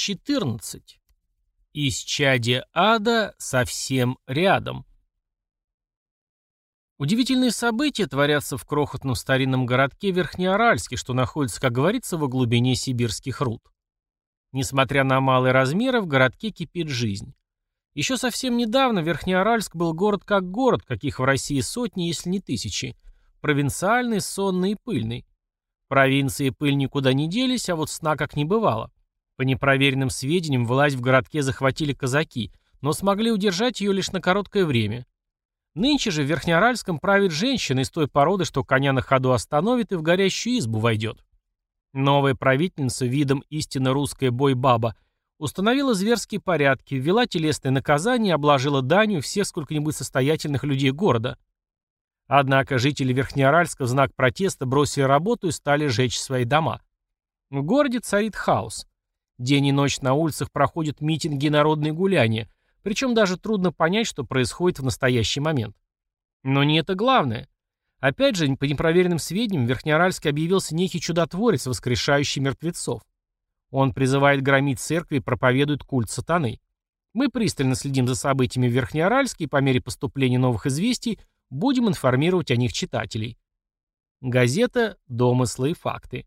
14. Исчадие ада совсем рядом. Удивительные события творятся в крохотном старинном городке Верхнеоральске, что находится, как говорится, во глубине сибирских руд. Несмотря на малые размеры, в городке кипит жизнь. Еще совсем недавно Верхнеоральск был город как город, каких в России сотни, если не тысячи. Провинциальный, сонный и пыльный. Провинции пыль никуда не делись, а вот сна как не бывало. По непроверенным сведениям, власть в городке захватили казаки, но смогли удержать ее лишь на короткое время. Нынче же в Верхнеоральском правит женщина из той породы, что коня на ходу остановит и в горящую избу войдет. Новая правительница, видом истинно русская бой-баба, установила зверские порядки, ввела телесное наказание и обложила данью всех сколько-нибудь состоятельных людей города. Однако жители Верхнеоральска в знак протеста бросили работу и стали жечь свои дома. В городе царит хаос. День и ночь на улицах проходят митинги и народные гуляния, причем даже трудно понять, что происходит в настоящий момент. Но не это главное. Опять же, по непроверенным сведениям, в Верхнеоральске объявился некий чудотворец, воскрешающий мертвецов. Он призывает громить церкви и проповедует культ сатаны. Мы пристально следим за событиями в Верхнеоральске и по мере поступления новых известий будем информировать о них читателей. Газета «Домыслы и факты».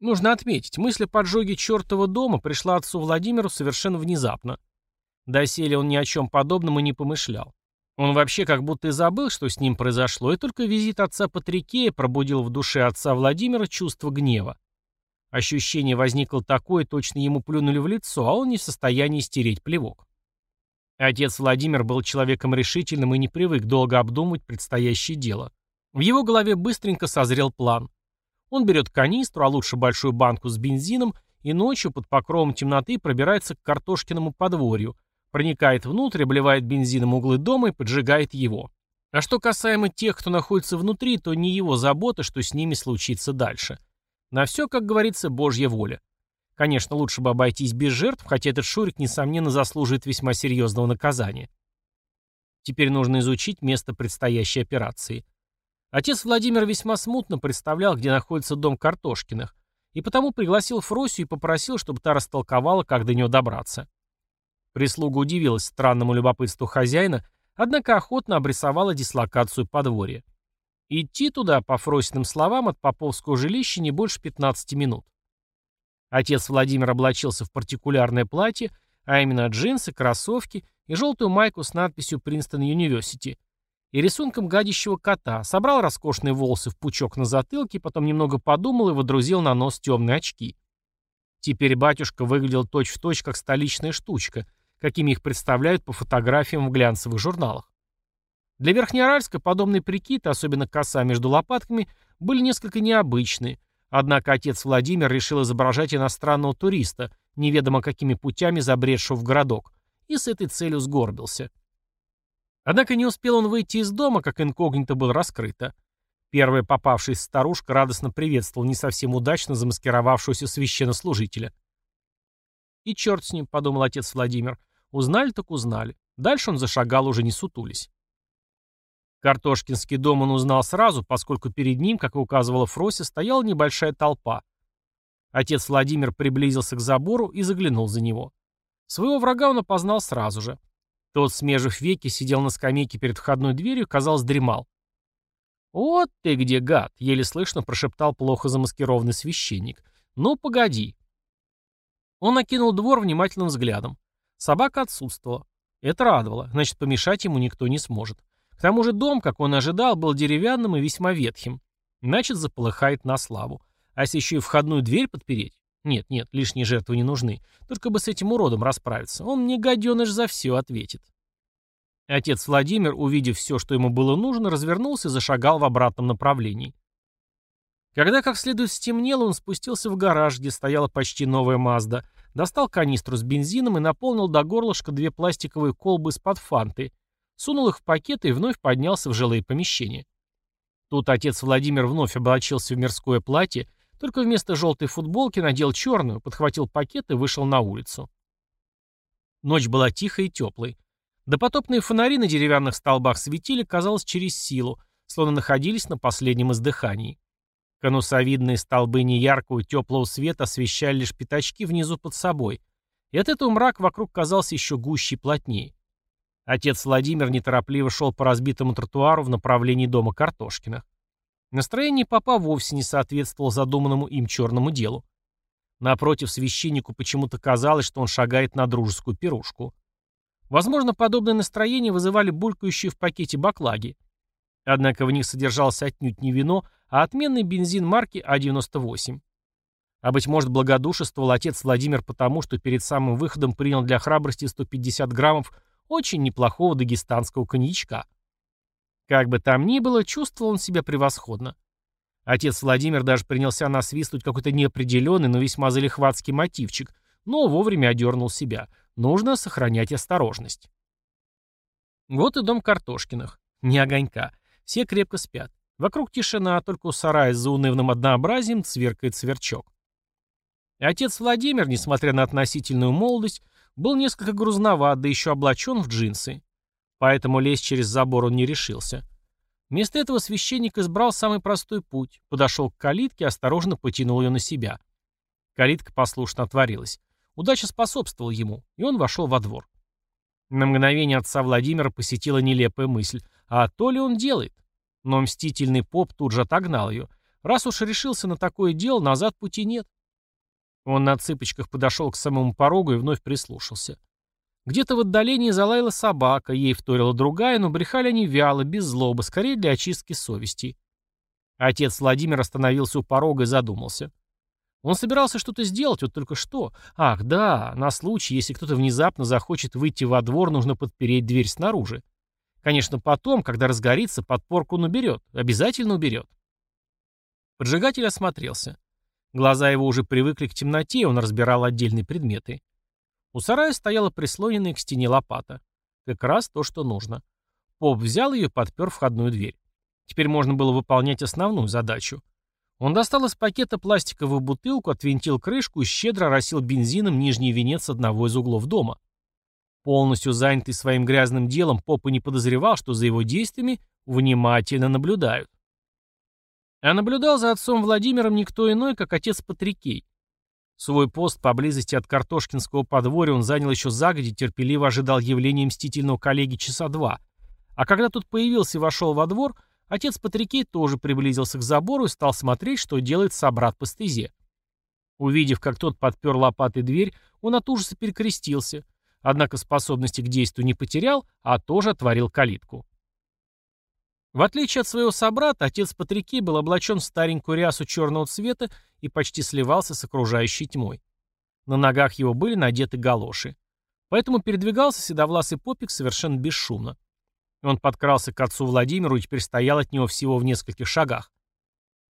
Нужно отметить, мысль о поджоге чертова дома пришла отцу Владимиру совершенно внезапно. Доселе он ни о чем подобном и не помышлял. Он вообще как будто и забыл, что с ним произошло, и только визит отца Патрикея пробудил в душе отца Владимира чувство гнева. Ощущение возникло такое, точно ему плюнули в лицо, а он не в состоянии стереть плевок. Отец Владимир был человеком решительным и не привык долго обдумывать предстоящее дело. В его голове быстренько созрел план. Он берет канистру, а лучше большую банку с бензином, и ночью под покровом темноты пробирается к картошкиному подворью, проникает внутрь, обливает бензином углы дома и поджигает его. А что касаемо тех, кто находится внутри, то не его забота, что с ними случится дальше. На все, как говорится, божья воля. Конечно, лучше бы обойтись без жертв, хотя этот Шурик, несомненно, заслуживает весьма серьезного наказания. Теперь нужно изучить место предстоящей операции. Отец Владимир весьма смутно представлял, где находится дом Картошкиных, и потому пригласил Фросю и попросил, чтобы та растолковала, как до него добраться. Прислуга удивилась странному любопытству хозяина, однако охотно обрисовала дислокацию подворья. Идти туда, по Фросиным словам, от поповского жилища не больше 15 минут. Отец Владимир облачился в партикулярное платье, а именно джинсы, кроссовки и желтую майку с надписью «Принстон Юниверсити», и рисунком гадящего кота, собрал роскошные волосы в пучок на затылке, потом немного подумал и водрузил на нос темные очки. Теперь батюшка выглядел точь-в-точь, точь, как столичная штучка, какими их представляют по фотографиям в глянцевых журналах. Для Верхнеоральска подобный прикид, особенно коса между лопатками, были несколько необычны, однако отец Владимир решил изображать иностранного туриста, неведомо какими путями забредшего в городок, и с этой целью сгорбился. Однако не успел он выйти из дома, как инкогнито было раскрыто. Первая попавшаяся старушка радостно приветствовала не совсем удачно замаскировавшегося священнослужителя. «И черт с ним», — подумал отец Владимир. «Узнали так узнали». Дальше он зашагал, уже не сутулись. Картошкинский дом он узнал сразу, поскольку перед ним, как и указывала Фрося, стояла небольшая толпа. Отец Владимир приблизился к забору и заглянул за него. Своего врага он опознал сразу же. Тот, смежив веки, сидел на скамейке перед входной дверью, казалось, дремал. «Вот ты где, гад!» — еле слышно прошептал плохо замаскированный священник. «Ну, погоди!» Он окинул двор внимательным взглядом. Собака отсутствовала. Это радовало, значит, помешать ему никто не сможет. К тому же дом, как он ожидал, был деревянным и весьма ветхим. Значит, заполыхает на славу. А если еще и входную дверь подпереть? Нет, нет, лишние жертвы не нужны. Только бы с этим уродом расправиться. Он мне, гаденыш, за все ответит. Отец Владимир, увидев все, что ему было нужно, развернулся и зашагал в обратном направлении. Когда как следует стемнело, он спустился в гараж, где стояла почти новая Мазда, достал канистру с бензином и наполнил до горлышка две пластиковые колбы из-под фанты, сунул их в пакет и вновь поднялся в жилые помещения. Тут отец Владимир вновь облачился в мирское платье только вместо желтой футболки надел черную, подхватил пакет и вышел на улицу. Ночь была тихой и теплой. Допотопные фонари на деревянных столбах светили, казалось, через силу, словно находились на последнем издыхании. Конусовидные столбы неяркого теплого света освещали лишь пятачки внизу под собой, и от этого мрак вокруг казался еще гуще и плотнее. Отец Владимир неторопливо шел по разбитому тротуару в направлении дома Картошкиных. Настроение папа вовсе не соответствовало задуманному им черному делу. Напротив, священнику почему-то казалось, что он шагает на дружескую пирушку. Возможно, подобное настроение вызывали булькающие в пакете баклаги. Однако в них содержалось отнюдь не вино, а отменный бензин марки А98. А быть может, благодушествовал отец Владимир потому, что перед самым выходом принял для храбрости 150 граммов очень неплохого дагестанского коньячка. Как бы там ни было, чувствовал он себя превосходно. Отец Владимир даже принялся насвистывать какой-то неопределенный, но весьма залихватский мотивчик, но вовремя одернул себя. Нужно сохранять осторожность. Вот и дом Картошкиных. Не огонька. Все крепко спят. Вокруг тишина, только у сарая с заунывным однообразием сверкает сверчок. Отец Владимир, несмотря на относительную молодость, был несколько грузноват, да еще облачен в джинсы. Поэтому лезть через забор он не решился. Вместо этого священник избрал самый простой путь, подошел к калитке и осторожно потянул ее на себя. Калитка послушно отворилась. Удача способствовала ему, и он вошел во двор. На мгновение отца Владимира посетила нелепая мысль, а то ли он делает? Но мстительный поп тут же отогнал ее. Раз уж решился на такое дело, назад пути нет. Он на цыпочках подошел к самому порогу и вновь прислушался. Где-то в отдалении залаяла собака, ей вторила другая, но брехали они вяло, без злобы, скорее для очистки совести. Отец Владимир остановился у порога и задумался. Он собирался что-то сделать, вот только что. Ах, да, на случай, если кто-то внезапно захочет выйти во двор, нужно подпереть дверь снаружи. Конечно, потом, когда разгорится, подпорку он уберет. Обязательно уберет. Поджигатель осмотрелся. Глаза его уже привыкли к темноте, он разбирал отдельные предметы. У сарая стояла прислоненная к стене лопата. Как раз то, что нужно. Поп взял ее и подпер входную дверь. Теперь можно было выполнять основную задачу. Он достал из пакета пластиковую бутылку, отвинтил крышку и щедро росил бензином нижний венец одного из углов дома. Полностью занятый своим грязным делом, Поп и не подозревал, что за его действиями внимательно наблюдают. А наблюдал за отцом Владимиром никто иной, как отец Патрикей. Свой пост поблизости от Картошкинского подворья он занял еще загоди, терпеливо ожидал явления мстительного коллеги часа два. А когда тот появился и вошел во двор, отец Патрикей тоже приблизился к забору и стал смотреть, что делает собрат по стезе. Увидев, как тот подпер лопатой дверь, он от ужаса перекрестился, однако способности к действию не потерял, а тоже отворил калитку. В отличие от своего собрата, отец Патрики был облачен в старенькую рясу черного цвета и почти сливался с окружающей тьмой. На ногах его были надеты галоши. Поэтому передвигался седовласый попик совершенно бесшумно. Он подкрался к отцу Владимиру и теперь стоял от него всего в нескольких шагах.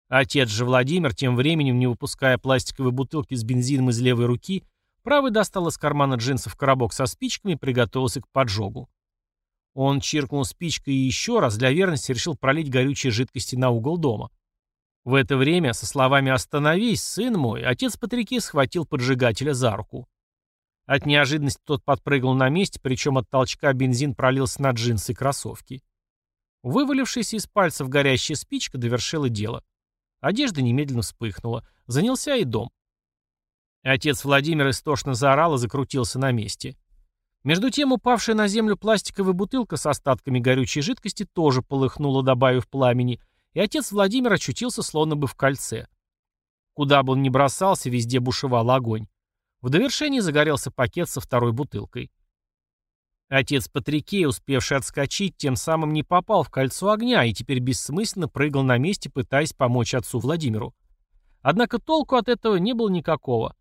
Отец же Владимир, тем временем, не выпуская пластиковой бутылки с бензином из левой руки, правый достал из кармана джинсов коробок со спичками и приготовился к поджогу. Он чиркнул спичкой и еще раз для верности решил пролить горючие жидкости на угол дома. В это время, со словами «Остановись, сын мой», отец Патрики схватил поджигателя за руку. От неожиданности тот подпрыгнул на месте, причем от толчка бензин пролился на джинсы и кроссовки. Вывалившаяся из пальцев горящая спичка довершила дело. Одежда немедленно вспыхнула. Занялся и дом. Отец Владимир истошно заорал и закрутился на месте. Между тем упавшая на землю пластиковая бутылка с остатками горючей жидкости тоже полыхнула, добавив пламени, и отец Владимир очутился словно бы в кольце. Куда бы он ни бросался, везде бушевал огонь. В довершении загорелся пакет со второй бутылкой. Отец Патрикей, успевший отскочить, тем самым не попал в кольцо огня и теперь бессмысленно прыгал на месте, пытаясь помочь отцу Владимиру. Однако толку от этого не было никакого.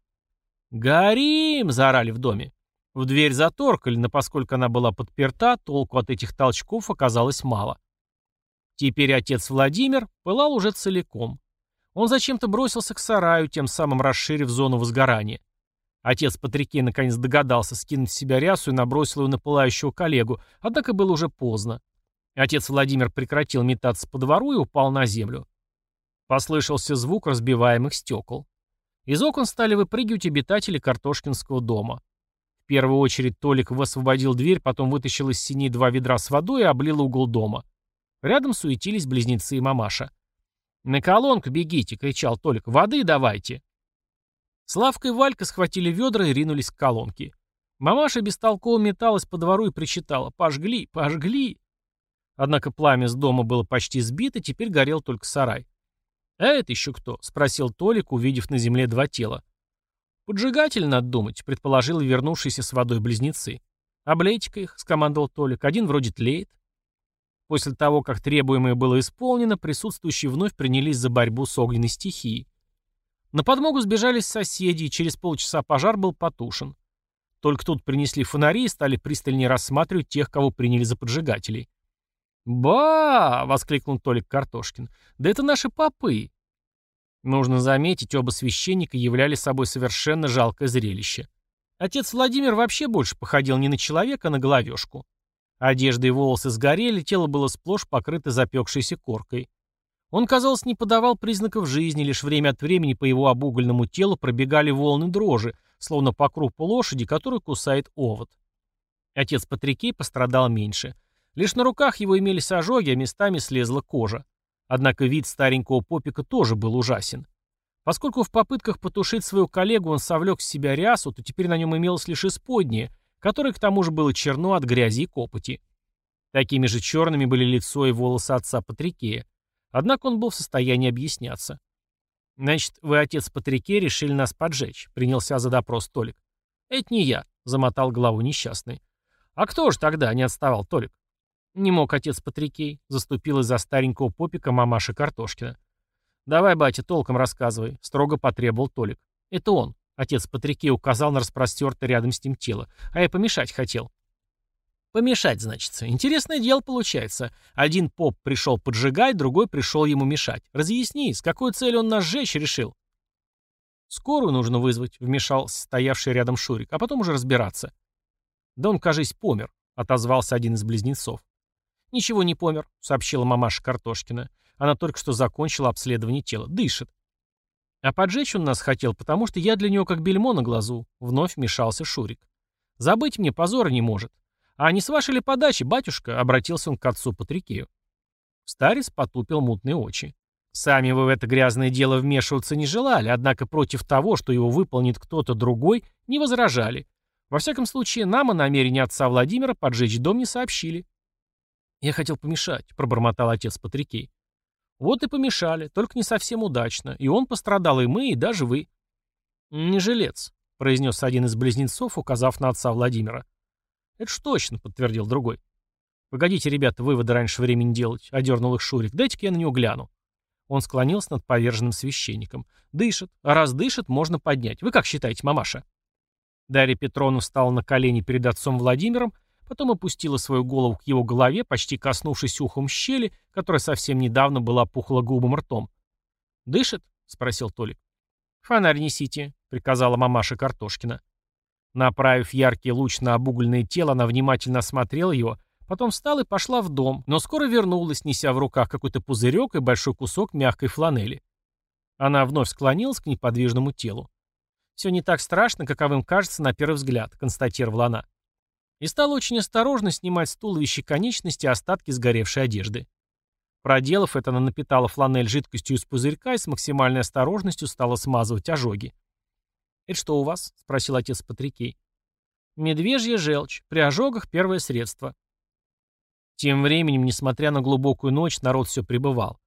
«Горим!» — заорали в доме. В дверь заторкали, но поскольку она была подперта, толку от этих толчков оказалось мало. Теперь отец Владимир пылал уже целиком. Он зачем-то бросился к сараю, тем самым расширив зону возгорания. Отец Патрикей наконец догадался скинуть с себя рясу и набросил ее на пылающего коллегу, однако было уже поздно. Отец Владимир прекратил метаться по двору и упал на землю. Послышался звук разбиваемых стекол. Из окон стали выпрыгивать обитатели Картошкинского дома. В первую очередь Толик высвободил дверь, потом вытащил из синей два ведра с водой и облил угол дома. Рядом суетились близнецы и мамаша. «На колонку бегите!» — кричал Толик. «Воды давайте!» Славка и Валька схватили ведра и ринулись к колонке. Мамаша бестолково металась по двору и причитала «Пожгли! Пожгли!». Однако пламя с дома было почти сбито, теперь горел только сарай. «А это еще кто?» — спросил Толик, увидев на земле два тела. «Поджигатель, надо думать», — предположил вернувшиеся с водой близнецы. «Облейте-ка их», — скомандовал Толик. «Один вроде тлеет». После того, как требуемое было исполнено, присутствующие вновь принялись за борьбу с огненной стихией. На подмогу сбежались соседи, и через полчаса пожар был потушен. Только тут принесли фонари и стали пристальнее рассматривать тех, кого приняли за поджигателей. «Ба!» — воскликнул Толик Картошкин. «Да это наши попы!» Нужно заметить, оба священника являли собой совершенно жалкое зрелище. Отец Владимир вообще больше походил не на человека, а на головешку. Одежда и волосы сгорели, тело было сплошь покрыто запекшейся коркой. Он, казалось, не подавал признаков жизни, лишь время от времени по его обугольному телу пробегали волны дрожи, словно по крупу лошади, которую кусает овод. Отец Патрикей пострадал меньше. Лишь на руках его имелись ожоги, а местами слезла кожа. Однако вид старенького попика тоже был ужасен. Поскольку в попытках потушить свою коллегу он совлек с себя рясу, то теперь на нем имелось лишь исподнее, которое к тому же было черно от грязи и копоти. Такими же черными были лицо и волосы отца Патрикея. Однако он был в состоянии объясняться. «Значит, вы, отец Патрикея, решили нас поджечь», — принялся за допрос Толик. «Это не я», — замотал голову несчастный. «А кто же тогда?» — не отставал Толик. Не мог отец Патрикей, заступилась за старенького попика мамаша Картошкина. «Давай, батя, толком рассказывай», — строго потребовал Толик. «Это он», — отец Патрикей указал на распростертое рядом с ним тело. «А я помешать хотел». «Помешать, значится. Интересное дело получается. Один поп пришел поджигать, другой пришел ему мешать. Разъясни, с какой целью он нас сжечь решил?» «Скорую нужно вызвать», — вмешал стоявший рядом Шурик, «а потом уже разбираться». «Да он, кажись, помер», — отозвался один из близнецов. «Ничего не помер», — сообщила мамаша Картошкина. Она только что закончила обследование тела. Дышит. А поджечь он нас хотел, потому что я для него как бельмо на глазу. Вновь вмешался Шурик. Забыть мне позора не может. А не с вашей ли подачи, батюшка? Обратился он к отцу Патрикею. Старец потупил мутные очи. Сами вы в это грязное дело вмешиваться не желали, однако против того, что его выполнит кто-то другой, не возражали. Во всяком случае, нам о намерении отца Владимира поджечь дом не сообщили. «Я хотел помешать», — пробормотал отец Патрикей. «Вот и помешали, только не совсем удачно. И он пострадал, и мы, и даже вы». «Не жилец», — произнес один из близнецов, указав на отца Владимира. «Это ж точно», — подтвердил другой. «Погодите, ребята, выводы раньше времени делать», — одернул их Шурик. «Дайте-ка я на него гляну». Он склонился над поверженным священником. «Дышит. А раз дышит, можно поднять. Вы как считаете, мамаша?» Дарья Петровна встала на колени перед отцом Владимиром Потом опустила свою голову к его голове, почти коснувшись ухом щели, которая совсем недавно была пухла губом ртом. «Дышит?» — спросил Толик. «Фонарь несите», — приказала мамаша Картошкина. Направив яркий луч на обугленное тело, она внимательно осмотрела его, потом встала и пошла в дом, но скоро вернулась, неся в руках какой-то пузырек и большой кусок мягкой фланели. Она вновь склонилась к неподвижному телу. «Все не так страшно, каковым кажется на первый взгляд», — констатировала она и стала очень осторожно снимать с туловища конечности остатки сгоревшей одежды. Проделав это, она напитала фланель жидкостью из пузырька и с максимальной осторожностью стала смазывать ожоги. «Это что у вас?» — спросил отец Патрикей. «Медвежья желчь. При ожогах первое средство». Тем временем, несмотря на глубокую ночь, народ все пребывал.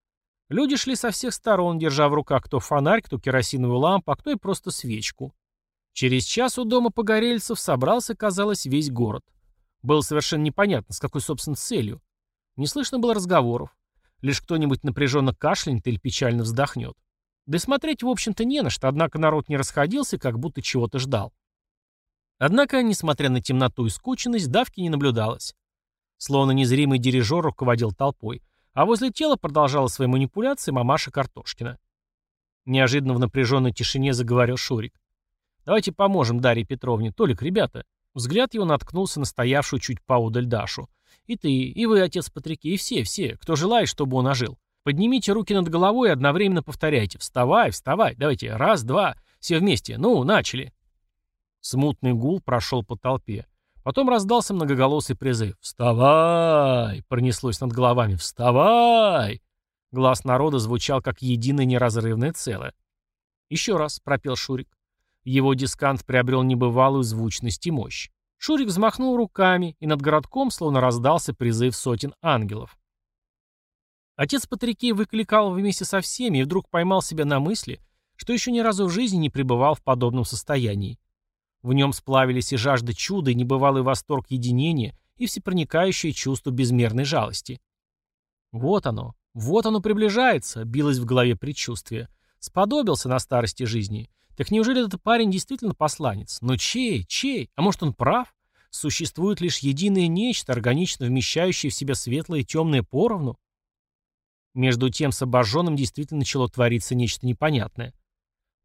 Люди шли со всех сторон, держа в руках кто фонарь, кто керосиновую лампу, а кто и просто свечку. Через час у дома погорельцев собрался, казалось, весь город. Было совершенно непонятно, с какой, собственно, целью. Не слышно было разговоров. Лишь кто-нибудь напряженно кашлянет или печально вздохнет. Да смотреть, в общем-то, не на что, однако народ не расходился, как будто чего-то ждал. Однако, несмотря на темноту и скученность, давки не наблюдалось. Словно незримый дирижер руководил толпой, а возле тела продолжала свои манипуляции мамаша Картошкина. Неожиданно в напряженной тишине заговорил Шурик. Давайте поможем Дарье Петровне. Толик, ребята. Взгляд его наткнулся на стоявшую чуть поудаль Дашу. И ты, и вы, отец Патрике, и все, все, кто желает, чтобы он ожил. Поднимите руки над головой и одновременно повторяйте. Вставай, вставай. Давайте. Раз, два. Все вместе. Ну, начали. Смутный гул прошел по толпе. Потом раздался многоголосый призыв. «Вставай!» — пронеслось над головами. «Вставай!» Глаз народа звучал как единое неразрывное целое. «Еще раз», — пропел Шурик. Его дискант приобрел небывалую звучность и мощь. Шурик взмахнул руками, и над городком словно раздался призыв сотен ангелов. Отец Патрикей выкликал вместе со всеми и вдруг поймал себя на мысли, что еще ни разу в жизни не пребывал в подобном состоянии. В нем сплавились и жажда чуда, и небывалый восторг единения, и всепроникающее чувство безмерной жалости. Вот оно, вот оно приближается, билось в голове предчувствие. Сподобился на старости жизни. Так неужели этот парень действительно посланец? Но чей? Чей? А может он прав? Существует лишь единое нечто, органично вмещающее в себя светлое и темное поровну? Между тем с обожженным действительно начало твориться нечто непонятное.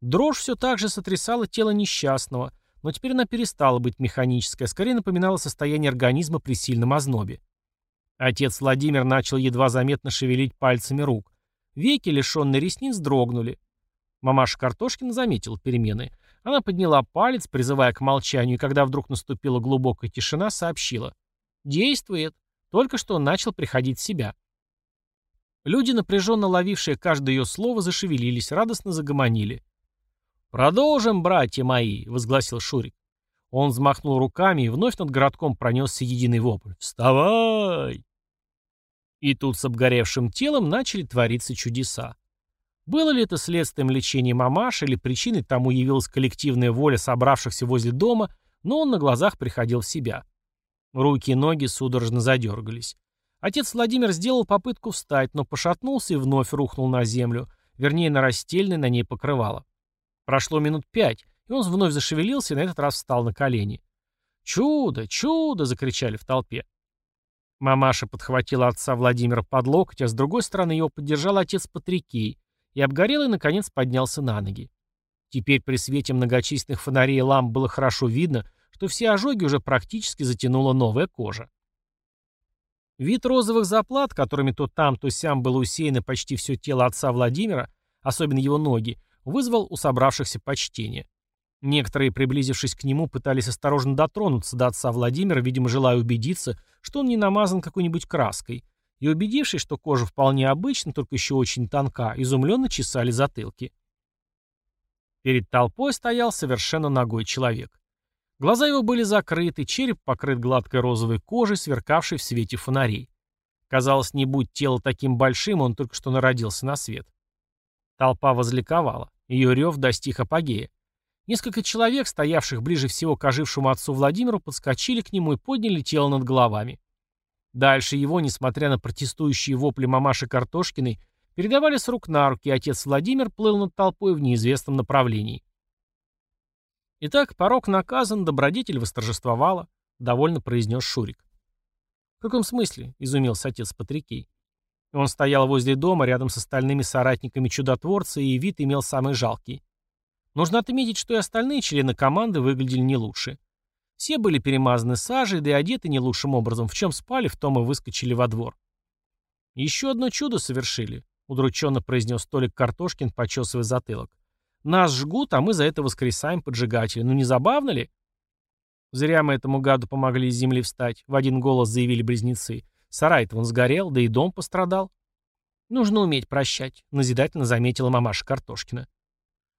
Дрожь все так же сотрясала тело несчастного, но теперь она перестала быть механической, а скорее напоминала состояние организма при сильном ознобе. Отец Владимир начал едва заметно шевелить пальцами рук. Веки, лишенные ресниц, дрогнули. Мамаша Картошкина заметила перемены. Она подняла палец, призывая к молчанию, и когда вдруг наступила глубокая тишина, сообщила. «Действует. Только что начал приходить в себя». Люди, напряженно ловившие каждое ее слово, зашевелились, радостно загомонили. «Продолжим, братья мои!» — возгласил Шурик. Он взмахнул руками, и вновь над городком пронесся единый вопль. «Вставай!» И тут с обгоревшим телом начали твориться чудеса. Было ли это следствием лечения мамаши или причиной тому явилась коллективная воля собравшихся возле дома, но он на глазах приходил в себя. Руки и ноги судорожно задергались. Отец Владимир сделал попытку встать, но пошатнулся и вновь рухнул на землю, вернее, на растельное на ней покрывало. Прошло минут пять, и он вновь зашевелился и на этот раз встал на колени. «Чудо! Чудо!» — закричали в толпе. Мамаша подхватила отца Владимира под локоть, а с другой стороны его поддержал отец Патрикей, и обгорелый, наконец, поднялся на ноги. Теперь при свете многочисленных фонарей и ламп было хорошо видно, что все ожоги уже практически затянула новая кожа. Вид розовых заплат, которыми то там, то сям было усеяно почти все тело отца Владимира, особенно его ноги, вызвал у собравшихся почтение. Некоторые, приблизившись к нему, пытались осторожно дотронуться до отца Владимира, видимо, желая убедиться, что он не намазан какой-нибудь краской, и, убедившись, что кожа вполне обычна, только еще очень тонка, изумленно чесали затылки. Перед толпой стоял совершенно ногой человек. Глаза его были закрыты, череп покрыт гладкой розовой кожей, сверкавшей в свете фонарей. Казалось, не будь тело таким большим, он только что народился на свет. Толпа возликовала. Ее рев достиг апогея. Несколько человек, стоявших ближе всего к ожившему отцу Владимиру, подскочили к нему и подняли тело над головами. Дальше его, несмотря на протестующие вопли мамаши Картошкиной, передавали с рук на руки, отец Владимир плыл над толпой в неизвестном направлении. Итак, порог наказан, добродетель восторжествовала, довольно произнес Шурик. В каком смысле? изумился отец Патрикей. Он стоял возле дома рядом с остальными соратниками чудотворца, и вид имел самый жалкий. Нужно отметить, что и остальные члены команды выглядели не лучше. Все были перемазаны сажей, да и одеты не лучшим образом. В чем спали, в том и выскочили во двор. «Еще одно чудо совершили», — удрученно произнес Толик Картошкин, почесывая затылок. «Нас жгут, а мы за это воскресаем поджигатели. Ну не забавно ли?» «Зря мы этому гаду помогли из земли встать», — в один голос заявили близнецы. «Сарай-то он сгорел, да и дом пострадал». «Нужно уметь прощать», — назидательно заметила мамаша Картошкина.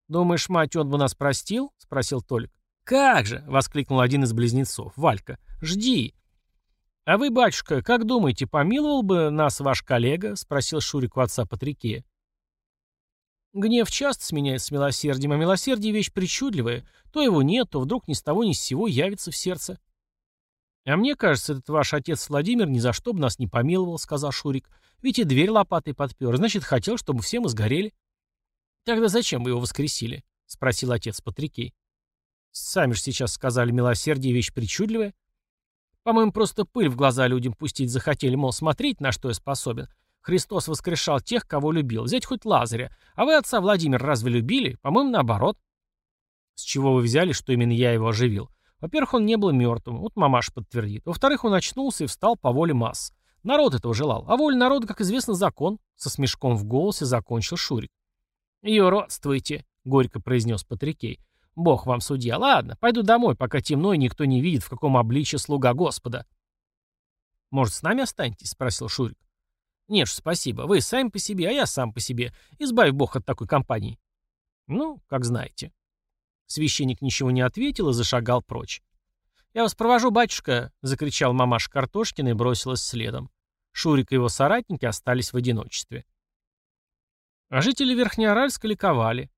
«Думаешь, мать, он бы нас простил?» — спросил Толик. «Как же!» — воскликнул один из близнецов. «Валька, жди!» «А вы, батюшка, как думаете, помиловал бы нас ваш коллега?» — спросил Шурик у отца Патрикея. Гнев часто сменяется милосердием, а милосердие — вещь причудливая. То его нет, то вдруг ни с того ни с сего явится в сердце. «А мне кажется, этот ваш отец Владимир ни за что бы нас не помиловал», — сказал Шурик. «Ведь и дверь лопатой подпер, значит, хотел, чтобы все мы сгорели». «Тогда зачем вы его воскресили?» — спросил отец Патрикей. Сами же сейчас сказали, милосердие вещь причудливая. По-моему, просто пыль в глаза людям пустить захотели, мол, смотреть, на что я способен. Христос воскрешал тех, кого любил. Взять хоть Лазаря. А вы отца Владимира разве любили? По-моему, наоборот. С чего вы взяли, что именно я его оживил? Во-первых, он не был мертвым. Вот мамаш подтвердит. Во-вторых, он очнулся и встал по воле масс. Народ этого желал. А воля народа, как известно, закон. Со смешком в голосе закончил Шурик. «Юродствуйте», — горько произнес Патрикей. Бог вам судья. Ладно, пойду домой, пока темно и никто не видит, в каком обличье слуга Господа. Может, с нами останетесь? Спросил Шурик. Нет спасибо. Вы сами по себе, а я сам по себе. Избавь бог от такой компании. Ну, как знаете. Священник ничего не ответил и зашагал прочь. «Я вас провожу, батюшка!» — закричал мамаш Картошкина и бросилась следом. Шурик и его соратники остались в одиночестве. А жители Верхнеоральска ликовали.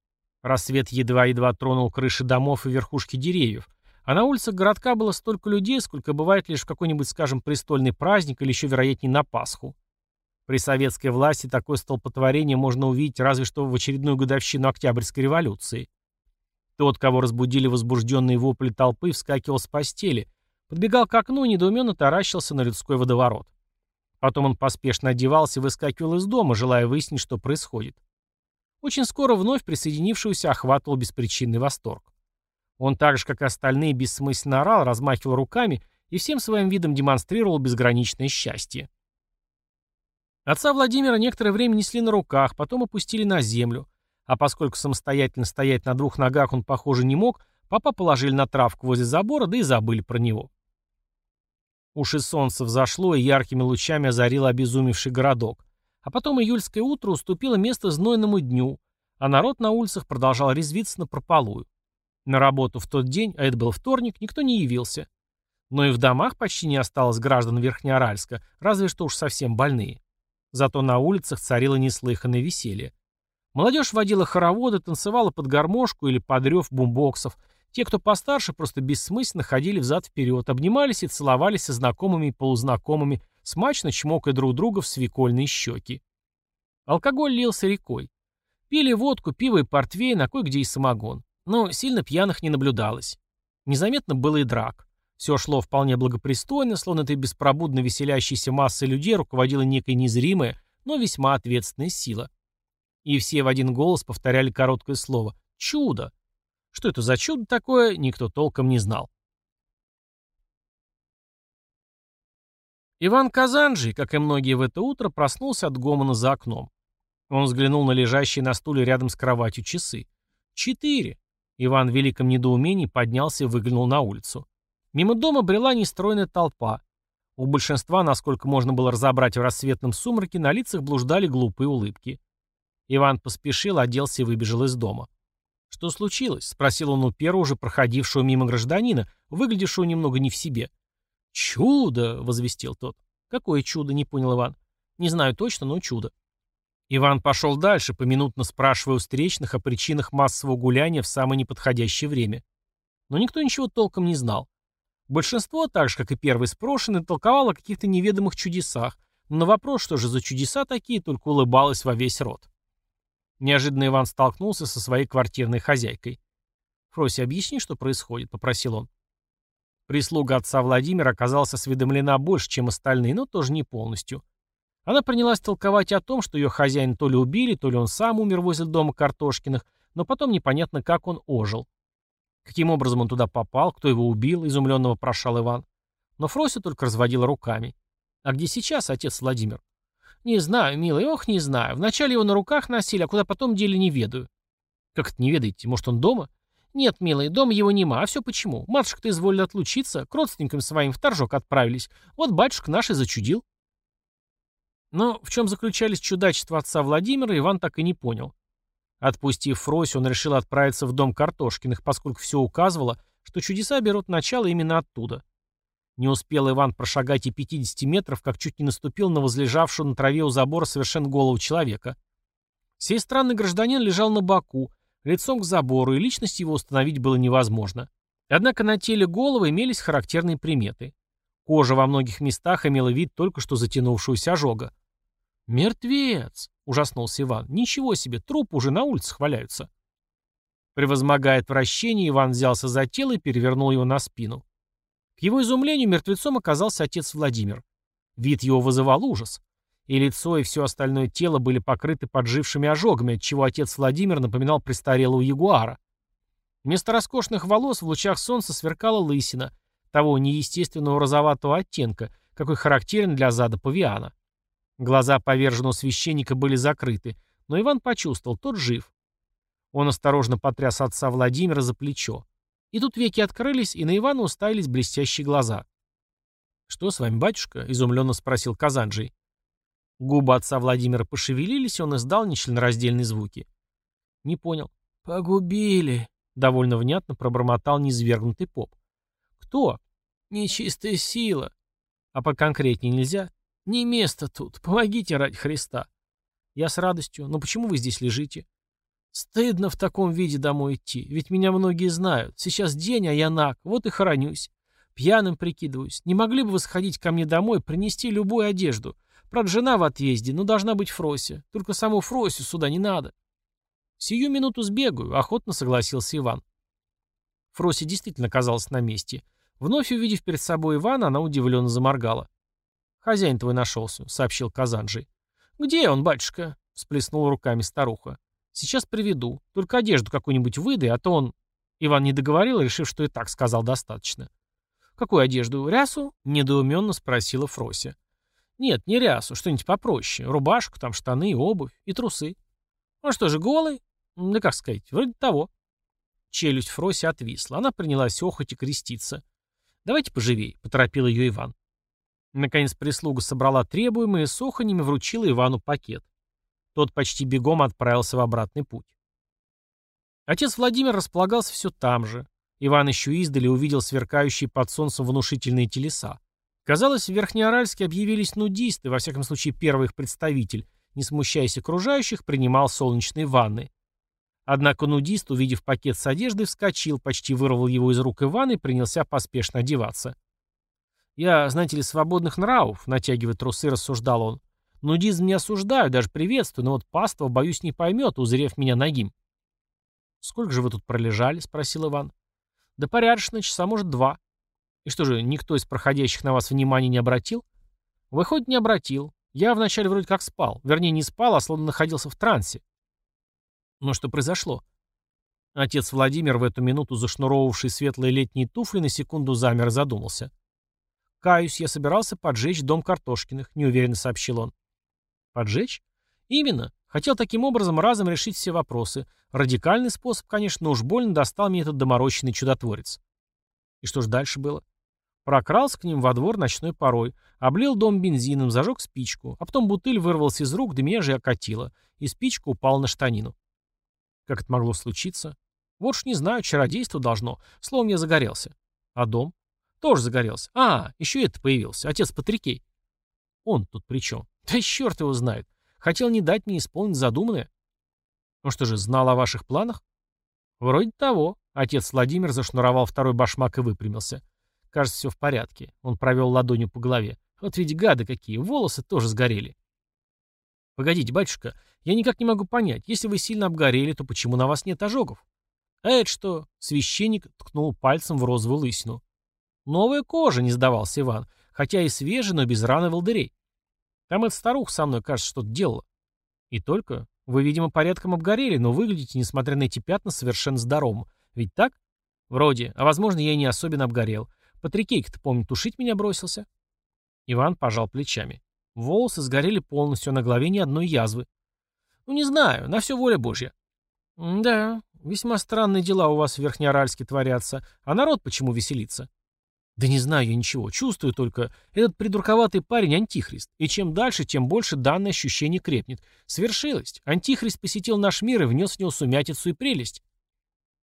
Рассвет едва-едва тронул крыши домов и верхушки деревьев, а на улицах городка было столько людей, сколько бывает лишь в какой-нибудь, скажем, престольный праздник или еще, вероятнее, на Пасху. При советской власти такое столпотворение можно увидеть разве что в очередную годовщину Октябрьской революции. Тот, кого разбудили возбужденные вопли толпы, вскакивал с постели, подбегал к окну и недоуменно таращился на людской водоворот. Потом он поспешно одевался и выскакивал из дома, желая выяснить, что происходит. Очень скоро вновь присоединившегося охватывал беспричинный восторг. Он так же, как и остальные, бессмысленно орал, размахивал руками и всем своим видом демонстрировал безграничное счастье. Отца Владимира некоторое время несли на руках, потом опустили на землю. А поскольку самостоятельно стоять на двух ногах он, похоже, не мог, папа положили на травку возле забора, да и забыли про него. Уши солнца взошло и яркими лучами озарило обезумевший городок. А потом июльское утро уступило место знойному дню, а народ на улицах продолжал резвиться на прополую. На работу в тот день, а это был вторник, никто не явился. Но и в домах почти не осталось граждан Верхнеоральска, разве что уж совсем больные. Зато на улицах царило неслыханное веселье. Молодежь водила хороводы, танцевала под гармошку или под рев бумбоксов. Те, кто постарше, просто бессмысленно ходили взад-вперед, обнимались и целовались со знакомыми и полузнакомыми, смачно чмокая друг друга в свекольные щеки. Алкоголь лился рекой. Пили водку, пиво и портвейн, а кое-где и самогон. Но сильно пьяных не наблюдалось. Незаметно было и драк. Все шло вполне благопристойно, словно этой беспробудно веселящейся массой людей руководила некая незримая, но весьма ответственная сила. И все в один голос повторяли короткое слово «чудо». Что это за чудо такое, никто толком не знал. Иван Казанжий, как и многие в это утро, проснулся от гомона за окном. Он взглянул на лежащие на стуле рядом с кроватью часы. Четыре. Иван в великом недоумении поднялся и выглянул на улицу. Мимо дома брела нестройная толпа. У большинства, насколько можно было разобрать в рассветном сумраке, на лицах блуждали глупые улыбки. Иван поспешил, оделся и выбежал из дома. «Что случилось?» — спросил он у первого уже проходившего мимо гражданина, выглядевшего немного не в себе. «Чудо!» — возвестил тот. «Какое чудо?» — не понял Иван. «Не знаю точно, но чудо». Иван пошел дальше, поминутно спрашивая у встречных о причинах массового гуляния в самое неподходящее время. Но никто ничего толком не знал. Большинство, так же как и первый спрошенный, толковало о каких-то неведомых чудесах, но на вопрос, что же за чудеса такие, только улыбалось во весь рот. Неожиданно Иван столкнулся со своей квартирной хозяйкой. «Фрося, объясни, что происходит», — попросил он. Прислуга отца Владимира оказалась осведомлена больше, чем остальные, но тоже не полностью. Она принялась толковать о том, что ее хозяин то ли убили, то ли он сам умер возле дома Картошкиных, но потом непонятно, как он ожил. Каким образом он туда попал, кто его убил, изумленно вопрошал Иван. Но Фрося только разводила руками. А где сейчас отец Владимир? Не знаю, милый, ох, не знаю. Вначале его на руках носили, а куда потом дели не ведаю. Как это не ведаете? Может, он дома? Нет, милый, дома его нема. А все почему? Матушка-то изволила отлучиться, к родственникам своим в торжок отправились. Вот батюшка наш и зачудил. Но в чем заключались чудачества отца Владимира, Иван так и не понял. Отпустив Фросю, он решил отправиться в дом Картошкиных, поскольку все указывало, что чудеса берут начало именно оттуда. Не успел Иван прошагать и 50 метров, как чуть не наступил на возлежавшего на траве у забора совершенно голову человека. Сей странный гражданин лежал на боку, лицом к забору, и личность его установить было невозможно. Однако на теле головы имелись характерные приметы. Кожа во многих местах имела вид только что затянувшегося ожога. «Мертвец!» — ужаснулся Иван. «Ничего себе, трупы уже на улицах валяются». Превозмогая отвращение, Иван взялся за тело и перевернул его на спину. К его изумлению мертвецом оказался отец Владимир. Вид его вызывал ужас. И лицо, и все остальное тело были покрыты поджившими ожогами, отчего отец Владимир напоминал престарелого ягуара. Вместо роскошных волос в лучах солнца сверкала лысина, того неестественного розоватого оттенка, какой характерен для зада павиана. Глаза поверженного священника были закрыты, но Иван почувствовал, тот жив. Он осторожно потряс отца Владимира за плечо. И тут веки открылись, и на Ивана уставились блестящие глаза. «Что с вами, батюшка?» — изумленно спросил Казанджий. Губы отца Владимира пошевелились, он издал нечленораздельные звуки. Не понял. «Погубили», — довольно внятно пробормотал низвергнутый поп. «Кто?» «Нечистая сила». «А поконкретнее нельзя?» «Не место тут. Помогите ради Христа». «Я с радостью. Но почему вы здесь лежите?» «Стыдно в таком виде домой идти, ведь меня многие знают. Сейчас день, а я наг, вот и хоронюсь. Пьяным прикидываюсь. Не могли бы вы сходить ко мне домой, принести любую одежду? Правда, жена в отъезде, но должна быть Фрося. Только саму Фросю сюда не надо». «Сию минуту сбегаю», — охотно согласился Иван. Фрося действительно оказалась на месте. Вновь увидев перед собой Ивана, она удивленно заморгала. «Хозяин твой нашелся», — сообщил Казанджий. «Где он, батюшка?» — всплеснула руками старуха. «Сейчас приведу. Только одежду какую-нибудь выдай, а то он...» Иван не договорил, решив, что и так сказал достаточно. «Какую одежду? Рясу?» — недоуменно спросила Фрося. «Нет, не рясу, что-нибудь попроще. Рубашку, там штаны, обувь и трусы». «Он что же, голый?» «Да как сказать, вроде того». Челюсть Фроси отвисла. Она принялась охоть и креститься. «Давайте поживей», — поторопил ее Иван. Наконец прислуга собрала требуемое и с оханьями вручила Ивану пакет. Тот почти бегом отправился в обратный путь. Отец Владимир располагался все там же. Иван еще издали увидел сверкающие под солнцем внушительные телеса. Казалось, в Верхнеоральске объявились нудисты, во всяком случае первый их представитель, не смущаясь окружающих, принимал солнечные ванны. Однако нудист, увидев пакет с одеждой, вскочил, почти вырвал его из рук Ивана и принялся поспешно одеваться. «Я, знаете ли, свободных нравов», — натягивая трусы, рассуждал он. «Нудизм не осуждаю, даже приветствую, но вот паства, боюсь, не поймет, узрев меня нагим». «Сколько же вы тут пролежали?» — спросил Иван. «Да порядочно, часа, может, два». «И что же, никто из проходящих на вас внимания не обратил?» «Выходит, не обратил. Я вначале вроде как спал. Вернее, не спал, а словно находился в трансе. Но что произошло? Отец Владимир, в эту минуту зашнуровывавший светлые летние туфли, на секунду замер и задумался. «Каюсь, я собирался поджечь дом Картошкиных», — неуверенно сообщил он. «Поджечь? Именно. Хотел таким образом разом решить все вопросы. Радикальный способ, конечно, но уж больно достал мне этот доморощенный чудотворец». И что ж дальше было? Прокрался к ним во двор ночной порой, облил дом бензином, зажег спичку, а потом бутыль вырвался из рук, да меня же окатило, и спичка упала на штанину. Как это могло случиться? Вот ж не знаю, чародейство должно. Словом, я загорелся. А дом? Тоже загорелся. А, еще это появился. Отец Патрикей. Он тут при чем? Да черт его знает. Хотел не дать мне исполнить задуманное. Ну что же, знал о ваших планах? Вроде того. Отец Владимир зашнуровал второй башмак и выпрямился. Кажется, все в порядке. Он провел ладонью по голове. Вот ведь гады какие, волосы тоже сгорели. «Погодите, батюшка, я никак не могу понять, если вы сильно обгорели, то почему на вас нет ожогов?» «А это что?» — священник ткнул пальцем в розовую лысину. «Новая кожа», — не сдавался Иван, хотя и свежая, но без раны волдырей. «Там эта старуха со мной, кажется, что-то делала». «И только? Вы, видимо, порядком обгорели, но выглядите, несмотря на эти пятна, совершенно здоровым. Ведь так?» «Вроде. А возможно, я и не особенно обгорел. Патрикейка-то, помню, тушить меня бросился». Иван пожал плечами. Волосы сгорели полностью, на голове ни одной язвы. Ну, не знаю, на все воля Божья. Да, весьма странные дела у вас в Верхнеоральске творятся. А народ почему веселится? Да не знаю я ничего, чувствую только, этот придурковатый парень антихрист. И чем дальше, тем больше данное ощущение крепнет. Свершилось. Антихрист посетил наш мир и внес в него сумятицу и прелесть.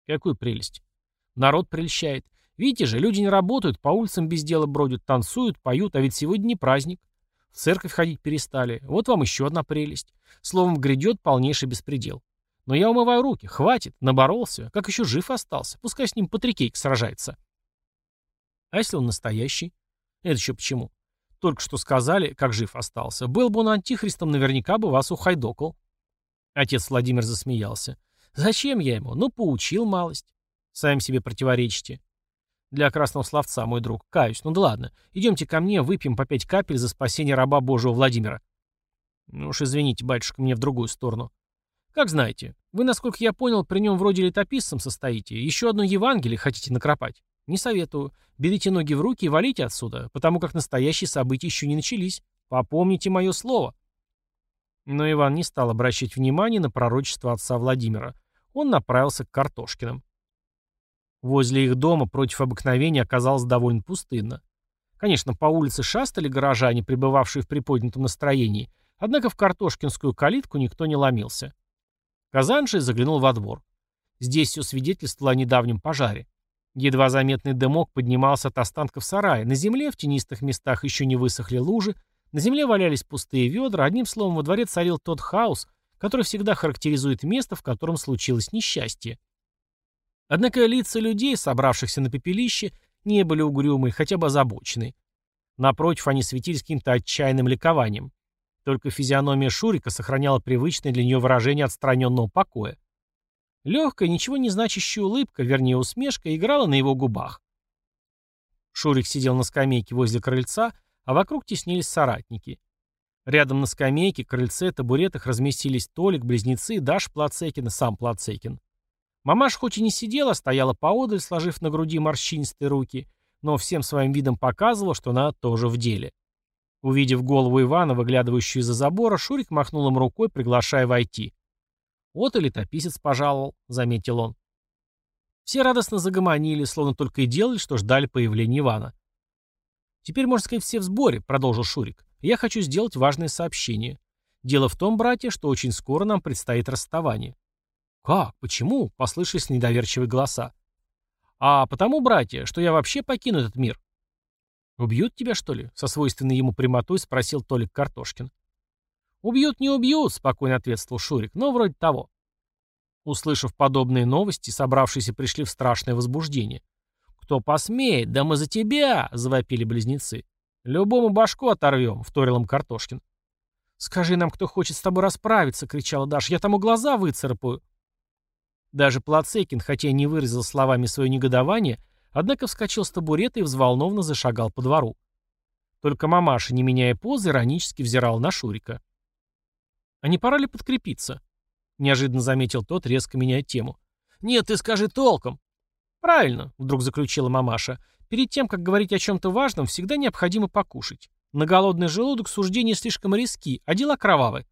Какую прелесть? Народ прельщает. Видите же, люди не работают, по улицам без дела бродят, танцуют, поют, а ведь сегодня не праздник. В церковь ходить перестали. Вот вам еще одна прелесть. Словом, грядет полнейший беспредел. Но я умываю руки. Хватит. Наборолся. Как еще жив остался? Пускай с ним Патрикейк сражается. А если он настоящий? Это еще почему? Только что сказали, как жив остался. Был бы он антихристом, наверняка бы вас ухайдокал. Отец Владимир засмеялся. Зачем я ему? Ну, поучил малость. Сами себе противоречите. Для красного словца, мой друг. Каюсь. Ну да ладно. Идемте ко мне, выпьем по пять капель за спасение раба Божьего Владимира. Ну уж извините, батюшка, мне в другую сторону. Как знаете. Вы, насколько я понял, при нем вроде летописцем состоите. Еще одно Евангелие хотите накропать? Не советую. Берите ноги в руки и валите отсюда, потому как настоящие события еще не начались. Попомните мое слово. Но Иван не стал обращать внимания на пророчество отца Владимира. Он направился к Картошкиным. Возле их дома против обыкновения оказалось довольно пустынно. Конечно, по улице шастали горожане, пребывавшие в приподнятом настроении, Однако в картошкинскую калитку никто не ломился. Казанжий заглянул во двор. Здесь все свидетельствовало о недавнем пожаре. Едва заметный дымок поднимался от останков сарая. На земле в тенистых местах еще не высохли лужи, на земле валялись пустые ведра, одним словом, во дворе царил тот хаос, который всегда характеризует место, в котором случилось несчастье. Однако лица людей, собравшихся на пепелище, не были угрюмы, хотя бы озабочены. Напротив, они светились каким-то отчаянным ликованием. Только физиономия Шурика сохраняла привычное для нее выражение отстраненного покоя. Легкая, ничего не значащая улыбка, вернее усмешка, играла на его губах. Шурик сидел на скамейке возле крыльца, а вокруг теснились соратники. Рядом на скамейке, крыльце, табуретах разместились Толик, близнецы, Даш Плацекин и сам Плацекин. Мамаш хоть и не сидела, стояла поодаль, сложив на груди морщинистые руки, но всем своим видом показывала, что она тоже в деле. Увидев голову Ивана, выглядывающую из-за забора, Шурик махнул им рукой, приглашая войти. «Вот и летописец пожаловал», — заметил он. Все радостно загомонили, словно только и делали, что ждали появления Ивана. «Теперь, можно сказать, все в сборе», — продолжил Шурик. «Я хочу сделать важное сообщение. Дело в том, братья, что очень скоро нам предстоит расставание». «Как? Почему?» — послышались недоверчивые голоса. «А потому, братья, что я вообще покину этот мир. «Убьют тебя, что ли?» — со свойственной ему прямотой спросил Толик Картошкин. «Убьют, не убьют», — спокойно ответствовал Шурик, — «но вроде того». Услышав подобные новости, собравшиеся пришли в страшное возбуждение. «Кто посмеет? Да мы за тебя!» — завопили близнецы. «Любому башку оторвем», — вторил им Картошкин. «Скажи нам, кто хочет с тобой расправиться», — кричала Даша. «Я тому глаза выцарапаю». Даже Плацекин, хотя и не выразил словами свое негодование, — Однако вскочил с табурета и взволнованно зашагал по двору. Только мамаша, не меняя позы, иронически взирал на Шурика. «А не пора ли подкрепиться?» — неожиданно заметил тот, резко меняя тему. «Нет, ты скажи толком». «Правильно», — вдруг заключила мамаша. «Перед тем, как говорить о чем-то важном, всегда необходимо покушать. На голодный желудок суждения слишком риски, а дела кровавы».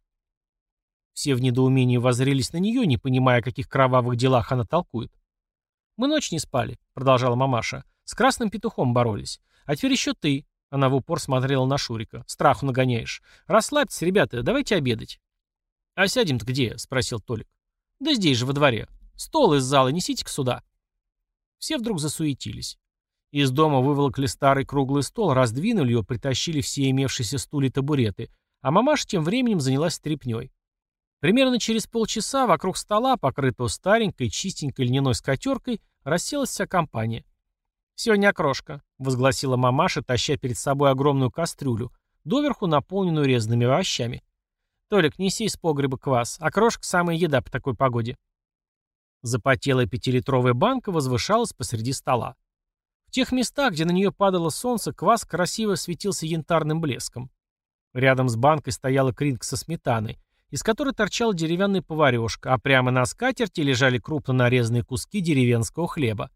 Все в недоумении воззрелись на нее, не понимая, о каких кровавых делах она толкует. «Мы ночь не спали», — продолжала мамаша. «С красным петухом боролись. А теперь еще ты». Она в упор смотрела на Шурика. «Страху нагоняешь. Расслабьтесь, ребята, давайте обедать». «А сядем-то где?» — спросил Толик. «Да здесь же, во дворе. Стол из зала несите-ка сюда». Все вдруг засуетились. Из дома выволокли старый круглый стол, раздвинули его, притащили все имевшиеся стулья и табуреты, а мамаша тем временем занялась тряпней. Примерно через полчаса вокруг стола, покрытого старенькой, чистенькой льняной скатеркой, расселась вся компания. «Сегодня окрошка», — возгласила мамаша, таща перед собой огромную кастрюлю, доверху наполненную резанными овощами. «Толик, неси из погреба квас. Окрошка — самая еда по такой погоде». Запотелая пятилитровая банка возвышалась посреди стола. В тех местах, где на нее падало солнце, квас красиво светился янтарным блеском. Рядом с банкой стояла кринка со сметаной, из которой торчала деревянная поварешка, а прямо на скатерти лежали крупно нарезанные куски деревенского хлеба.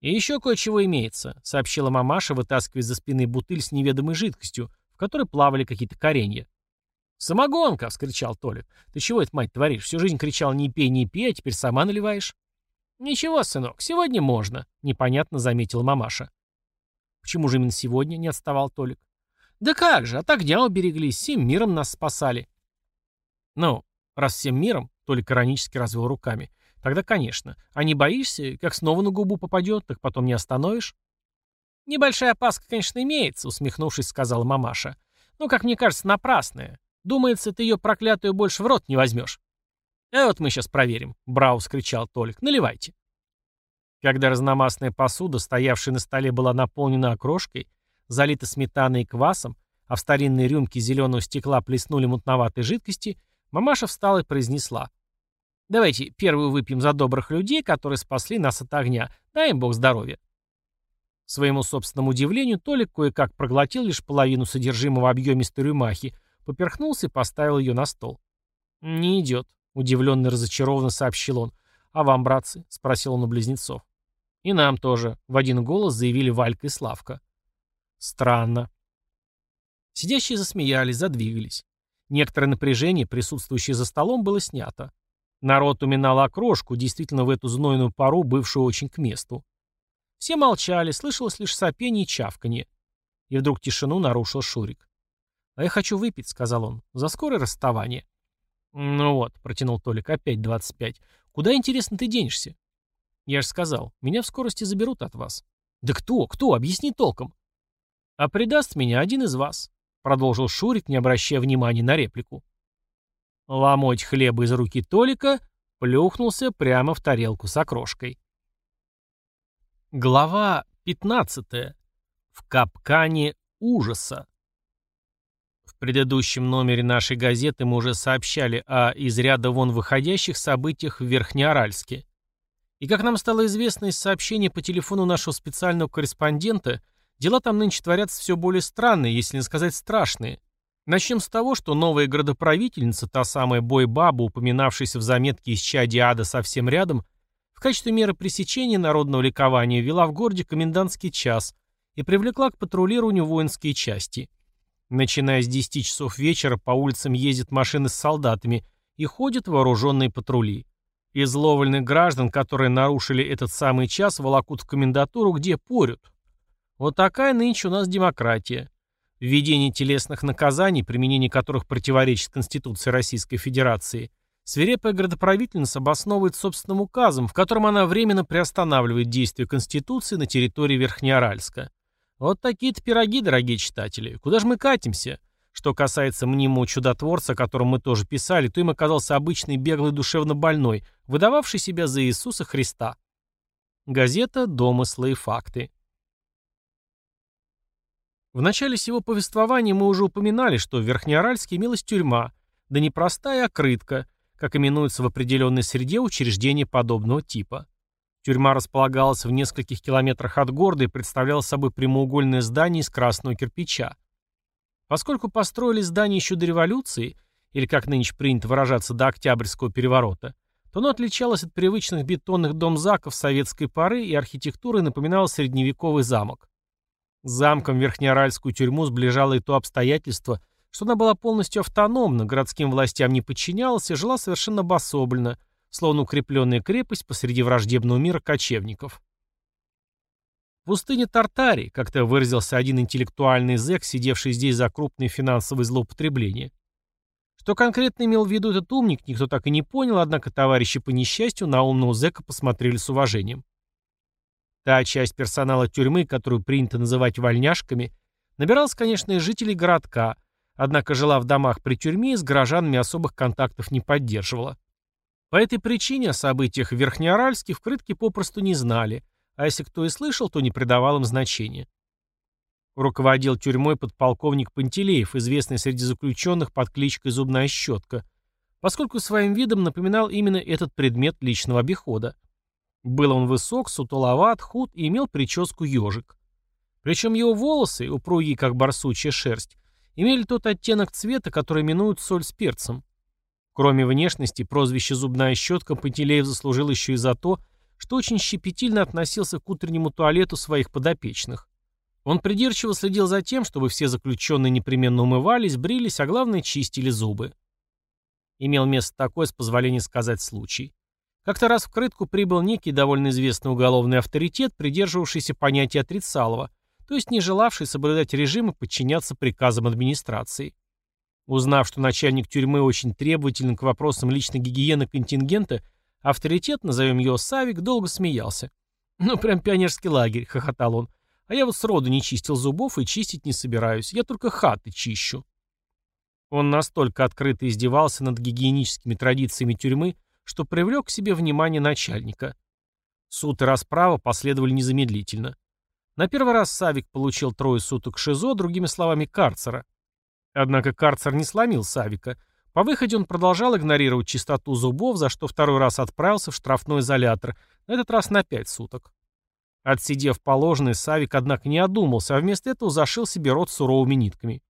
«И еще кое-чего имеется», — сообщила мамаша, вытаскивая из-за спины бутыль с неведомой жидкостью, в которой плавали какие-то коренья. «Самогонка!» — вскричал Толик. «Ты чего это, мать, творишь? Всю жизнь кричал «не пей, не пей», а теперь сама наливаешь?» «Ничего, сынок, сегодня можно», — непонятно заметила мамаша. «Почему же именно сегодня?» — не отставал Толик. «Да как же, от огня убереглись, всем миром нас спасали». Ну, раз всем миром, Толик иронически развел руками, тогда, конечно. А не боишься, как снова на губу попадет, так потом не остановишь? Небольшая опаска, конечно, имеется, усмехнувшись, сказала мамаша. Но, как мне кажется, напрасная. Думается, ты ее проклятую больше в рот не возьмешь. А вот мы сейчас проверим, Браус кричал Толик. Наливайте. Когда разномастная посуда, стоявшая на столе, была наполнена окрошкой, залита сметаной и квасом, а в старинной рюмке зеленого стекла плеснули мутноватой жидкости, Мамаша встала и произнесла. «Давайте первую выпьем за добрых людей, которые спасли нас от огня. Дай им Бог здоровья». Своему собственному удивлению, Толик кое-как проглотил лишь половину содержимого объемистой рюмахи, поперхнулся и поставил ее на стол. «Не идет», — удивленно и разочарованно сообщил он. «А вам, братцы?» — спросил он у близнецов. «И нам тоже», — в один голос заявили Валька и Славка. «Странно». Сидящие засмеялись, задвигались. Некоторое напряжение, присутствующее за столом, было снято. Народ уминал окрошку, действительно в эту знойную пару, бывшую очень к месту. Все молчали, слышалось лишь сопение и чавканье. И вдруг тишину нарушил Шурик. «А я хочу выпить», — сказал он, — «за скорое расставание». «Ну вот», — протянул Толик, — «опять двадцать пять. Куда, интересно, ты денешься?» «Я же сказал, меня в скорости заберут от вас». «Да кто? Кто? Объясни толком». «А предаст меня один из вас», — продолжил Шурик, не обращая внимания на реплику. Ломоть хлеба из руки Толика плюхнулся прямо в тарелку с окрошкой. Глава 15. В капкане ужаса. В предыдущем номере нашей газеты мы уже сообщали о из ряда вон выходящих событиях в Верхнеоральске. И как нам стало известно из сообщения по телефону нашего специального корреспондента, дела там нынче творятся все более странные, если не сказать страшные. Начнем с того, что новая градоправительница, та самая Бой-Баба, упоминавшаяся в заметке из чади ада совсем рядом, в качестве меры пресечения народного ликования вела в городе комендантский час и привлекла к патрулированию воинские части. Начиная с 10 часов вечера по улицам ездят машины с солдатами и ходят вооруженные патрули. Изловленных граждан, которые нарушили этот самый час, волокут в комендатуру, где порют. Вот такая нынче у нас демократия. Введение телесных наказаний, применение которых противоречит Конституции Российской Федерации, свирепая градоправительница обосновывает собственным указом, в котором она временно приостанавливает действие Конституции на территории Верхнеоральска. Вот такие-то пироги, дорогие читатели. Куда же мы катимся? Что касается мнимого чудотворца, о котором мы тоже писали, то им оказался обычный беглый душевно больной, выдававший себя за Иисуса Христа. Газета «Домыслы и факты». В начале сего повествования мы уже упоминали, что в Верхнеоральске имелась тюрьма, да не простая, а крытка, как именуется в определенной среде учреждение подобного типа. Тюрьма располагалась в нескольких километрах от города и представляла собой прямоугольное здание из красного кирпича. Поскольку построили здание еще до революции, или, как нынче принято выражаться, до Октябрьского переворота, то оно отличалось от привычных бетонных домзаков советской поры и архитектурой напоминало средневековый замок. С замком Верхнеоральскую тюрьму сближало и то обстоятельство, что она была полностью автономна, городским властям не подчинялась и жила совершенно обособленно, словно укрепленная крепость посреди враждебного мира кочевников. Пустыня Тартари, как-то выразился один интеллектуальный зэк, сидевший здесь за крупные финансовые злоупотребления. Что конкретно имел в виду этот умник, никто так и не понял, однако товарищи по несчастью на умного зэка посмотрели с уважением. Та часть персонала тюрьмы, которую принято называть вольняшками, набиралась, конечно, из жителей городка, однако жила в домах при тюрьме и с горожанами особых контактов не поддерживала. По этой причине о событиях в Верхнеоральске в Крытке попросту не знали, а если кто и слышал, то не придавал им значения. Руководил тюрьмой подполковник Пантелеев, известный среди заключенных под кличкой «Зубная щетка», поскольку своим видом напоминал именно этот предмет личного обихода. Был он высок, сутуловат, худ и имел прическу ежик. Причем его волосы, упругие как барсучья шерсть, имели тот оттенок цвета, который именуют соль с перцем. Кроме внешности, прозвище «зубная щетка» Пантелеев заслужил еще и за то, что очень щепетильно относился к утреннему туалету своих подопечных. Он придирчиво следил за тем, чтобы все заключенные непременно умывались, брились, а главное чистили зубы. Имел место такое, с позволения сказать, случай. Как-то раз в крытку прибыл некий довольно известный уголовный авторитет, придерживавшийся понятия отрицалого, то есть не желавший соблюдать режим и подчиняться приказам администрации. Узнав, что начальник тюрьмы очень требователен к вопросам личной гигиены контингента, авторитет, назовем его Савик, долго смеялся. «Ну, прям пионерский лагерь», — хохотал он. «А я вот сроду не чистил зубов и чистить не собираюсь. Я только хаты чищу». Он настолько открыто издевался над гигиеническими традициями тюрьмы, что привлек к себе внимание начальника. Суд и расправа последовали незамедлительно. На первый раз Савик получил трое суток ШИЗО, другими словами, карцера. Однако карцер не сломил Савика. По выходе он продолжал игнорировать чистоту зубов, за что второй раз отправился в штрафной изолятор, на этот раз на пять суток. Отсидев положенный, Савик, однако, не одумался, а вместо этого зашил себе рот суровыми нитками.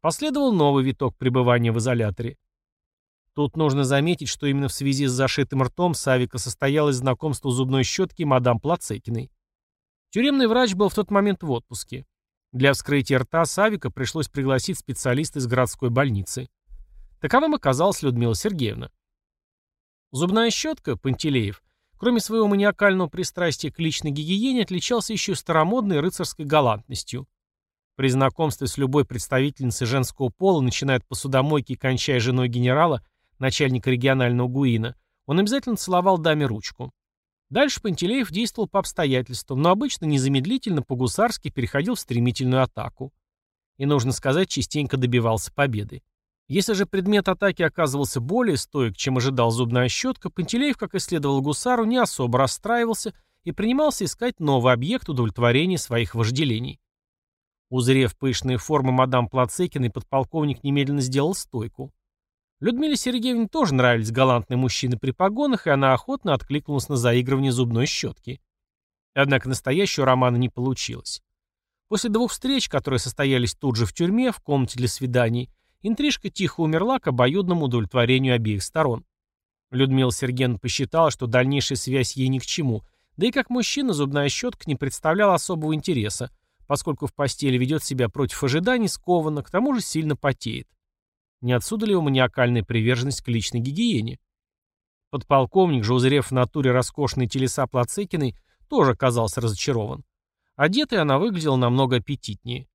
Последовал новый виток пребывания в изоляторе. Тут нужно заметить, что именно в связи с зашитым ртом Савика состоялось знакомство зубной щетки мадам Плацекиной. Тюремный врач был в тот момент в отпуске. Для вскрытия рта Савика пришлось пригласить специалиста из городской больницы. Таковым оказалась Людмила Сергеевна. Зубная щетка, Пантелеев, кроме своего маниакального пристрастия к личной гигиене, отличался еще старомодной рыцарской галантностью. При знакомстве с любой представительницей женского пола, начиная от посудомойки и кончая женой генерала, начальника регионального ГУИНа, он обязательно целовал даме ручку. Дальше Пантелеев действовал по обстоятельствам, но обычно незамедлительно по-гусарски переходил в стремительную атаку. И, нужно сказать, частенько добивался победы. Если же предмет атаки оказывался более стоек, чем ожидал зубная щетка, Пантелеев, как и следовал гусару, не особо расстраивался и принимался искать новый объект удовлетворения своих вожделений. Узрев пышные формы мадам Плацекиной, подполковник немедленно сделал стойку. Людмиле Сергеевне тоже нравились галантные мужчины при погонах, и она охотно откликнулась на заигрывание зубной щетки. Однако настоящего романа не получилось. После двух встреч, которые состоялись тут же в тюрьме, в комнате для свиданий, интрижка тихо умерла к обоюдному удовлетворению обеих сторон. Людмила Сергеевна посчитала, что дальнейшая связь ей ни к чему, да и как мужчина зубная щетка не представляла особого интереса, поскольку в постели ведет себя против ожиданий скованно, к тому же сильно потеет. Не отсюда ли его маниакальная приверженность к личной гигиене? Подполковник же, узрев в натуре роскошные телеса Плацекиной, тоже оказался разочарован. Одетой она выглядела намного аппетитнее.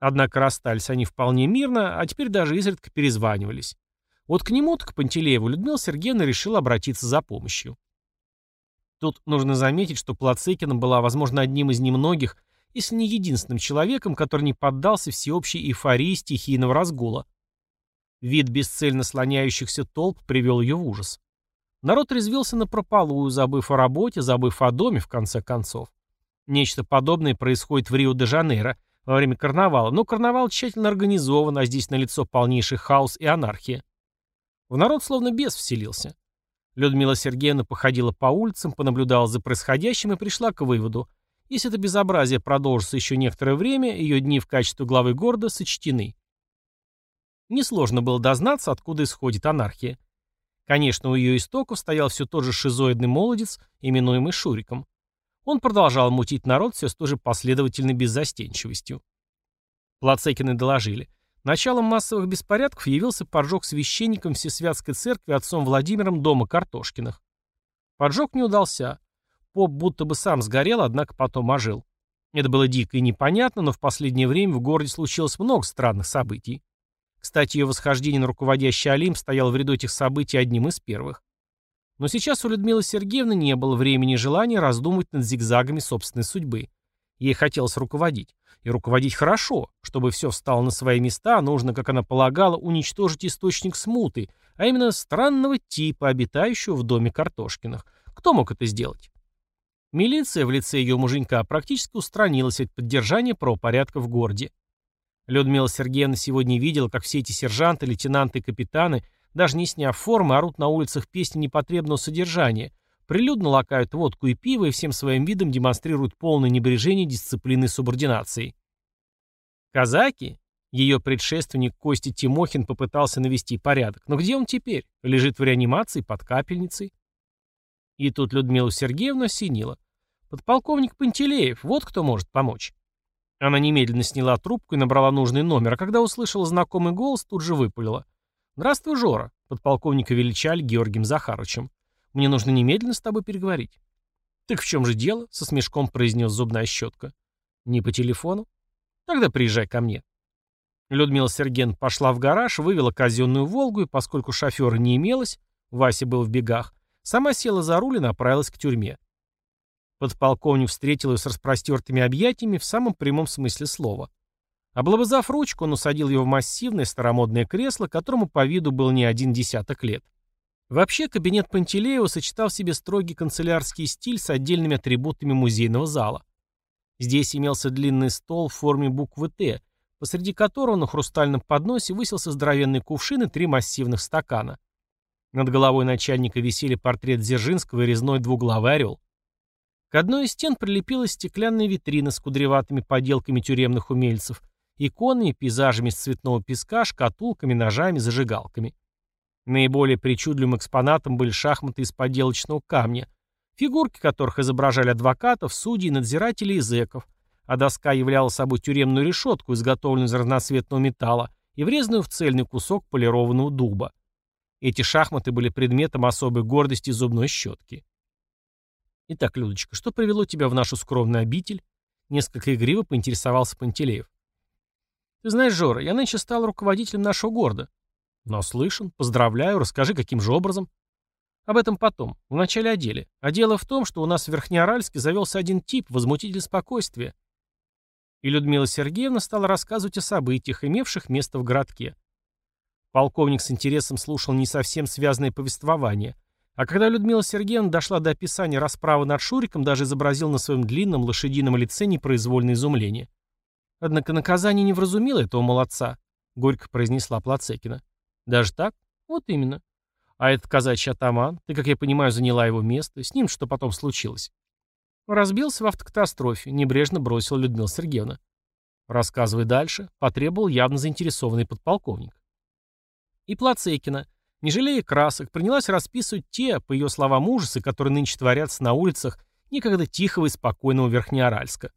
Однако расстались они вполне мирно, а теперь даже изредка перезванивались. Вот к нему-то, к Пантелееву, Людмила Сергеевна решила обратиться за помощью. Тут нужно заметить, что Плацекина была, возможно, одним из немногих, если не единственным человеком, который не поддался всеобщей эйфории стихийного разгула. Вид бесцельно слоняющихся толп привел ее в ужас. Народ резвился на прополую, забыв о работе, забыв о доме, в конце концов. Нечто подобное происходит в Рио-де-Жанейро во время карнавала, но карнавал тщательно организован, а здесь налицо полнейший хаос и анархия. В народ словно бес вселился. Людмила Сергеевна походила по улицам, понаблюдала за происходящим и пришла к выводу. Если это безобразие продолжится еще некоторое время, ее дни в качестве главы города сочтены. Несложно было дознаться, откуда исходит анархия. Конечно, у ее истоков стоял все тот же шизоидный молодец, именуемый Шуриком. Он продолжал мутить народ все с той же последовательной беззастенчивостью. Плацекины доложили. Началом массовых беспорядков явился поджог священником Всесвятской церкви отцом Владимиром дома Картошкиных. Поджог не удался. Поп будто бы сам сгорел, однако потом ожил. Это было дико и непонятно, но в последнее время в городе случилось много странных событий. Кстати, ее восхождение на руководящий Олимп стоял в ряду этих событий одним из первых. Но сейчас у Людмилы Сергеевны не было времени и желания раздумывать над зигзагами собственной судьбы. Ей хотелось руководить. И руководить хорошо. Чтобы все встало на свои места, нужно, как она полагала, уничтожить источник смуты, а именно странного типа, обитающего в доме Картошкиных. Кто мог это сделать? Милиция в лице ее муженька практически устранилась от поддержания правопорядка в городе. Людмила Сергеевна сегодня видела, как все эти сержанты, лейтенанты и капитаны, даже не сняв формы, орут на улицах песни непотребного содержания, прилюдно лакают водку и пиво и всем своим видом демонстрируют полное небрежение дисциплины и субординации. Казаки? Ее предшественник Костя Тимохин попытался навести порядок. Но где он теперь? Лежит в реанимации под капельницей. И тут Людмилу Сергеевну осенила. Подполковник Пантелеев, вот кто может помочь. Она немедленно сняла трубку и набрала нужный номер, а когда услышала знакомый голос, тут же выпалила. «Здравствуй, Жора», — подполковника величали Георгием Захаровичем. «Мне нужно немедленно с тобой переговорить». «Так в чем же дело?» — со смешком произнес зубная щетка. «Не по телефону?» «Тогда приезжай ко мне». Людмила Сергеевна пошла в гараж, вывела казенную «Волгу», и поскольку шофера не имелось, Вася был в бегах, сама села за руль и направилась к тюрьме. Подполковник встретил ее с распростертыми объятиями в самом прямом смысле слова. Облобызав ручку, он усадил ее в массивное старомодное кресло, которому по виду был не один десяток лет. Вообще, кабинет Пантелеева сочетал в себе строгий канцелярский стиль с отдельными атрибутами музейного зала. Здесь имелся длинный стол в форме буквы «Т», посреди которого на хрустальном подносе высился здоровенный кувшин и три массивных стакана. Над головой начальника висели портрет Дзержинского и резной двуглавый орел. К одной из стен прилепилась стеклянная витрина с кудреватыми поделками тюремных умельцев, иконами, пейзажами из цветного песка, шкатулками, ножами, зажигалками. Наиболее причудливым экспонатом были шахматы из поделочного камня, фигурки которых изображали адвокатов, судей, надзирателей и зэков, а доска являла собой тюремную решетку, изготовленную из разноцветного металла и врезанную в цельный кусок полированного дуба. Эти шахматы были предметом особой гордости зубной щетки. «Итак, Людочка, что привело тебя в нашу скромную обитель?» Несколько игриво поинтересовался Пантелеев. Ты знаешь, Жора, я нынче стал руководителем нашего города. Наслышан, поздравляю, расскажи, каким же образом. Об этом потом, в начале о деле. А дело в том, что у нас в Верхнеоральске завелся один тип, возмутитель спокойствия. И Людмила Сергеевна стала рассказывать о событиях, имевших место в городке. Полковник с интересом слушал не совсем связанное повествование, а когда Людмила Сергеевна дошла до описания расправы над Шуриком, даже изобразил на своем длинном лошадином лице непроизвольное изумление. Однако наказание не вразумило этого молодца, горько произнесла Плацекина. Даже так? Вот именно. А этот казачий атаман, ты, как я понимаю, заняла его место, с ним что потом случилось? Разбился в автокатастрофе, небрежно бросил Людмила Сергеевна. Рассказывай дальше, потребовал явно заинтересованный подполковник. И Плацекина, не жалея красок, принялась расписывать те, по ее словам, ужасы, которые нынче творятся на улицах некогда тихого и спокойного Верхнеоральска.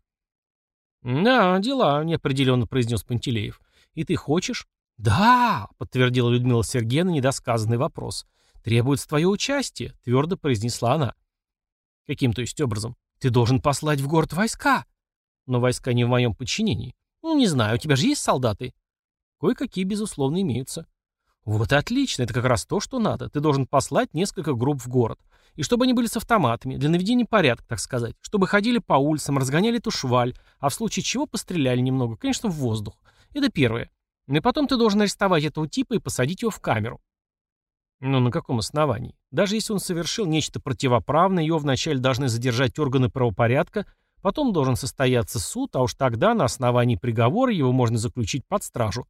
«Да, дела», — неопределенно произнес Пантелеев. «И ты хочешь?» «Да», — подтвердила Людмила Сергеевна недосказанный вопрос. «Требуется твое участие», — твердо произнесла она. «Каким, то есть, образом? Ты должен послать в город войска». «Но войска не в моем подчинении». «Ну, не знаю, у тебя же есть солдаты?» «Кое-какие, безусловно, имеются». «Вот отлично, это как раз то, что надо. Ты должен послать несколько групп в город. И чтобы они были с автоматами, для наведения порядка, так сказать. Чтобы ходили по улицам, разгоняли эту шваль, а в случае чего постреляли немного, конечно, в воздух. Это первое. Ну и потом ты должен арестовать этого типа и посадить его в камеру. Но на каком основании? Даже если он совершил нечто противоправное, его вначале должны задержать органы правопорядка, потом должен состояться суд, а уж тогда на основании приговора его можно заключить под стражу.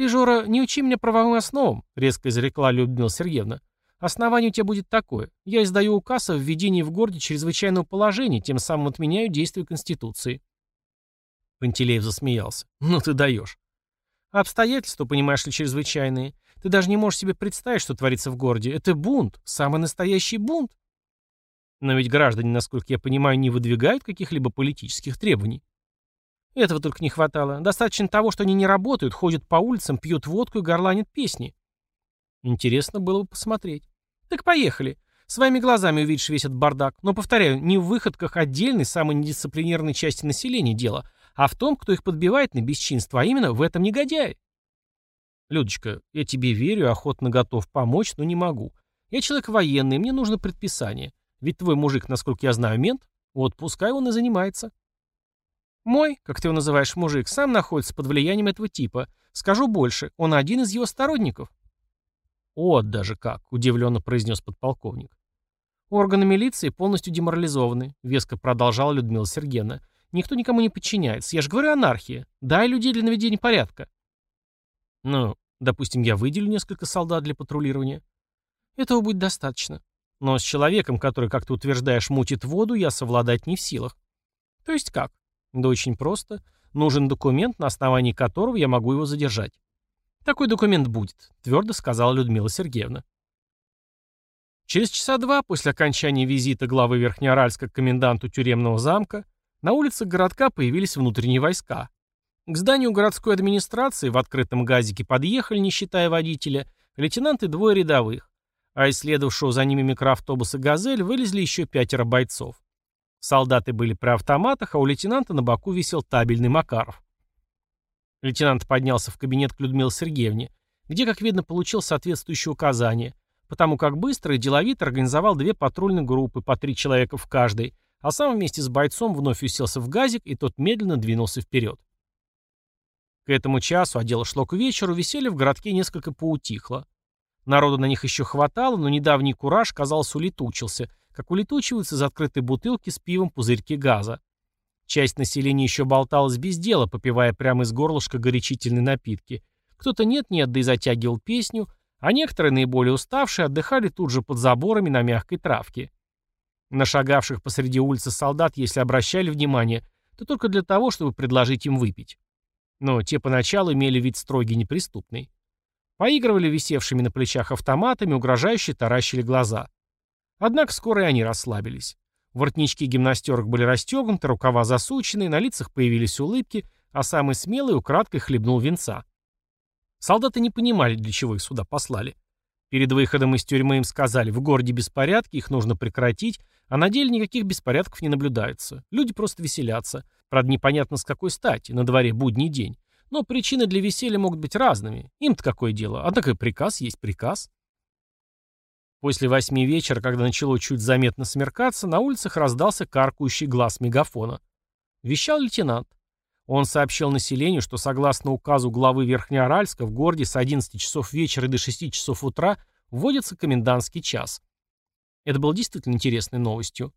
«Ты, Жора, не учи меня правовым основам», — резко изрекла Людмила Сергеевна. «Основание у тебя будет такое. Я издаю указ о введении в городе чрезвычайного положения, тем самым отменяю действие Конституции». Пантелеев засмеялся. «Ну ты даешь». «Обстоятельства, понимаешь ли, чрезвычайные. Ты даже не можешь себе представить, что творится в городе. Это бунт, самый настоящий бунт». Но ведь граждане, насколько я понимаю, не выдвигают каких-либо политических требований. Этого только не хватало. Достаточно того, что они не работают, ходят по улицам, пьют водку и горланят песни. Интересно было бы посмотреть. Так поехали. Своими глазами увидишь весь этот бардак. Но, повторяю, не в выходках отдельной, самой недисциплинированной части населения дело, а в том, кто их подбивает на бесчинство, а именно в этом негодяе. Людочка, я тебе верю, охотно готов помочь, но не могу. Я человек военный, мне нужно предписание. Ведь твой мужик, насколько я знаю, мент. Вот пускай он и занимается. Мой, как ты его называешь, мужик, сам находится под влиянием этого типа. Скажу больше, он один из его сторонников. «Вот даже как», — удивленно произнес подполковник. «Органы милиции полностью деморализованы», — веско продолжала Людмила Сергеевна. «Никто никому не подчиняется. Я же говорю анархия. Дай людей для наведения порядка». «Ну, допустим, я выделю несколько солдат для патрулирования». «Этого будет достаточно. Но с человеком, который, как ты утверждаешь, мутит воду, я совладать не в силах». «То есть как?» Да очень просто. Нужен документ, на основании которого я могу его задержать. Такой документ будет, твердо сказала Людмила Сергеевна. Через часа два после окончания визита главы Верхнеоральска к коменданту тюремного замка на улицах городка появились внутренние войска. К зданию городской администрации в открытом газике подъехали, не считая водителя, лейтенанты двое рядовых, а из следовавшего за ними микроавтобуса «Газель» вылезли еще пятеро бойцов. Солдаты были при автоматах, а у лейтенанта на боку висел табельный Макаров. Лейтенант поднялся в кабинет к Людмиле Сергеевне, где, как видно, получил соответствующее указание, потому как быстро и деловито организовал две патрульные группы, по три человека в каждой, а сам вместе с бойцом вновь уселся в газик, и тот медленно двинулся вперед. К этому часу, а дело шло к вечеру, веселье в городке несколько поутихло. Народу на них еще хватало, но недавний кураж, казалось, улетучился, как улетучиваются из открытой бутылки с пивом пузырьки газа. Часть населения еще болталась без дела, попивая прямо из горлышка горячительные напитки. Кто-то нет-нет, да и затягивал песню, а некоторые, наиболее уставшие, отдыхали тут же под заборами на мягкой травке. На шагавших посреди улицы солдат, если обращали внимание, то только для того, чтобы предложить им выпить. Но те поначалу имели вид строгий неприступный. Поигрывали висевшими на плечах автоматами, угрожающе таращили глаза. Однако скоро и они расслабились. Воротнички гимнастерок были расстегнуты, рукава засучены, на лицах появились улыбки, а самый смелый украдкой хлебнул венца. Солдаты не понимали, для чего их сюда послали. Перед выходом из тюрьмы им сказали, в городе беспорядки, их нужно прекратить, А на деле никаких беспорядков не наблюдается. Люди просто веселятся. Правда, непонятно с какой стати, на дворе будний день. Но причины для веселья могут быть разными. Им-то какое дело? Однако приказ есть приказ. После восьми вечера, когда начало чуть заметно смеркаться, на улицах раздался каркающий глаз мегафона. Вещал лейтенант. Он сообщил населению, что согласно указу главы Верхнеаральска в городе с 11 часов вечера до 6 часов утра вводится комендантский час. Это было действительно интересной новостью.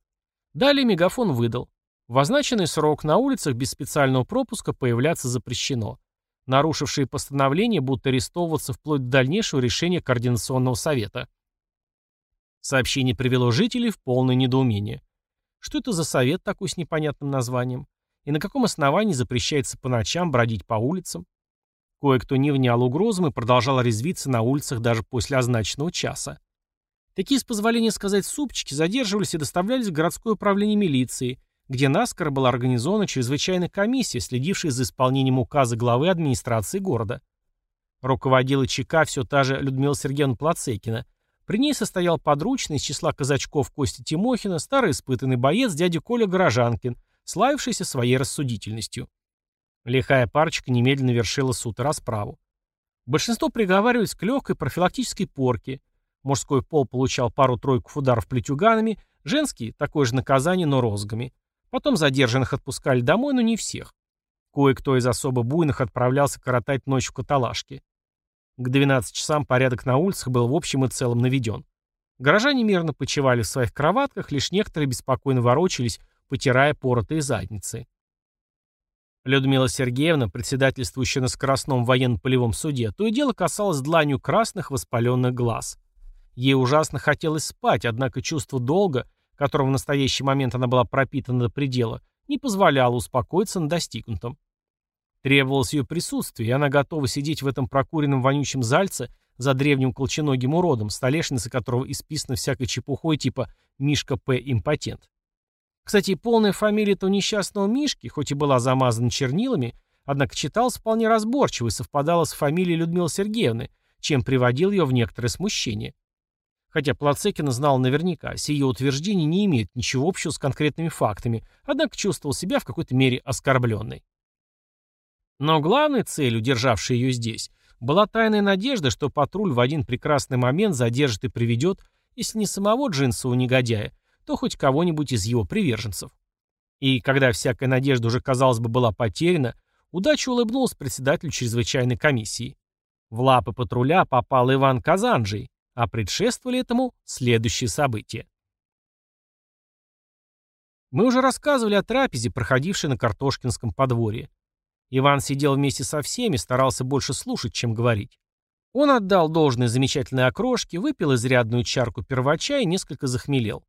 Далее мегафон выдал. В означенный срок на улицах без специального пропуска появляться запрещено. Нарушившие постановление будут арестовываться вплоть до дальнейшего решения Координационного совета. Сообщение привело жителей в полное недоумение. Что это за совет такой с непонятным названием? И на каком основании запрещается по ночам бродить по улицам? Кое-кто не внял угрозам и продолжал резвиться на улицах даже после означенного часа. Такие, с позволения сказать, супчики задерживались и доставлялись в городское управление милиции, где наскоро была организована чрезвычайная комиссия, следившая за исполнением указа главы администрации города. Руководила ЧК все та же Людмила Сергеевна Плацекина. При ней состоял подручный из числа казачков Костя Тимохина, старый испытанный боец дядя Коля Горожанкин, славившийся своей рассудительностью. Лихая парочка немедленно вершила суд и расправу. Большинство приговаривались к легкой профилактической порке – Мужской пол получал пару-тройку ударов плетюганами, женский – такое же наказание, но розгами. Потом задержанных отпускали домой, но не всех. Кое-кто из особо буйных отправлялся коротать ночь в каталажке. К 12 часам порядок на улицах был в общем и целом наведен. Горожане мирно почивали в своих кроватках, лишь некоторые беспокойно ворочались, потирая поротые задницы. Людмила Сергеевна, председательствующая на скоростном военно-полевом суде, то и дело касалась дланью красных воспаленных глаз. Ей ужасно хотелось спать, однако чувство долга, которым в настоящий момент она была пропитана до предела, не позволяло успокоиться на достигнутом. Требовалось ее присутствие, и она готова сидеть в этом прокуренном вонючем зальце за древним колченогим уродом, столешница которого исписана всякой чепухой типа «Мишка П. Импотент». Кстати, полная фамилия этого несчастного Мишки, хоть и была замазана чернилами, однако читалась вполне разборчиво и совпадала с фамилией Людмилы Сергеевны, чем приводил ее в некоторое смущение. Хотя Плацекин знал наверняка, сие утверждение не имеет ничего общего с конкретными фактами, однако чувствовал себя в какой-то мере оскорбленной. Но главной целью, державшей ее здесь, была тайная надежда, что патруль в один прекрасный момент задержит и приведет, если не самого джинсового негодяя, то хоть кого-нибудь из его приверженцев. И когда всякая надежда уже, казалось бы, была потеряна, удача улыбнулась председателю чрезвычайной комиссии. В лапы патруля попал Иван Казанджий, а предшествовали этому следующие события. Мы уже рассказывали о трапезе, проходившей на Картошкинском подворье. Иван сидел вместе со всеми, старался больше слушать, чем говорить. Он отдал должное замечательной окрошке, выпил изрядную чарку первача и несколько захмелел.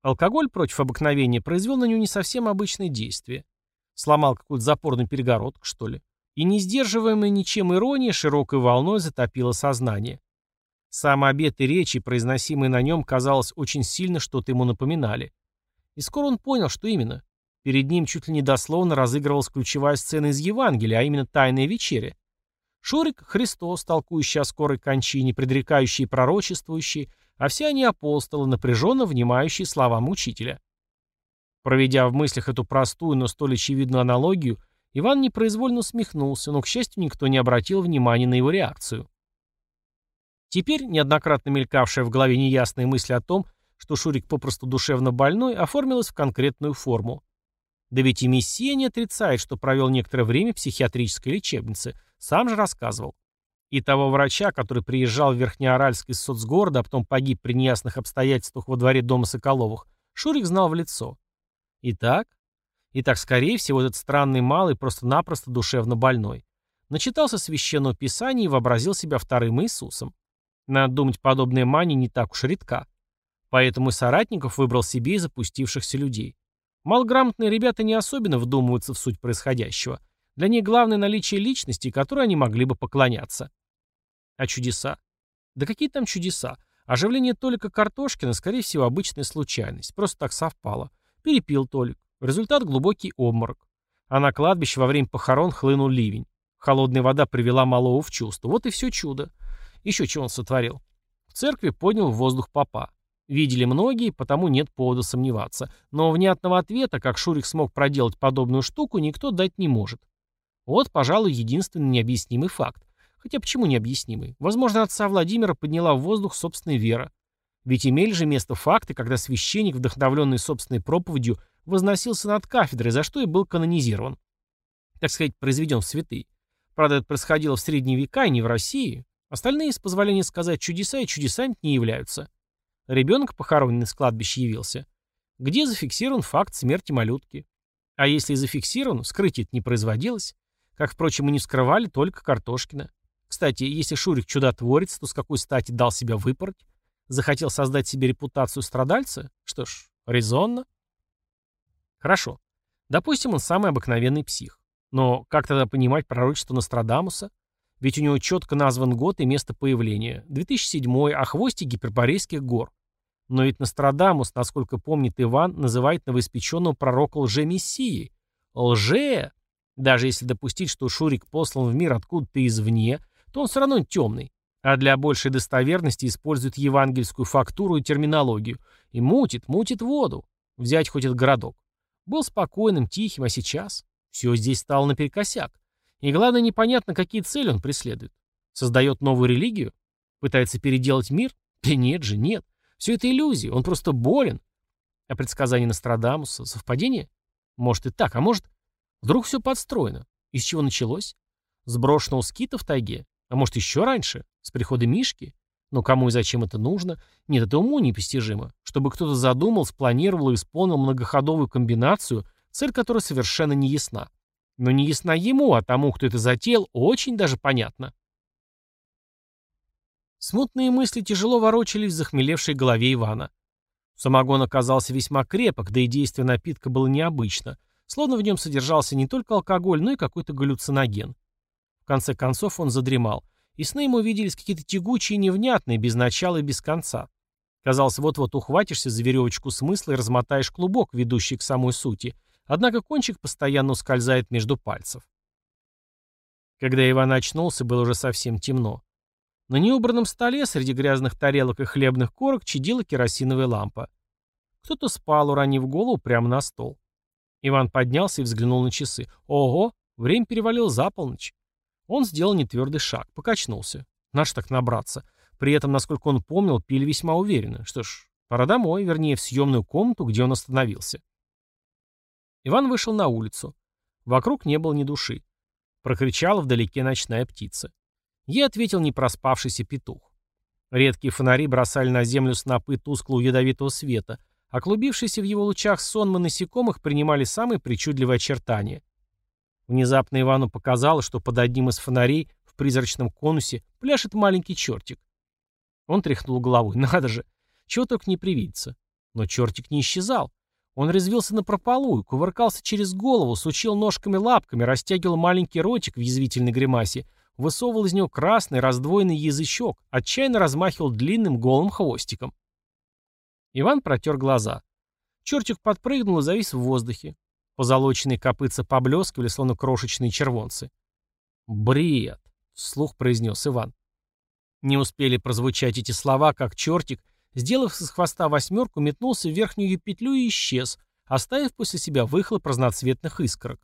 Алкоголь против обыкновения произвел на него не совсем обычное действие. Сломал какую-то запорную перегородку, что ли. И не сдерживаемая ничем ирония широкой волной затопила сознание. Сам обед и речи, произносимые на нем, казалось, очень сильно что-то ему напоминали. И скоро он понял, что именно. Перед ним чуть ли не дословно разыгрывалась ключевая сцена из Евангелия, а именно Тайная вечеря. Шурик — Христос, толкующий о скорой кончине, предрекающий и пророчествующий, а все они апостолы, напряженно внимающие словам учителя. Проведя в мыслях эту простую, но столь очевидную аналогию, Иван непроизвольно усмехнулся, но, к счастью, никто не обратил внимания на его реакцию. Теперь неоднократно мелькавшая в голове неясная мысль о том, что Шурик попросту душевно больной, оформилась в конкретную форму. Да ведь и Мессия не отрицает, что провел некоторое время в психиатрической лечебнице. Сам же рассказывал. И того врача, который приезжал в Верхнеоральск из соцгорода, а потом погиб при неясных обстоятельствах во дворе дома Соколовых, Шурик знал в лицо. Итак? Итак, скорее всего, этот странный малый просто-напросто душевно больной. Начитался священного писания и вообразил себя вторым Иисусом. Надо думать, подобная мания не так уж редка. Поэтому и соратников выбрал себе и запустившихся людей. Малограмотные ребята не особенно вдумываются в суть происходящего. Для них главное наличие личности, которой они могли бы поклоняться. А чудеса? Да какие там чудеса? Оживление Толика Картошкина, скорее всего, обычная случайность. Просто так совпало. Перепил Толик. Результат – глубокий обморок. А на кладбище во время похорон хлынул ливень. Холодная вода привела малого в чувство. Вот и все чудо. Еще чего он сотворил? В церкви поднял в воздух попа. Видели многие, потому нет повода сомневаться. Но внятного ответа, как Шурик смог проделать подобную штуку, никто дать не может. Вот, пожалуй, единственный необъяснимый факт. Хотя почему необъяснимый? Возможно, отца Владимира подняла в воздух собственная вера. Ведь имели же место факты, когда священник, вдохновленный собственной проповедью, возносился над кафедрой, за что и был канонизирован. Так сказать, произведен в святые. Правда, это происходило в средние века и не в России. Остальные, с позволения сказать, чудеса и чудесами не являются. Ребенок, похороненный с кладбища, явился. Где зафиксирован факт смерти малютки? А если и зафиксирован, вскрытие не производилось. Как, впрочем, и не вскрывали только Картошкина. Кстати, если Шурик чудотворец, то с какой стати дал себя выпороть? Захотел создать себе репутацию страдальца? Что ж, резонно. Хорошо. Допустим, он самый обыкновенный псих. Но как тогда понимать пророчество Нострадамуса? Ведь у него четко назван год и место появления. 2007 о хвосте гиперборейских гор. Но ведь Нострадамус, насколько помнит Иван, называет новоиспеченного пророка лже-мессией. Лже! Даже если допустить, что Шурик послан в мир откуда-то извне, то он все равно темный. А для большей достоверности использует евангельскую фактуру и терминологию. И мутит, мутит воду. Взять хоть этот городок. Был спокойным, тихим, а сейчас? Все здесь стало наперекосяк. И главное, непонятно, какие цели он преследует. Создает новую религию? Пытается переделать мир? Да нет же, нет. Все это иллюзии, он просто болен. А предсказание Нострадамуса — совпадение? Может и так, а может... Вдруг все подстроено. Из чего началось? С брошенного скита в тайге? А может еще раньше? С прихода Мишки? Но кому и зачем это нужно? Нет, это уму непостижимо. Чтобы кто-то задумал, спланировал и исполнил многоходовую комбинацию, цель которой совершенно не ясна. Но не ясна ему, а тому, кто это затеял, очень даже понятно. Смутные мысли тяжело ворочались в захмелевшей голове Ивана. Самогон оказался весьма крепок, да и действие напитка было необычно — Словно в нем содержался не только алкоголь, но и какой-то галлюциноген. В конце концов он задремал, и сны ему виделись какие-то тягучие невнятные, без начала и без конца. Казалось, вот-вот ухватишься за веревочку смысла и размотаешь клубок, ведущий к самой сути, однако кончик постоянно ускользает между пальцев. Когда Иван очнулся, было уже совсем темно. На неубранном столе среди грязных тарелок и хлебных корок чадила керосиновая лампа. Кто-то спал, уронив голову прямо на стол. Иван поднялся и взглянул на часы. Ого, время перевалило за полночь. Он сделал нетвердый шаг, покачнулся. Наш так набраться. При этом, насколько он помнил, пили весьма уверенно. Что ж, пора домой, вернее, в съемную комнату, где он остановился. Иван вышел на улицу. Вокруг не было ни души. Прокричала вдалеке ночная птица. Ей ответил непроспавшийся петух. Редкие фонари бросали на землю снопы тусклого ядовитого света, а клубившиеся в его лучах сонмы насекомых принимали самые причудливые очертания. Внезапно Ивану показалось, что под одним из фонарей в призрачном конусе пляшет маленький чертик. Он тряхнул головой. Надо же, чего только не привидится. Но чертик не исчезал. Он резвился на прополую, кувыркался через голову, сучил ножками-лапками, растягивал маленький ротик в язвительной гримасе, высовывал из него красный раздвоенный язычок, отчаянно размахивал длинным голым хвостиком. Иван протер глаза. Чертик подпрыгнул и завис в воздухе. Позолоченные копытца поблескивали, словно крошечные червонцы. «Бред!» — вслух произнес Иван. Не успели прозвучать эти слова, как чертик, сделав с хвоста восьмерку, метнулся в верхнюю петлю и исчез, оставив после себя выхлоп разноцветных искорок.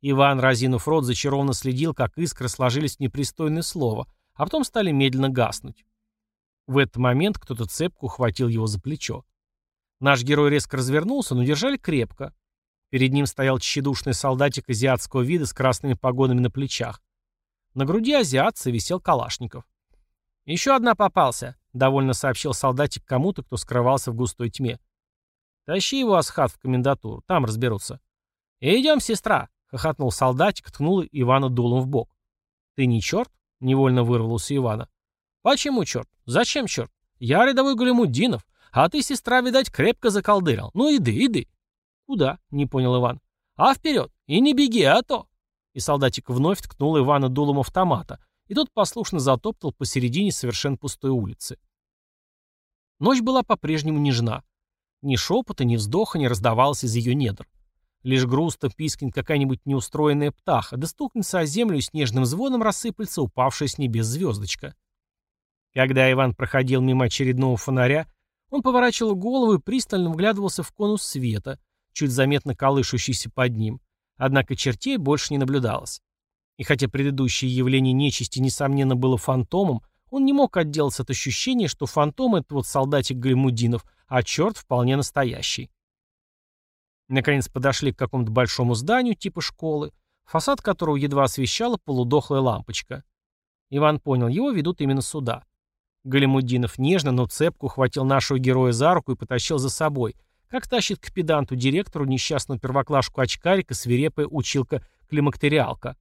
Иван, разинув рот, зачарованно следил, как искры сложились в непристойное слово, а потом стали медленно гаснуть. В этот момент кто-то цепко ухватил его за плечо. Наш герой резко развернулся, но держали крепко. Перед ним стоял тщедушный солдатик азиатского вида с красными погонами на плечах. На груди азиатца висел Калашников. «Еще одна попался», — довольно сообщил солдатик кому-то, кто скрывался в густой тьме. «Тащи его, Асхат, в комендатуру, там разберутся». «Идем, сестра», — хохотнул солдатик, ткнул Ивана дулом в бок. «Ты не черт?» — невольно вырвался Ивана. «Почему, черт? Зачем, черт? Я рядовой Галимуддинов, а ты, сестра, видать, крепко заколдырил. Ну, иди, иди». «Куда?» — не понял Иван. «А вперед! И не беги, а то!» И солдатик вновь ткнул Ивана дулом автомата, и тот послушно затоптал посередине совершенно пустой улицы. Ночь была по-прежнему нежна. Ни шепота, ни вздоха не раздавалось из ее недр. Лишь грустно пискнет какая-нибудь неустроенная птаха, да стукнется о землю и снежным звоном рассыпается упавшая с небес звездочка. Когда Иван проходил мимо очередного фонаря, Он поворачивал голову и пристально вглядывался в конус света, чуть заметно колышущийся под ним. Однако чертей больше не наблюдалось. И хотя предыдущее явление нечисти, несомненно, было фантомом, он не мог отделаться от ощущения, что фантом — это вот солдатик Галимудинов, а черт вполне настоящий. Наконец подошли к какому-то большому зданию типа школы, фасад которого едва освещала полудохлая лампочка. Иван понял, его ведут именно сюда. Галимуддинов нежно, но цепко ухватил нашего героя за руку и потащил за собой, как тащит к педанту директору несчастную первоклашку очкарика свирепая училка-климактериалка.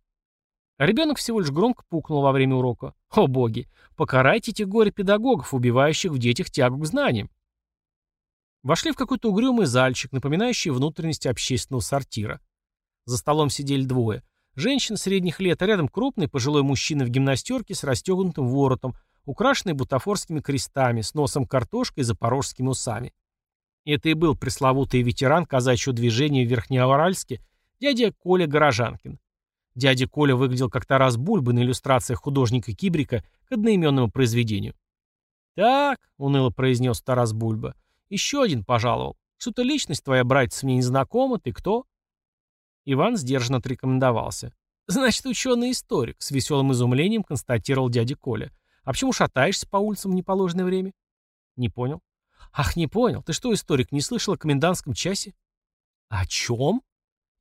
А ребенок всего лишь громко пукнул во время урока. О боги, покарайте этих горе-педагогов, убивающих в детях тягу к знаниям. Вошли в какой-то угрюмый зальчик, напоминающий внутренность общественного сортира. За столом сидели двое. Женщина средних лет, а рядом крупный пожилой мужчина в гимнастерке с расстегнутым воротом, украшенный бутафорскими крестами, с носом картошкой и запорожскими усами. Это и был пресловутый ветеран казачьего движения в Верхнеуральске, дядя Коля Горожанкин. Дядя Коля выглядел как Тарас Бульба на иллюстрациях художника Кибрика к одноименному произведению. «Так», — уныло произнес Тарас Бульба, — «еще один пожаловал. Что-то личность твоя, братец, мне не знакома, ты кто?» Иван сдержанно отрекомендовался. «Значит, ученый-историк», — с веселым изумлением констатировал дядя Коля. «А почему шатаешься по улицам в неположенное время?» «Не понял». «Ах, не понял. Ты что, историк, не слышал о комендантском часе?» «О чем?»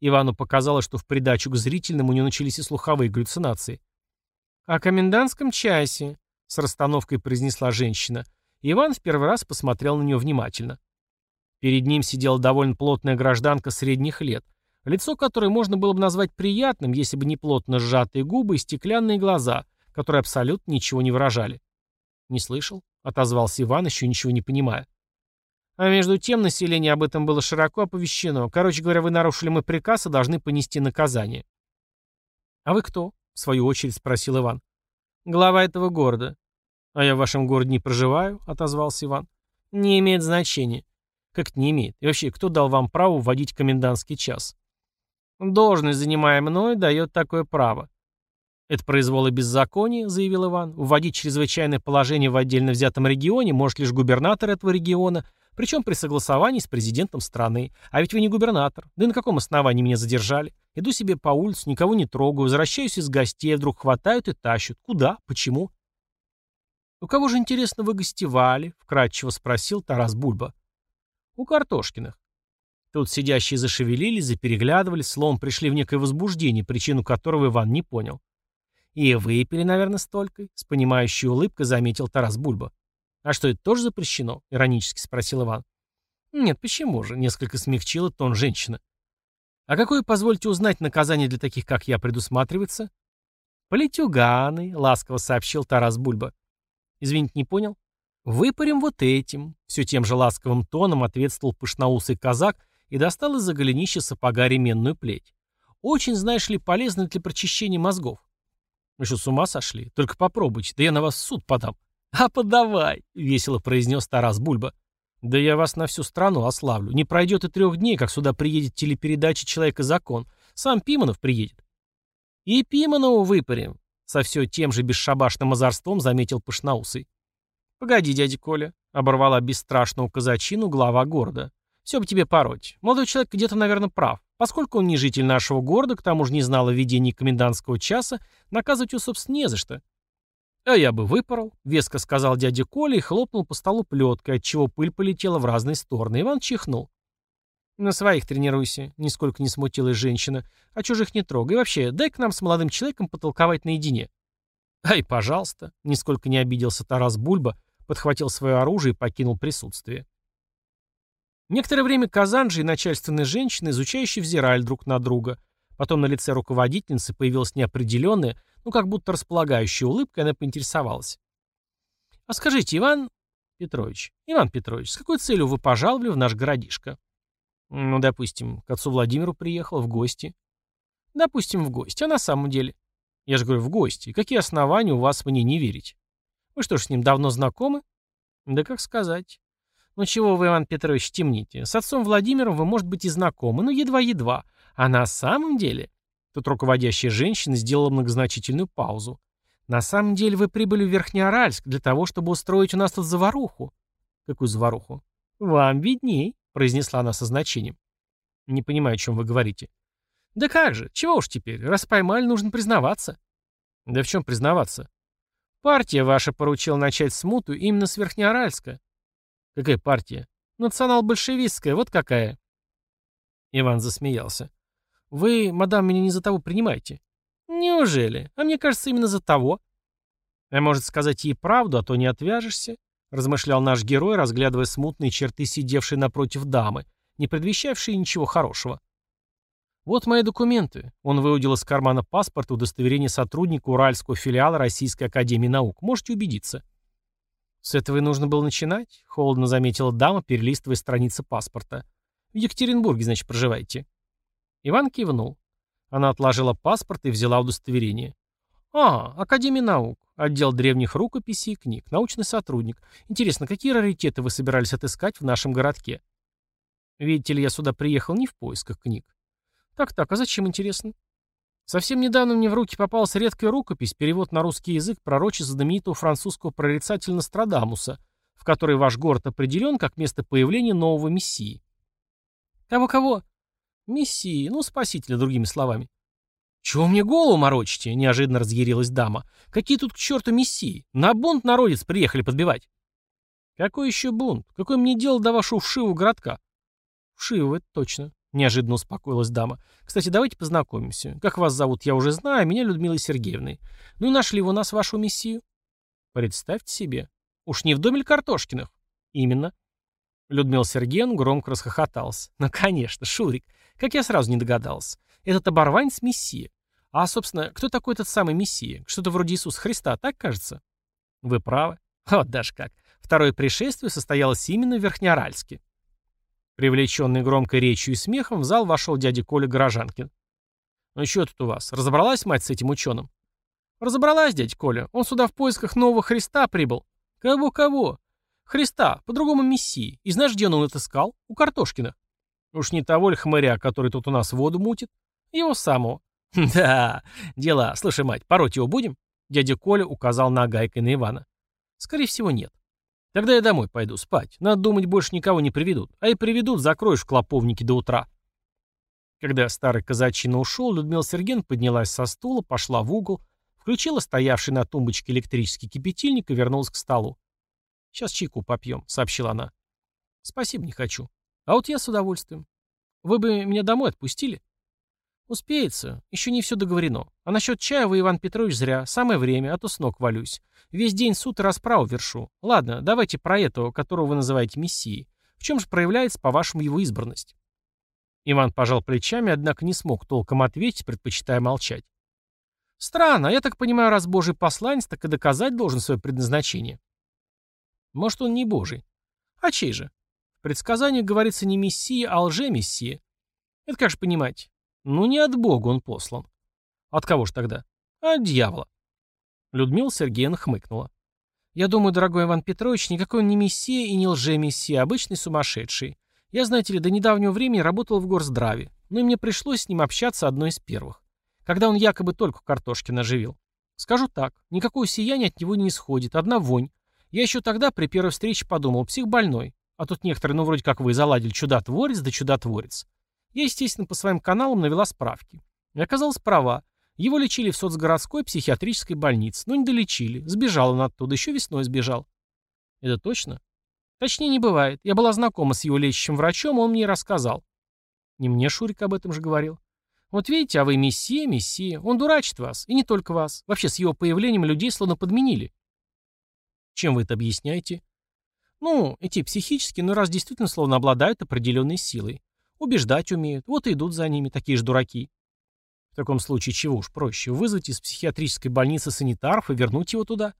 Ивану показалось, что в придачу к зрительным у него начались и слуховые галлюцинации. «О комендантском часе», — с расстановкой произнесла женщина. Иван в первый раз посмотрел на нее внимательно. Перед ним сидела довольно плотная гражданка средних лет, Лицо, которое можно было бы назвать приятным, если бы не плотно сжатые губы и стеклянные глаза, которые абсолютно ничего не выражали. «Не слышал?» — отозвался Иван, еще ничего не понимая. А между тем население об этом было широко оповещено. Короче говоря, вы нарушили мой приказ и должны понести наказание. «А вы кто?» — в свою очередь спросил Иван. «Глава этого города». «А я в вашем городе не проживаю», — отозвался Иван. «Не имеет значения». «Как не имеет? И вообще, кто дал вам право вводить комендантский час?» Должность, занимая мной, дает такое право. Это произвол и беззаконие, заявил Иван. Вводить чрезвычайное положение в отдельно взятом регионе может лишь губернатор этого региона, причем при согласовании с президентом страны. А ведь вы не губернатор. Да и на каком основании меня задержали? Иду себе по улице, никого не трогаю, возвращаюсь из гостей, вдруг хватают и тащат. Куда? Почему? «У кого же, интересно, вы гостевали?» — вкратчиво спросил Тарас Бульба. «У Картошкиных. Тут сидящие зашевелились, запереглядывались, словом пришли в некое возбуждение, причину которого Иван не понял. «И выпили, наверное, столько?» — с понимающей улыбкой заметил Тарас Бульба. «А что, это тоже запрещено?» — иронически спросил Иван. «Нет, почему же?» — несколько смягчила тон женщина. «А какое, позвольте узнать, наказание для таких, как я, предусматривается?» «Политюганы», — ласково сообщил Тарас Бульба. «Извините, не понял?» «Выпарим вот этим», — все тем же ласковым тоном ответствовал пышноусый казак, и достал из-за голенища сапога ременную плеть. Очень, знаешь ли, полезно для прочищения мозгов. Вы что, с ума сошли? Только попробуйте, да я на вас суд подам. А подавай, весело произнес Тарас Бульба. Да я вас на всю страну ославлю. Не пройдет и трех дней, как сюда приедет телепередача «Человек и закон». Сам Пиманов приедет. И Пиманову выпарим. Со все тем же бесшабашным озорством заметил Пышнаусый. «Погоди, дядя Коля», — оборвала бесстрашную казачину глава города. Все бы тебе пороть. Молодой человек где-то, наверное, прав. Поскольку он не житель нашего города, к тому же не знал о ведении комендантского часа, наказывать его, собственно, не за что. «А я бы выпорол», — веско сказал дядя Коля и хлопнул по столу плеткой, отчего пыль полетела в разные стороны. Иван чихнул. «На своих тренируйся», — нисколько не смутилась женщина. «А чужих не трогай. И вообще, дай к нам с молодым человеком потолковать наедине». «Ай, пожалуйста», — нисколько не обиделся Тарас Бульба, подхватил свое оружие и покинул присутствие. Некоторое время Казанджи и начальственные женщины, изучающие, взирали друг на друга. Потом на лице руководительницы появилась неопределенная, ну как будто располагающая улыбка, и она поинтересовалась. «А скажите, Иван Петрович, Иван Петрович, с какой целью вы пожаловали в наш городишко?» «Ну, допустим, к отцу Владимиру приехал в гости». «Допустим, в гости. А на самом деле?» «Я же говорю, в гости. Какие основания у вас мне не верить? Вы что ж, с ним давно знакомы?» «Да как сказать. «Ну чего вы, Иван Петрович, темните? С отцом Владимиром вы, может быть, и знакомы, но едва-едва. А на самом деле...» Тут руководящая женщина сделала многозначительную паузу. «На самом деле вы прибыли в Верхнеоральск для того, чтобы устроить у нас тут заваруху». Какую заваруху? Вам видней, произнесла она со значением. Не понимаю, о чем вы говорите. Да как же, чего уж теперь, раз поймали, нужно признаваться. Да в чем признаваться? Партия ваша поручила начать смуту именно с Верхнеоральска. Какая партия? Национал-большевистская, вот какая. Иван засмеялся. Вы, мадам, меня не за того принимаете. Неужели? А мне кажется, именно за того. А может сказать ей правду, а то не отвяжешься? Размышлял наш герой, разглядывая смутные черты сидевшей напротив дамы, не предвещавшие ничего хорошего. «Вот мои документы». Он выудил из кармана паспорт и удостоверение сотрудника Уральского филиала Российской Академии Наук. Можете убедиться. «С этого и нужно было начинать», — холодно заметила дама, перелистывая страницы паспорта. «В Екатеринбурге, значит, проживаете?» Иван кивнул. Она отложила паспорт и взяла удостоверение. «А, Академия наук, отдел древних рукописей и книг, научный сотрудник. Интересно, какие раритеты вы собирались отыскать в нашем городке?» «Видите ли, я сюда приехал не в поисках книг. Так-так, а зачем, интересно? Совсем недавно мне в руки попалась редкая рукопись, перевод на русский язык пророчества знаменитого французского прорицателя Нострадамуса, в которой ваш город определен как место появления нового мессии. Кого-кого? Мессии, ну, спасителя, другими словами. «Чего мне голову морочите?» — неожиданно разъярилась дама. «Какие тут к черту мессии? На бунт народец приехали подбивать». «Какой еще бунт? Какое мне дело до вашего вшивого городка?» «Вшивого, это точно. Неожиданно успокоилась дама. «Кстати, давайте познакомимся. Как вас зовут, я уже знаю, меня Людмила Сергеевна. Ну и нашли вы нас вашу мессию?» «Представьте себе. Уж не в доме Картошкиных?» «Именно». Людмила Сергеевна громко расхохоталась. «Ну, конечно, Шурик. Как я сразу не догадался. Этот оборванец мессия. А, собственно, кто такой этот самый мессия? Что-то вроде Иисуса Христа, так кажется?» «Вы правы. Вот даже как. Второе пришествие состоялось именно в Верхнеоральске». Привлеченный громкой речью и смехом, в зал вошел дядя Коля Горожанкин. «Ну что тут у вас? Разобралась мать с этим ученым?» «Разобралась, дядя Коля. Он сюда в поисках нового Христа прибыл». «Кого-кого?» «Христа, по-другому Мессии. И знаешь, где он его отыскал? У Картошкина». «Уж не того ли хмыря, который тут у нас воду мутит?» «Его самого». «Да, дела. Слушай, мать, пороть его будем?» Дядя Коля указал на нагайкой на Ивана. «Скорее всего, нет. Тогда я домой пойду спать. Надо думать, больше никого не приведут. А и приведут, закроешь в клоповнике до утра. Когда старый казачина ушел, Людмила Сергеевна поднялась со стула, пошла в угол, включила стоявший на тумбочке электрический кипятильник и вернулась к столу. «Сейчас чайку попьем», — сообщила она. «Спасибо, не хочу. А вот я с удовольствием. Вы бы меня домой отпустили?» «Успеется. Еще не все договорено. А насчет чая вы, Иван Петрович, зря. Самое время, а то с ног валюсь. Весь день суд и расправу вершу. Ладно, давайте про этого, которого вы называете мессией. В чем же проявляется, по-вашему, его избранность?» Иван пожал плечами, однако не смог толком ответить, предпочитая молчать. «Странно. Я так понимаю, раз божий посланец, так и доказать должен свое предназначение». «Может, он не божий. А чей же? Предсказаниях говорится не мессия, а лже-мессия. Это как же понимать? Ну, не от Бога он послан. От кого же тогда? От дьявола. Людмила Сергеевна хмыкнула. Я думаю, дорогой Иван Петрович, никакой он не мессия и не лже-мессия, а обычный сумасшедший. Я, знаете ли, до недавнего времени работал в горздраве, но и мне пришлось с ним общаться одной из первых. Когда он якобы только картошки наживил. Скажу так, никакое сияние от него не исходит, одна вонь. Я еще тогда при первой встрече подумал, псих больной. А тут некоторые, ну вроде как вы, заладили чудотворец да чудотворец. Я, естественно, по своим каналам навела справки. И оказалось права. Его лечили в соцгородской психиатрической больнице, но не долечили. Сбежал он оттуда, еще весной сбежал. Это точно? Точнее не бывает. Я была знакома с его лечащим врачом, он мне рассказал. Не мне Шурик об этом же говорил. Вот видите, а вы мессия, мессия. Он дурачит вас. И не только вас. Вообще с его появлением людей словно подменили. Чем вы это объясняете? Ну, эти психические, ну раз действительно словно обладают определенной силой. Убеждать умеют. Вот и идут за ними, такие же дураки. В таком случае чего уж проще, вызвать из психиатрической больницы санитаров и вернуть его туда?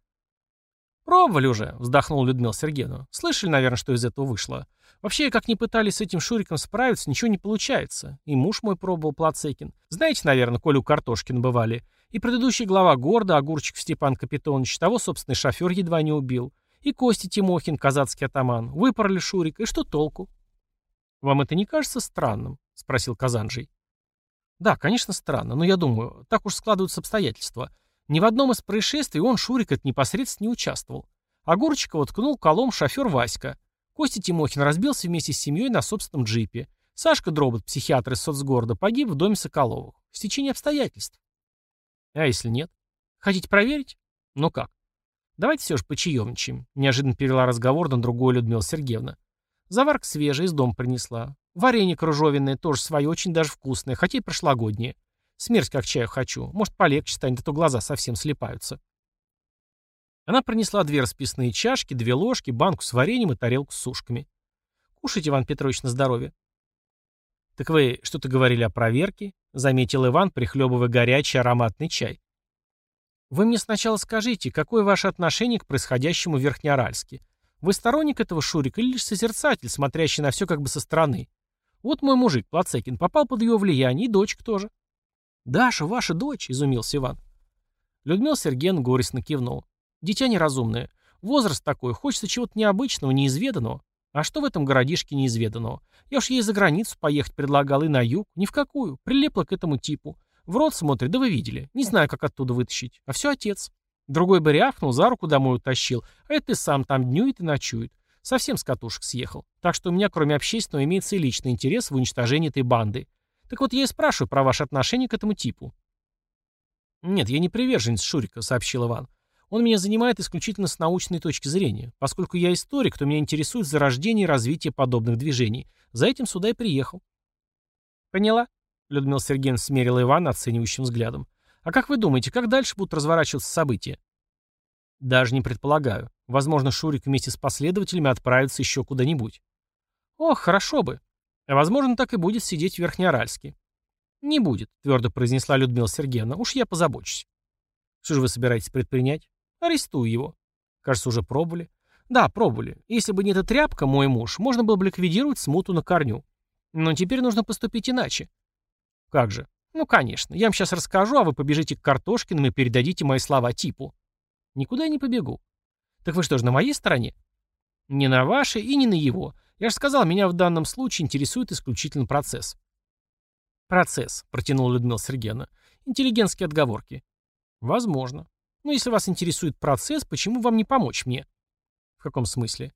«Пробовали уже», — вздохнул Людмила Сергеевна. «Слышали, наверное, что из этого вышло. Вообще, как ни пытались с этим Шуриком справиться, ничего не получается. И муж мой пробовал Плацекин. Знаете, наверное, Колю Картошкина бывали. И предыдущий глава города, Огурчик Степан Капитонович, того, собственный шофер едва не убил. И Костя Тимохин, казацкий атаман. Выпороли Шурика, и что толку? «Вам это не кажется странным?» — спросил Казанжий. «Да, конечно, странно, но я думаю, так уж складываются обстоятельства. Ни в одном из происшествий он, Шурик, это непосредственно не участвовал. А Гурчика воткнул колом шофер Васька. Костя Тимохин разбился вместе с семьей на собственном джипе. Сашка Дробот, психиатр из соцгорода, погиб в доме Соколовых. В течение обстоятельств. А если нет? Хотите проверить? Ну как? Давайте все же почаевничаем. Неожиданно перевела разговор на другую Людмила Сергеевна. Заварка свежая, из дома принесла. Варенье кружовенное, тоже свое, очень даже вкусное, хотя и прошлогоднее. Смерть как чаю хочу. Может, полегче станет, а то глаза совсем слепаются. Она принесла две расписные чашки, две ложки, банку с вареньем и тарелку с сушками. «Кушайте, Иван Петрович, на здоровье». «Так вы что-то говорили о проверке?» — заметил Иван, прихлебывая горячий ароматный чай. «Вы мне сначала скажите, какое ваше отношение к происходящему в Верхнеоральске? Вы сторонник этого Шурика или лишь созерцатель, смотрящий на все как бы со стороны? Вот мой мужик, Плацекин, попал под его влияние, и дочка тоже». «Даша, ваша дочь», — изумился Иван. Людмила Сергеевна горестно кивнула. Дитя неразумное. Возраст такой, хочется чего-то необычного, неизведанного. А что в этом городишке неизведанного? Я уж ей за границу поехать предлагал и на юг. Ни в какую. Прилепла к этому типу. В рот смотрит, да вы видели. Не знаю, как оттуда вытащить. А все отец. Другой бы рявкнул, за руку домой утащил. А это и сам там днюет и ночует. Совсем с катушек съехал. Так что у меня, кроме общественного, имеется и личный интерес в уничтожении этой банды. Так вот я и спрашиваю про ваше отношение к этому типу. «Нет, я не приверженец Шурика», — сообщил Иван. Он меня занимает исключительно с научной точки зрения. Поскольку я историк, то меня интересует зарождение и развитие подобных движений. За этим сюда и приехал. Поняла? Людмила Сергеевна смерила Ивана оценивающим взглядом. А как вы думаете, как дальше будут разворачиваться события? Даже не предполагаю. Возможно, Шурик вместе с последователями отправится еще куда-нибудь. Ох, хорошо бы. А возможно, так и будет сидеть в Верхнеоральске. Не будет, твердо произнесла Людмила Сергеевна. Уж я позабочусь. Что же вы собираетесь предпринять? Арестую его. Кажется, уже пробовали. Да, пробовали. Если бы не эта тряпка, мой муж, можно было бы ликвидировать смуту на корню. Но теперь нужно поступить иначе. Как же? Ну, конечно. Я вам сейчас расскажу, а вы побежите к Картошкиным и передадите мои слова типу. Никуда я не побегу. Так вы что же, на моей стороне? Не на вашей и не на его. Я же сказал, меня в данном случае интересует исключительно процесс. Процесс, протянула Людмила Сергеевна. Интеллигентские отговорки. Возможно. Но если вас интересует процесс, почему вам не помочь мне? В каком смысле?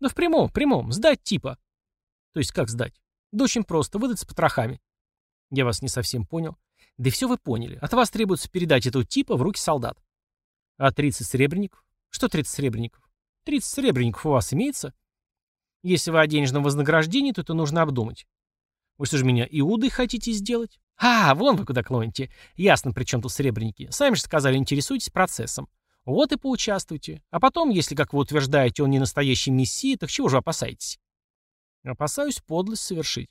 Да в прямом, прямом. Сдать типа. То есть как сдать? Да очень просто. Выдать с потрохами. Я вас не совсем понял. Да все вы поняли. От вас требуется передать этого типа в руки солдат. А 30 сребреников? Что 30 сребреников? 30 сребреников у вас имеется? Если вы о денежном вознаграждении, то это нужно обдумать. Вы что же меня Иудой хотите сделать? А, вон вы куда клоните. Ясно, при чем тут сребреники. Сами же сказали, интересуйтесь процессом. Вот и поучаствуйте. А потом, если, как вы утверждаете, он не настоящий мессия, так чего же опасаетесь? Опасаюсь подлость совершить.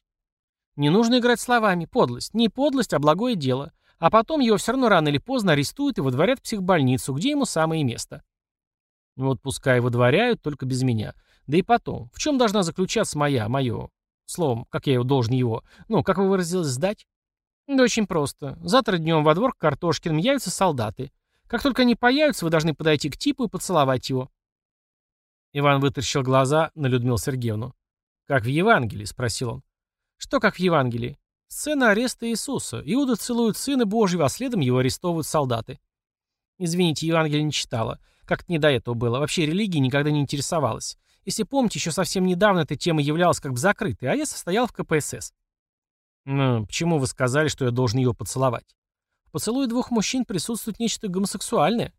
Не нужно играть словами. Подлость. Не подлость, а благое дело. А потом его все равно рано или поздно арестуют и выдворят в психбольницу, где ему самое место. Вот пускай выдворяют, только без меня. Да и потом, в чем должна заключаться моя, мое, словом, как я его должен его, ну, как вы выразились, сдать? Да очень просто. Завтра днем во двор к Картошкиным явятся солдаты. Как только они появятся, вы должны подойти к типу и поцеловать его. Иван вытащил глаза на Людмилу Сергеевну. «Как в Евангелии?» — спросил он. «Что как в Евангелии?» Сцена ареста Иисуса. Иуда целует Сына Божьего, а следом его арестовывают солдаты. Извините, Евангелие не читала. Как-то не до этого было. Вообще религией никогда не интересовалась. Если помните, еще совсем недавно эта тема являлась как бы закрытой, а я состоял в КПСС. «Ну, почему вы сказали, что я должен ее поцеловать? В поцелуе двух мужчин присутствует нечто гомосексуальное».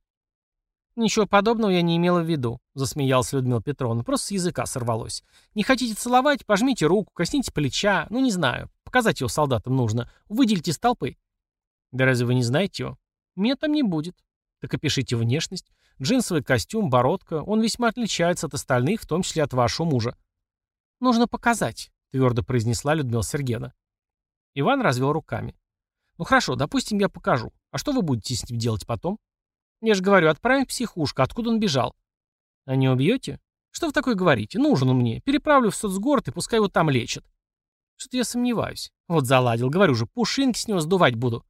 «Ничего подобного я не имела в виду», — засмеялась Людмила Петровна. «Просто с языка сорвалось. Не хотите целовать? Пожмите руку, косните плеча. Ну, не знаю. Показать его солдатам нужно. Выделите из толпы». «Да разве вы не знаете его?» «Меня там не будет». «Так опишите внешность. Джинсовый костюм, бородка. Он весьма отличается от остальных, в том числе от вашего мужа». «Нужно показать», — твердо произнесла Людмила Сергеевна. Иван развел руками. «Ну хорошо, допустим, я покажу. А что вы будете с ним делать потом?» «Я же говорю, отправим в психушку. Откуда он бежал?» «А не убьете?» «Что вы такое говорите? Нужен он мне. Переправлю в соцгород и пускай его там лечат». «Что-то я сомневаюсь. Вот заладил. Говорю же, пушинки с него сдувать буду».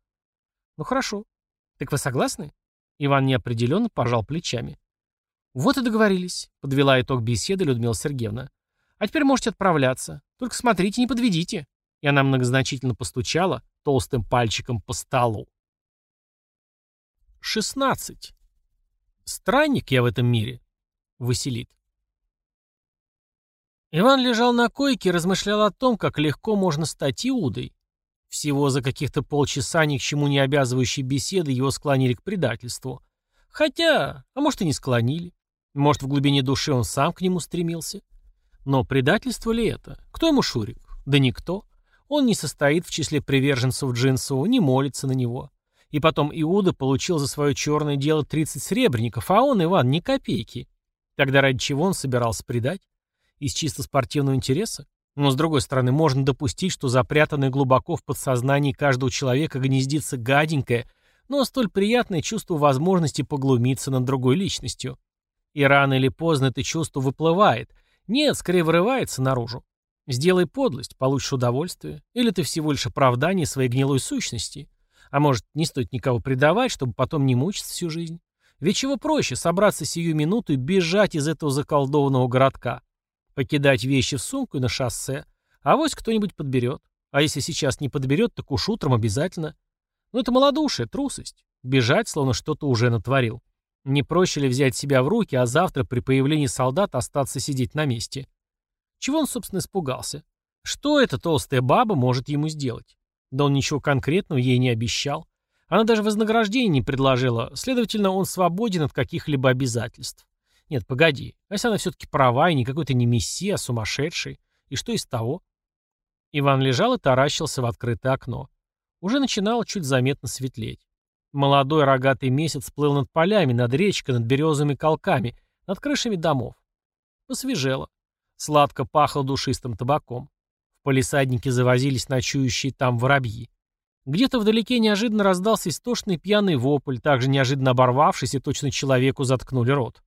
«Ну хорошо. Так вы согласны?» Иван неопределенно пожал плечами. «Вот и договорились», — подвела итог беседы Людмила Сергеевна. «А теперь можете отправляться. Только смотрите, не подведите». И она многозначительно постучала толстым пальчиком по столу. 16. Странник я в этом мире. Василит. Иван лежал на койке и размышлял о том, как легко можно стать Иудой. Всего за каких-то полчаса ни к чему не обязывающей беседы его склонили к предательству. Хотя, а может и не склонили. Может, в глубине души он сам к нему стремился. Но предательство ли это? Кто ему Шурик? Да никто. Он не состоит в числе приверженцев Джинсову, не молится на него. И потом Иуда получил за свое черное дело 30 сребреников, а он, Иван, ни копейки. Тогда ради чего он собирался предать? Из чисто спортивного интереса? Но, с другой стороны, можно допустить, что запрятанное глубоко в подсознании каждого человека гнездится гаденькое, но столь приятное чувство возможности поглумиться над другой личностью. И рано или поздно это чувство выплывает. Нет, скорее вырывается наружу. Сделай подлость, получишь удовольствие. Или ты всего лишь оправдание своей гнилой сущности. А может, не стоит никого предавать, чтобы потом не мучиться всю жизнь? Ведь чего проще собраться сию минуту и бежать из этого заколдованного городка? Покидать вещи в сумку и на шоссе. А вось кто-нибудь подберет. А если сейчас не подберет, так уж утром обязательно. Ну это малодушие, трусость. Бежать, словно что-то уже натворил. Не проще ли взять себя в руки, а завтра при появлении солдат остаться сидеть на месте? Чего он, собственно, испугался? Что эта толстая баба может ему сделать? Да он ничего конкретного ей не обещал. Она даже вознаграждение не предложила, следовательно, он свободен от каких-либо обязательств. Нет, погоди. Ася она все-таки права, и не какой-то не мессия, а сумасшедший. И что из того? Иван лежал и таращился в открытое окно. Уже начинало чуть заметно светлеть. Молодой рогатый месяц плыл над полями, над речкой, над березовыми колками, над крышами домов. Посвежело. Сладко пахло душистым табаком. В полисаднике завозились ночующие там воробьи. Где-то вдалеке неожиданно раздался истошный пьяный вопль, также неожиданно оборвавшись, и точно человеку заткнули рот.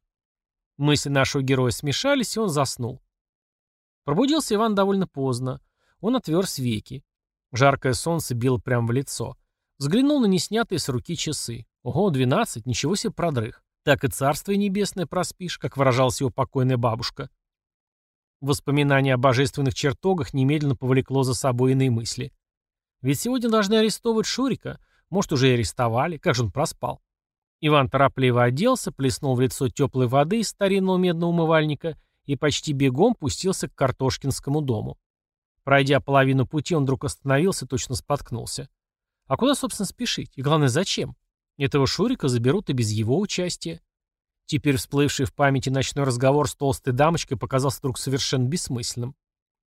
Мысли нашего героя смешались, и он заснул. Пробудился Иван довольно поздно. Он отверз веки. Жаркое солнце било прямо в лицо. Взглянул на неснятые с руки часы. Ого, двенадцать, ничего себе продрых. Так и царствие небесное проспишь, как выражалась его покойная бабушка. Воспоминание о божественных чертогах немедленно повлекло за собой иные мысли. Ведь сегодня должны арестовывать Шурика. Может, уже и арестовали. Как же он проспал? Иван торопливо оделся, плеснул в лицо теплой воды из старинного медного умывальника и почти бегом пустился к Картошкинскому дому. Пройдя половину пути, он вдруг остановился, точно споткнулся. А куда, собственно, спешить? И главное, зачем? Этого Шурика заберут и без его участия. Теперь всплывший в памяти ночной разговор с толстой дамочкой показался вдруг совершенно бессмысленным.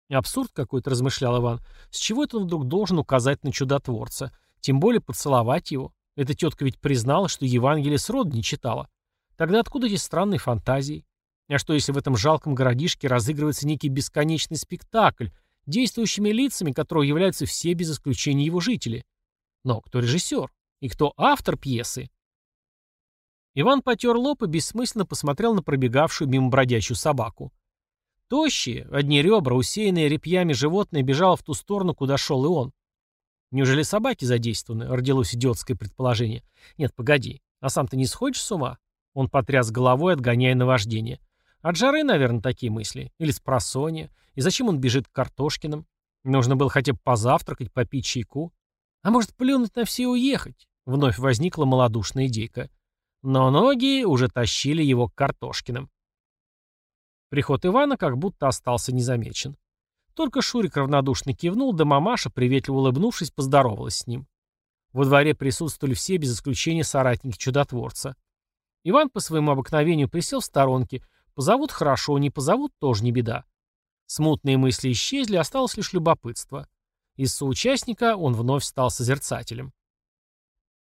Абсурд какой-то, размышлял Иван. С чего это он вдруг должен указать на чудотворца? Тем более поцеловать его. Эта тетка ведь признала, что Евангелие сроду не читала. Тогда откуда эти странные фантазии? А что, если в этом жалком городишке разыгрывается некий бесконечный спектакль, действующими лицами которого являются все без исключения его жители? Но кто режиссер? И кто автор пьесы? Иван потер лоб и бессмысленно посмотрел на пробегавшую мимо бродячую собаку. Тощие, одни ребра, усеянные репьями животное бежало в ту сторону, куда шел и он. Неужели собаки задействованы? Родилось идиотское предположение. Нет, погоди. А сам ты не сходишь с ума? Он потряс головой, отгоняя наваждение. От жары, наверное, такие мысли. Или с просонья. И зачем он бежит к Картошкиным? Нужно было хотя бы позавтракать, попить чайку. А может, плюнуть на все и уехать? Вновь возникла малодушная идейка. Но ноги уже тащили его к Картошкиным. Приход Ивана как будто остался незамечен. Только Шурик равнодушно кивнул, да мамаша, приветливо улыбнувшись, поздоровалась с ним. Во дворе присутствовали все, без исключения соратники чудотворца. Иван по своему обыкновению присел в сторонке. Позовут хорошо, не позовут тоже не беда. Смутные мысли исчезли, осталось лишь любопытство. Из соучастника он вновь стал созерцателем.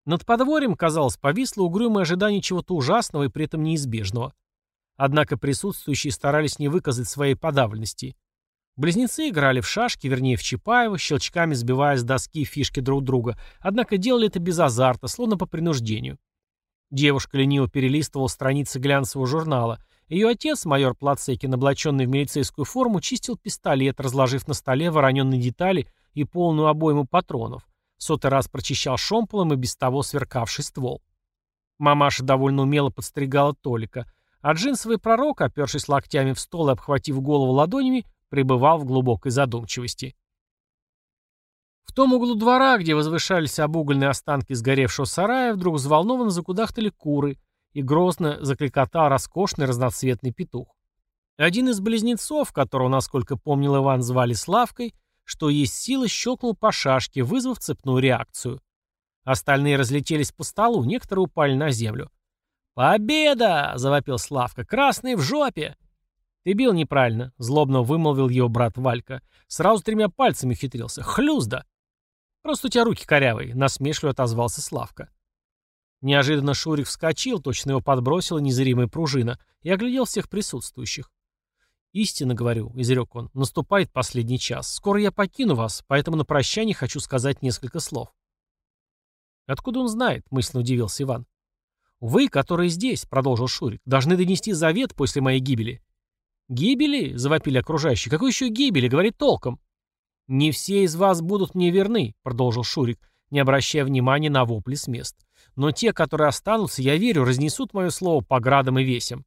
Над подворьем, казалось, повисло угрюмое ожидание чего-то ужасного и при этом неизбежного. Однако присутствующие старались не выказать своей подавленности. Близнецы играли в шашки, вернее в Чапаева, щелчками сбивая с доски фишки друг друга, однако делали это без азарта, словно по принуждению. Девушка лениво перелистывала страницы глянцевого журнала. Ее отец, майор Плацекин, облаченный в милицейскую форму, чистил пистолет, разложив на столе вороненные детали и полную обойму патронов. Сотый раз прочищал шомполом и без того сверкавший ствол. Мамаша довольно умело подстригала Толика, а джинсовый пророк, опершись локтями в стол и обхватив голову ладонями, пребывал в глубокой задумчивости. В том углу двора, где возвышались обугольные останки сгоревшего сарая, вдруг взволнованно закудахтали куры, и грозно закликотал роскошный разноцветный петух. Один из близнецов, которого, насколько помнил Иван, звали Славкой, что есть силы, щелкнул по шашке, вызвав цепную реакцию. Остальные разлетелись по столу, некоторые упали на землю. «Победа!» — завопил Славка. «Красный в жопе!» «Ты бил неправильно», — злобно вымолвил его брат Валька. Сразу тремя пальцами хитрился. «Хлюзда!» «Просто у тебя руки корявые», — насмешливо отозвался Славка. Неожиданно Шурик вскочил, точно его подбросила незримая пружина, и оглядел всех присутствующих. «Истинно говорю», — изрек он, — «наступает последний час. Скоро я покину вас, поэтому на прощание хочу сказать несколько слов». «Откуда он знает?» — мысленно удивился Иван. «Вы, которые здесь», — продолжил Шурик, — «должны донести завет после моей гибели». «Гибели?» — завопили окружающие. «Какой еще гибели? Говорит толком». «Не все из вас будут мне верны», — продолжил Шурик, не обращая внимания на вопли с мест. «Но те, которые останутся, я верю, разнесут мое слово по градам и весям».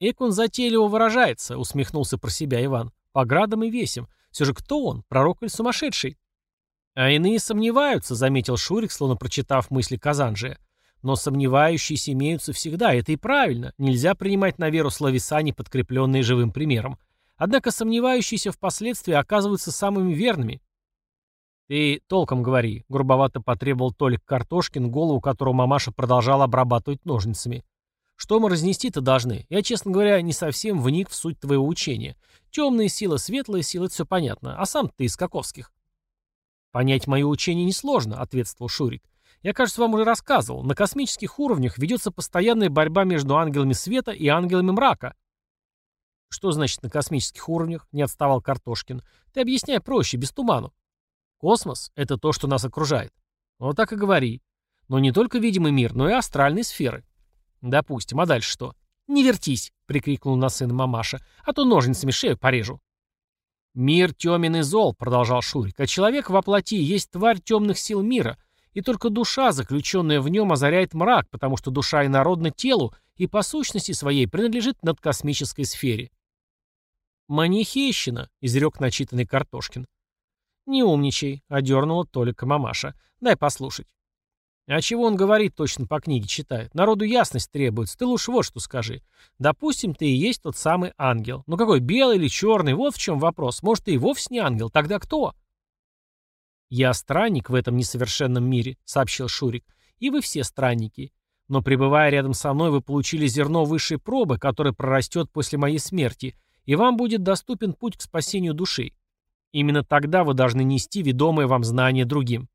«Эк он затейливо выражается», — усмехнулся про себя Иван. «По градам и весям. Все же кто он, пророк или сумасшедший?» «А иные сомневаются», — заметил Шурик, словно прочитав мысли Казанжия. «Но сомневающиеся имеются всегда, это и правильно. Нельзя принимать на веру словеса, не подкрепленные живым примером. Однако сомневающиеся впоследствии оказываются самыми верными». «Ты толком говори», — грубовато потребовал Толик Картошкин, голову которого мамаша продолжала обрабатывать ножницами. «Что мы разнести-то должны? Я, честно говоря, не совсем вник в суть твоего учения. Темные силы, светлые силы — это все понятно. А сам ты из каковских?» «Понять мое учение несложно», — ответствовал Шурик. «Я, кажется, вам уже рассказывал. На космических уровнях ведется постоянная борьба между ангелами света и ангелами мрака». «Что значит на космических уровнях?» — не отставал Картошкин. «Ты объясняй проще, без туману». «Космос — это то, что нас окружает». «Вот так и говори. Но не только видимый мир, но и астральные сферы». «Допустим. А дальше что?» «Не вертись!» — прикрикнул на сына мамаша. «А то ножницами шею порежу». «Мир темен и зол», — продолжал Шурик, — «а человек во плоти есть тварь темных сил мира, и только душа, заключенная в нем, озаряет мрак, потому что душа инородна телу и по сущности своей принадлежит надкосмической сфере». «Манихейщина», — изрек начитанный Картошкин. «Не умничай», — одернула Толика мамаша. «Дай послушать». А чего он говорит, точно по книге читает? Народу ясность требуется. Ты лучше вот что скажи. Допустим, ты и есть тот самый ангел. Ну какой, белый или черный? Вот в чем вопрос. Может, ты и вовсе не ангел. Тогда кто? Я странник в этом несовершенном мире, сообщил Шурик. И вы все странники. Но пребывая рядом со мной, вы получили зерно высшей пробы, которое прорастет после моей смерти, и вам будет доступен путь к спасению души. Именно тогда вы должны нести ведомое вам знание другим.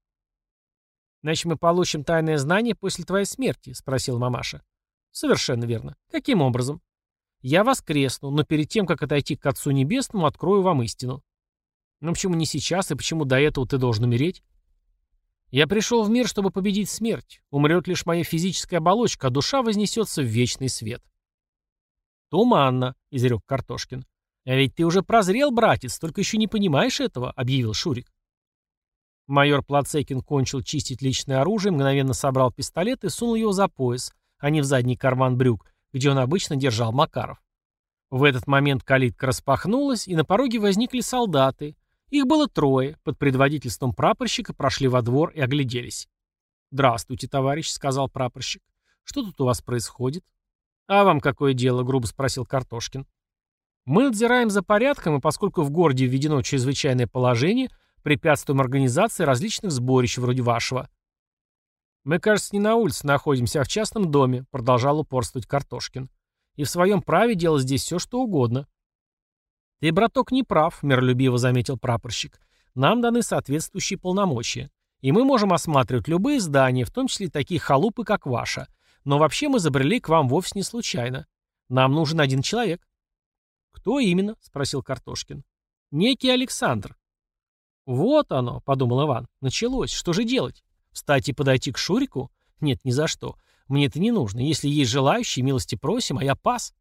«Значит, мы получим тайное знание после твоей смерти?» — спросил мамаша. «Совершенно верно. Каким образом?» «Я воскресну, но перед тем, как отойти к Отцу Небесному, открою вам истину». «Ну почему не сейчас, и почему до этого ты должен умереть?» «Я пришел в мир, чтобы победить смерть. Умрет лишь моя физическая оболочка, а душа вознесется в вечный свет». «Туманно», — изрек Картошкин. «А ведь ты уже прозрел, братец, только еще не понимаешь этого», — объявил Шурик. Майор Плацекин кончил чистить личное оружие, мгновенно собрал пистолет и сунул его за пояс, а не в задний карман брюк, где он обычно держал Макаров. В этот момент калитка распахнулась, и на пороге возникли солдаты. Их было трое, под предводительством прапорщика прошли во двор и огляделись. «Здравствуйте, товарищ», — сказал прапорщик. «Что тут у вас происходит?» «А вам какое дело?» — грубо спросил Картошкин. «Мы надзираем за порядком, и поскольку в городе введено чрезвычайное положение, препятствуем организации различных сборищ вроде вашего. «Мы, кажется, не на улице находимся, а в частном доме», — продолжал упорствовать Картошкин. «И в своем праве делать здесь все, что угодно». «Ты, браток, не прав», — миролюбиво заметил прапорщик. «Нам даны соответствующие полномочия. И мы можем осматривать любые здания, в том числе такие халупы, как ваша. Но вообще мы забрели к вам вовсе не случайно. Нам нужен один человек». «Кто именно?» — спросил Картошкин. «Некий Александр. «Вот оно», — подумал Иван. «Началось. Что же делать? Встать и подойти к Шурику? Нет, ни за что. Мне это не нужно. Если есть желающие, милости просим, а я пас».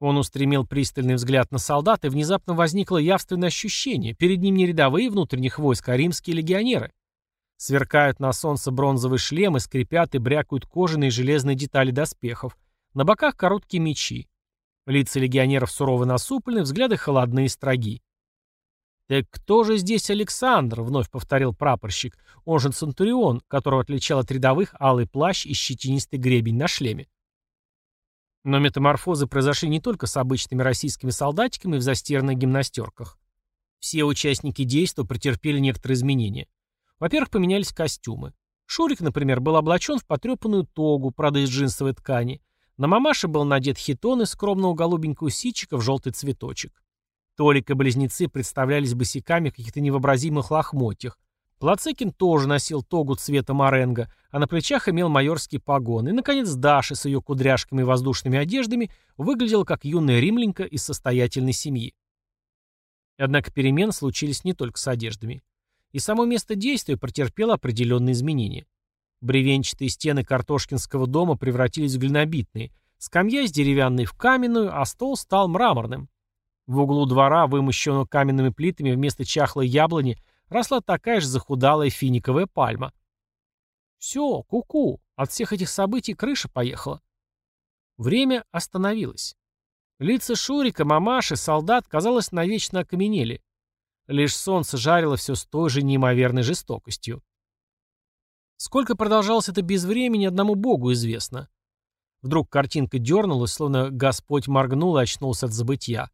Он устремил пристальный взгляд на солдат, и внезапно возникло явственное ощущение. Перед ним не рядовые внутренних войск, а римские легионеры. Сверкают на солнце бронзовые шлемы, скрипят и брякают кожаные и железные детали доспехов. На боках короткие мечи. Лица легионеров сурово насуплены, взгляды холодные и строги. «Так кто же здесь Александр?» — вновь повторил прапорщик. «Он же Центурион, которого отличал от рядовых алый плащ и щетинистый гребень на шлеме». Но метаморфозы произошли не только с обычными российскими солдатиками в застиранных гимнастерках. Все участники действа претерпели некоторые изменения. Во-первых, поменялись костюмы. Шурик, например, был облачен в потрепанную тогу, правда из джинсовой ткани. На мамаше был надет хитон из скромного голубенького ситчика в желтый цветочек. Толик и близнецы представлялись босиками в каких-то невообразимых лохмотьях. Плацекин тоже носил тогу цвета моренго, а на плечах имел майорский погон. И, наконец, Даша с ее кудряшками и воздушными одеждами выглядела как юная римлянка из состоятельной семьи. Однако перемены случились не только с одеждами. И само место действия претерпело определенные изменения. Бревенчатые стены картошкинского дома превратились в глинобитные, скамья из деревянной в каменную, а стол стал мраморным. В углу двора, вымощенного каменными плитами вместо чахлой яблони, росла такая же захудалая финиковая пальма. Все, куку, -ку, от всех этих событий крыша поехала. Время остановилось. Лица Шурика, мамаши, солдат, казалось, навечно окаменели. Лишь солнце жарило все с той же неимоверной жестокостью. Сколько продолжалось это безвремени, одному богу известно. Вдруг картинка дернулась, словно Господь моргнул и очнулся от забытья.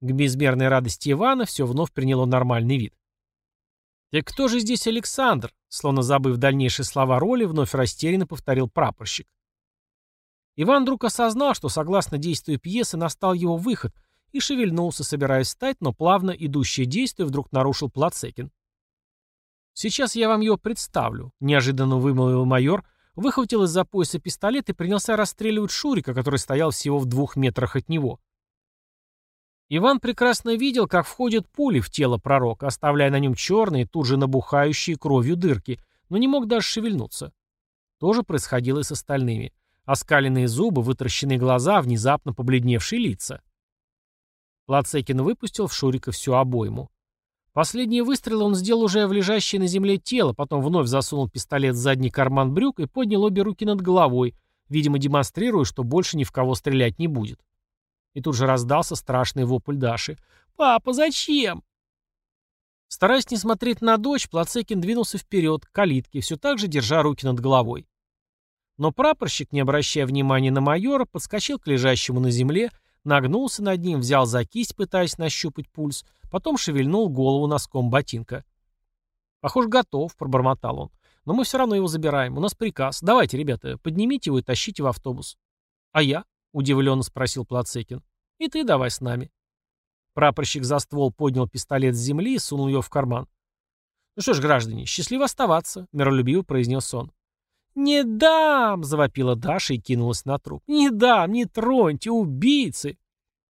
К безмерной радости Ивана все вновь приняло нормальный вид. «Так кто же здесь Александр?» Словно забыв дальнейшие слова роли, вновь растерянно повторил прапорщик. Иван вдруг осознал, что, согласно действию пьесы, настал его выход, и шевельнулся, собираясь встать, но плавно идущее действие вдруг нарушил Плацекин. «Сейчас я вам его представлю», — неожиданно вымолвил майор, выхватил из-за пояса пистолет и принялся расстреливать Шурика, который стоял всего в двух метрах от него. Иван прекрасно видел, как входят пули в тело пророка, оставляя на нем черные, тут же набухающие кровью дырки, но не мог даже шевельнуться. То же происходило и с остальными. Оскаленные зубы, вытаращенные глаза, внезапно побледневшие лица. Лацекин выпустил в Шурика всю обойму. Последние выстрелы он сделал уже в лежащее на земле тело, потом вновь засунул пистолет в задний карман брюк и поднял обе руки над головой, видимо, демонстрируя, что больше ни в кого стрелять не будет. И тут же раздался страшный вопль Даши. «Папа, зачем?» Стараясь не смотреть на дочь, Плацекин двинулся вперед, к калитке, все так же держа руки над головой. Но прапорщик, не обращая внимания на майора, подскочил к лежащему на земле, нагнулся над ним, взял за кисть, пытаясь нащупать пульс, потом шевельнул голову носком ботинка. «Похоже, готов», — пробормотал он. «Но мы все равно его забираем. У нас приказ. Давайте, ребята, поднимите его и тащите в автобус». «А я?» — удивленно спросил Плацекин. «И ты давай с нами». Прапорщик за ствол поднял пистолет с земли и сунул ее в карман. «Ну что ж, граждане, счастливо оставаться», — миролюбиво произнес он. «Не дам!» — завопила Даша и кинулась на труп. «Не дам! Не троньте! Убийцы!»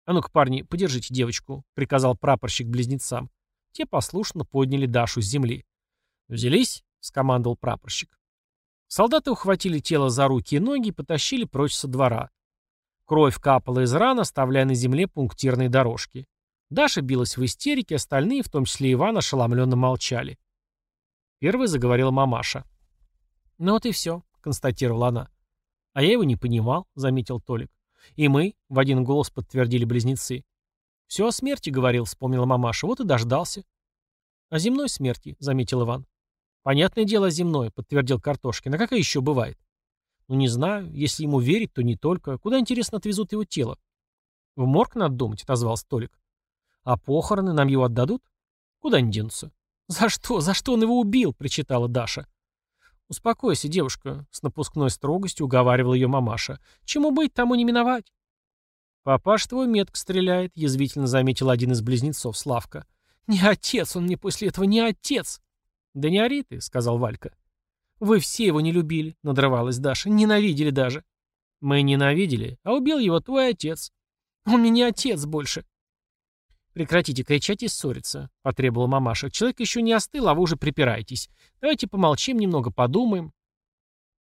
«А ну-ка, парни, подержите девочку», — приказал прапорщик близнецам. Те послушно подняли Дашу с земли. «Взялись?» — скомандовал прапорщик. Солдаты ухватили тело за руки и ноги и потащили прочь со двора. Кровь капала из ран, оставляя на земле пунктирные дорожки. Даша билась в истерике, остальные, в том числе Иван, ошеломленно молчали. Первой заговорила мамаша. «Ну вот и все», — констатировала она. «А я его не понимал», — заметил Толик. «И мы», — в один голос подтвердили близнецы. «Все о смерти говорил», — вспомнила мамаша. «Вот и дождался». «О земной смерти», — заметил Иван. «Понятное дело, земной», — подтвердил Картошкин. «А какая еще бывает?» Ну, не знаю. Если ему верить, то не только. Куда, интересно, отвезут его тело? В морг надо думать, отозвался Толик. А похороны нам его отдадут? Куда они денутся? За что? За что он его убил? Причитала Даша. Успокойся, девушка, с напускной строгостью уговаривала ее мамаша. Чему быть, тому не миновать. Папаш твой метко стреляет, язвительно заметил один из близнецов, Славка. Не отец он мне после этого, не отец. Да не ори ты, сказал Валька. «Вы все его не любили», — надрывалась Даша. «Ненавидели даже». «Мы ненавидели, а убил его твой отец». «Он мне не отец больше». «Прекратите кричать и ссориться», — потребовала мамаша. «Человек еще не остыл, а вы уже припираетесь. Давайте помолчим немного, подумаем».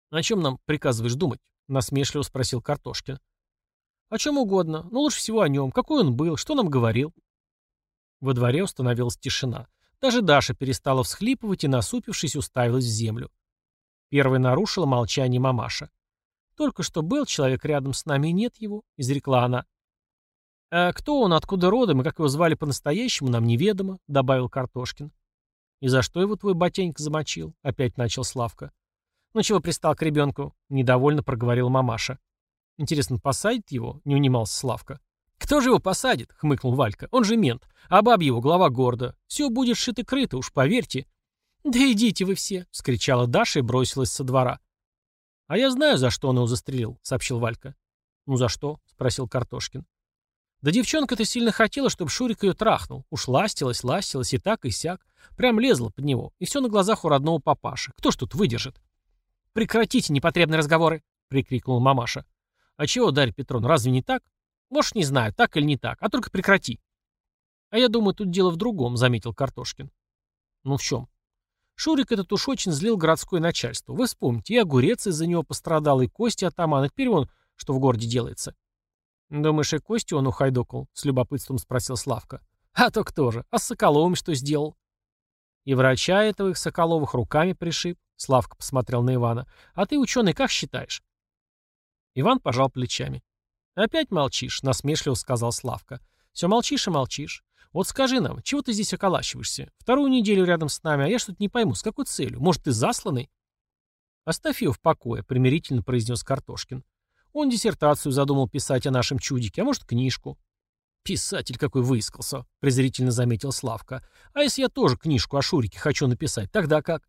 «О чем нам приказываешь думать?» — насмешливо спросил Картошкин. «О чем угодно, но лучше всего о нем. Какой он был, что нам говорил?» Во дворе установилась тишина. Даже Даша перестала всхлипывать и, насупившись, уставилась в землю. Первой нарушила молчание мамаша. «Только что был человек рядом с нами, нет его», — изрекла она. «А кто он, откуда родом и как его звали по-настоящему, нам неведомо», — добавил Картошкин. «И за что его твой ботенька замочил?» — опять начал Славка. «Ну чего пристал к ребенку?» — недовольно проговорила мамаша. Интересно, посадит его? Не унимался Славка. «Кто же его посадит?» — хмыкнул Валька. «Он же мент. А баб его глава города. Все будет шито-крыто, уж поверьте». «Да идите вы все!» — вскричала Даша и бросилась со двора. «А я знаю, за что он его застрелил», — сообщил Валька. «Ну за что?» — спросил Картошкин. Да девчонка-то сильно хотела, чтобы Шурик ее трахнул. Уж ластилась, ластилась и так, и сяк. Прям лезла под него. И все на глазах у родного папаши. Кто ж тут выдержит? «Прекратите непотребные разговоры!» — прикрикнула мамаша. «А чего, Дарья Петровна, разве не так?» «Может, не знаю, так или не так, а только прекрати». «А я думаю, тут дело в другом», — заметил Картошкин. «Ну в чем?» Шурик этот уж очень злил городское начальство. Вы вспомните, и огурец из-за него пострадал, и кости атамана. Теперь он, что в городе делается. «Думаешь, и Костю он ухайдокал?» — с любопытством спросил Славка. «А то кто же? А с Соколовым что сделал?» «И врача этого их Соколовых руками пришиб», — Славка посмотрел на Ивана. «А ты, ученый, как считаешь?» Иван пожал плечами. «Опять молчишь», — насмешливо сказал Славка. «Все молчишь и молчишь. Вот скажи нам, чего ты здесь околачиваешься? Вторую неделю рядом с нами, а я что-то не пойму, с какой целью? Может, ты засланный?» «Оставь ее в покое», — примирительно произнес Картошкин. Он диссертацию задумал писать о нашем чудике, а может, книжку. «Писатель какой выискался», — презрительно заметил Славка. «А если я тоже книжку о Шурике хочу написать, тогда как?»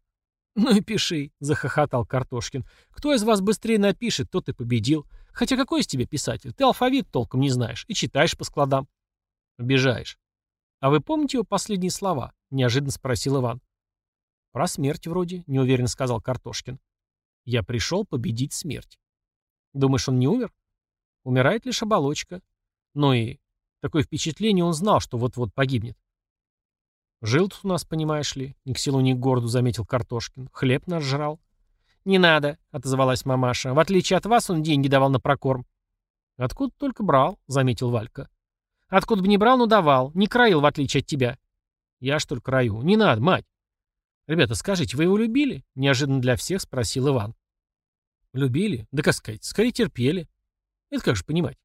«Ну и пиши», — захохотал Картошкин. «Кто из вас быстрее напишет, тот и победил. Хотя какой из тебя писатель? Ты алфавит толком не знаешь и читаешь по складам». «Обижаешь». «А вы помните его последние слова?» — неожиданно спросил Иван. «Про смерть вроде», — неуверенно сказал Картошкин. «Я пришел победить смерть». Думаешь, он не умер? Умирает лишь оболочка. Ну и такое впечатление он знал, что вот-вот погибнет. Жил тут у нас, понимаешь ли, ни к селу, ни к городу, заметил Картошкин. Хлеб наш жрал. Не надо, отозвалась мамаша. В отличие от вас, он деньги давал на прокорм. Откуда только брал, заметил Валька. Откуда бы не брал, но давал. Не краил, в отличие от тебя. Я что ли краю? Не надо, мать. Ребята, скажите, вы его любили? Неожиданно для всех спросил Иван. Любили? Да как сказать, скорее терпели. Это как же понимать?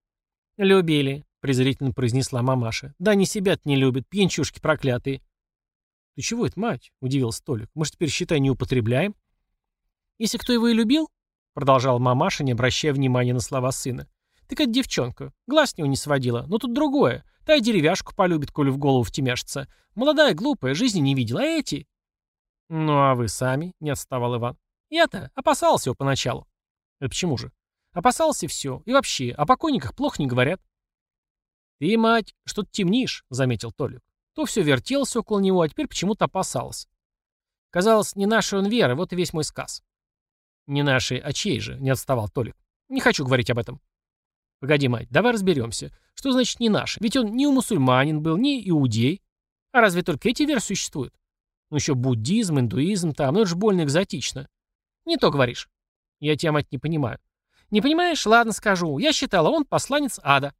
Любили, презрительно произнесла мамаша. Да они себя-то не любят, пьянчушки проклятые. Ты чего это, мать? Удивился Толик. Мы же теперь, считай, не употребляем. Если кто его и любил, продолжала мамаша, не обращая внимания на слова сына, так это девчонка. Глаз с него не сводила. Но тут другое. Та и деревяшку полюбит, коли в голову втемяшится. Молодая, глупая, жизни не видела. А эти? Ну, а вы сами, не отставал Иван. Я-то опасался его поначалу. Это почему же? Опасался все. И вообще, о покойниках плохо не говорят. Ты, мать, что-то темнишь, заметил Толик. То все вертелся около него, а теперь почему-то опасалась. Казалось, не нашей он веры, вот и весь мой сказ. Не нашей, а чьей же, не отставал Толик. Не хочу говорить об этом. Погоди, мать, давай разберемся. Что значит не наш? Ведь он не у мусульманин был, не иудей. А разве только эти веры существуют? Ну еще буддизм, индуизм там, ну это же больно экзотично. Не то говоришь. Я тебя, мать, не понимаю. Не понимаешь? Ладно, скажу. Я считала, он посланец ада.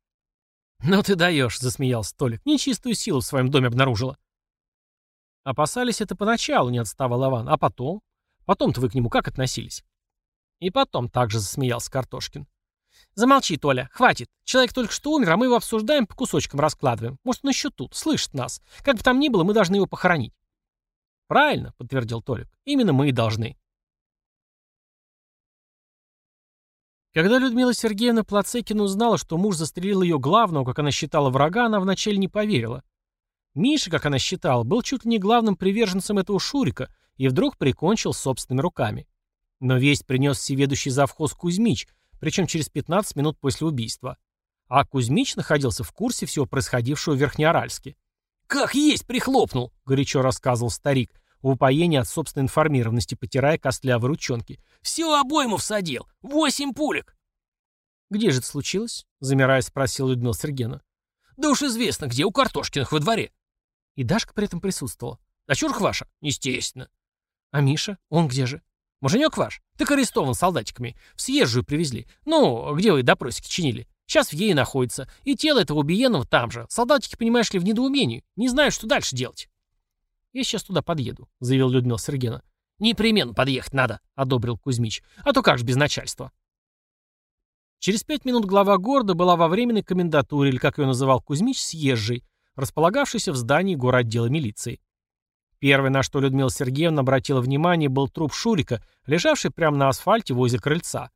Ну ты даешь, засмеялся Толик. Нечистую силу в своем доме обнаружила. Опасались это поначалу, не отставал Иван. А потом? Потом-то вы к нему как относились? И потом также засмеялся Картошкин. Замолчи, Толя, хватит. Человек только что умер, а мы его обсуждаем, по кусочкам раскладываем. Может, он еще тут, слышит нас. Как бы там ни было, мы должны его похоронить. Правильно, подтвердил Толик. Именно мы и должны. Когда Людмила Сергеевна Плацекина узнала, что муж застрелил ее главного, как она считала, врага, она вначале не поверила. Миша, как она считала, был чуть ли не главным приверженцем этого Шурика и вдруг прикончил собственными руками. Но весть принес всеведущий завхоз Кузьмич, причем через 15 минут после убийства. А Кузьмич находился в курсе всего происходившего в Верхнеоральске. «Как есть прихлопнул!» — горячо рассказывал старик, в упоении от собственной информированности, потирая костлявые ручонки. «Все обойму всадил! Восемь пулек!» «Где же это случилось?» — замирая, спросил Людмила Сергеевна. «Да уж известно, где, у Картошкиных во дворе». И Дашка при этом присутствовала. «А чурх ваша?» «Естественно». «А Миша? Он где же?» «Муженек ваш? Так арестован солдатиками. В съезжую привезли. Ну, где вы допросики чинили? Сейчас в ей находится. И тело этого убиенного там же. Солдатики, понимаешь ли, в недоумении. Не знают, что дальше делать». «Я сейчас туда подъеду», — заявил Людмила Сергеевна. «Непременно подъехать надо», — одобрил Кузьмич. «А то как же без начальства». Через пять минут глава города была во временной комендатуре, или, как ее называл Кузьмич, съезжей, располагавшейся в здании городдела милиции. Первое, на что Людмила Сергеевна обратила внимание, был труп Шурика, лежавший прямо на асфальте возле крыльца.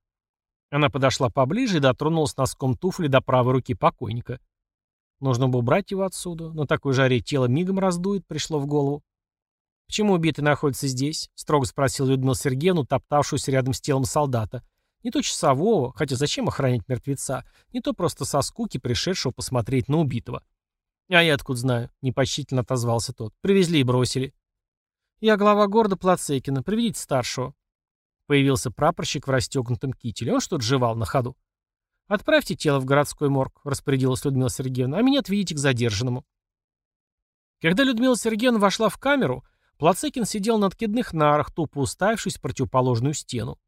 Она подошла поближе и дотронулась носком туфли до правой руки покойника. Нужно бы убрать его отсюда, но такой жаре тело мигом раздует, пришло в голову. «Почему убитый находится здесь?» — строго спросил Людмила Сергеевну, топтавшуюся рядом с телом солдата. Не то часового, хотя зачем охранять мертвеца, не то просто со скуки пришедшего посмотреть на убитого. «А я откуда знаю?» — непочтительно отозвался тот. «Привезли и бросили». «Я глава города Плацекина. Приведите старшего». Появился прапорщик в расстегнутом кителе. Он что-то жевал на ходу. «Отправьте тело в городской морг», — распорядилась Людмила Сергеевна, «а меня отведите к задержанному». Когда Людмила Сергеевна вошла в камеру, Плацекин сидел на откидных нарах, тупо уставившись в противоположную стену.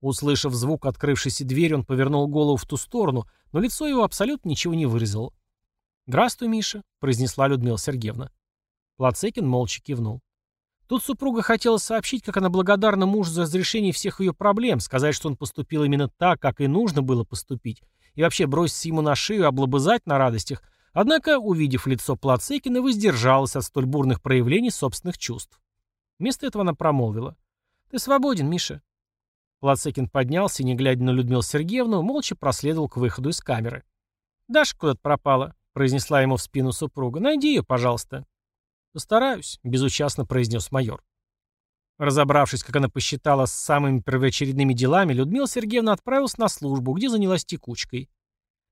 Услышав звук открывшейся двери, он повернул голову в ту сторону, но лицо его абсолютно ничего не выразило. «Здравствуй, Миша», — произнесла Людмила Сергеевна. Плацекин молча кивнул. Тут супруга хотела сообщить, как она благодарна мужу за разрешение всех ее проблем, сказать, что он поступил именно так, как и нужно было поступить, и вообще броситься ему на шею, облобызать на радостях, однако, увидев лицо Плацекина, воздержалась от столь бурных проявлений собственных чувств. Вместо этого она промолвила. «Ты свободен, Миша. Лацекин поднялся и, не глядя на Людмилу Сергеевну, молча проследовал к выходу из камеры. «Даша куда-то пропала», — произнесла ему в спину супруга. «Найди ее, пожалуйста». «Постараюсь», — безучастно произнес майор. Разобравшись, как она посчитала, с самыми первоочередными делами, Людмила Сергеевна отправилась на службу, где занялась текучкой.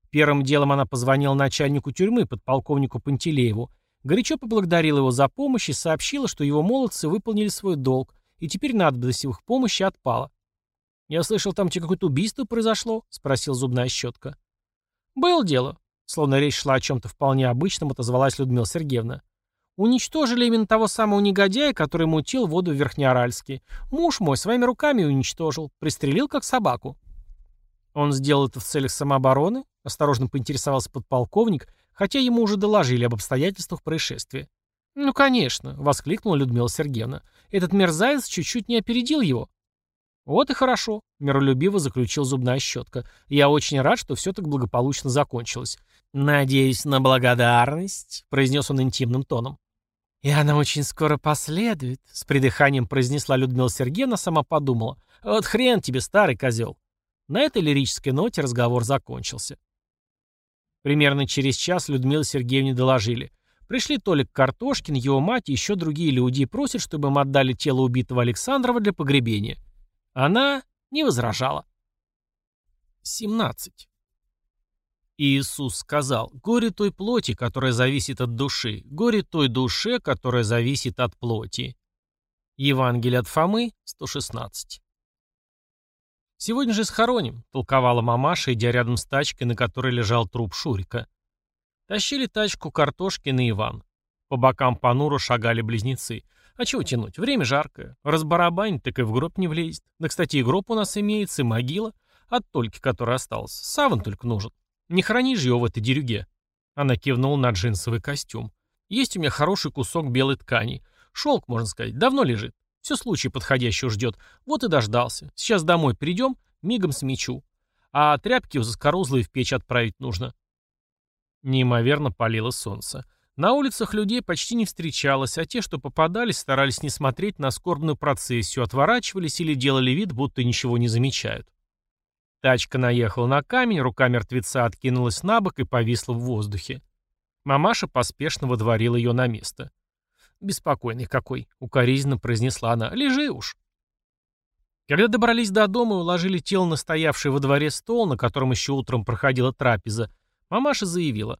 Первым делом она позвонила начальнику тюрьмы, подполковнику Пантелееву, горячо поблагодарила его за помощь и сообщила, что его молодцы выполнили свой долг, и теперь надобность в их помощи отпала. «Я слышал, там какое-то убийство произошло?» — спросил зубная щетка. «Было дело», — словно речь шла о чем-то вполне обычном, отозвалась Людмила Сергеевна. «Уничтожили именно того самого негодяя, который мутил воду в Верхнеаральске. Муж мой своими руками уничтожил, пристрелил как собаку». «Он сделал это в целях самообороны?» — осторожно поинтересовался подполковник, хотя ему уже доложили об обстоятельствах происшествия. «Ну, конечно», — воскликнула Людмила Сергеевна. «Этот мерзавец чуть-чуть не опередил его». «Вот и хорошо», — миролюбиво заключил зубная щетка. «Я очень рад, что все так благополучно закончилось». «Надеюсь на благодарность», — произнес он интимным тоном. «И она очень скоро последует», — с придыханием произнесла Людмила Сергеевна, сама подумала. «Вот хрен тебе, старый козел». На этой лирической ноте разговор закончился. Примерно через час Людмиле Сергеевне доложили. Пришли Толик Картошкин, его мать и еще другие люди и просят, чтобы им отдали тело убитого Александрова для погребения. Она не возражала. 17. Иисус сказал, «Горе той плоти, которая зависит от души, горе той душе, которая зависит от плоти». Евангелие от Фомы, 116. «Сегодня же схороним», — толковала мамаша, идя рядом с тачкой, на которой лежал труп Шурика. Тащили тачку картошки на Иван. По бокам понуро шагали близнецы. А чего тянуть? Время жаркое. Разбарабань, так и в гроб не влезет. Да, кстати, и гроб у нас имеется, и могила. От тольки, который остался. Саван только нужен. Не храни же его в этой дерюге. Она кивнула на джинсовый костюм. Есть у меня хороший кусок белой ткани. Шелк, можно сказать, давно лежит. Все случай подходящего ждет. Вот и дождался. Сейчас домой придем, мигом смечу. А тряпки в заскорузлые в печь отправить нужно. Неимоверно палило солнце. На улицах людей почти не встречалось, а те, что попадались, старались не смотреть на скорбную процессию, отворачивались или делали вид, будто ничего не замечают. Тачка наехала на камень, рука мертвеца откинулась на бок и повисла в воздухе. Мамаша поспешно водворила ее на место. «Беспокойный какой», — укоризненно произнесла она. «Лежи уж». Когда добрались до дома и уложили тело на стоявший во дворе стол, на котором еще утром проходила трапеза, мамаша заявила.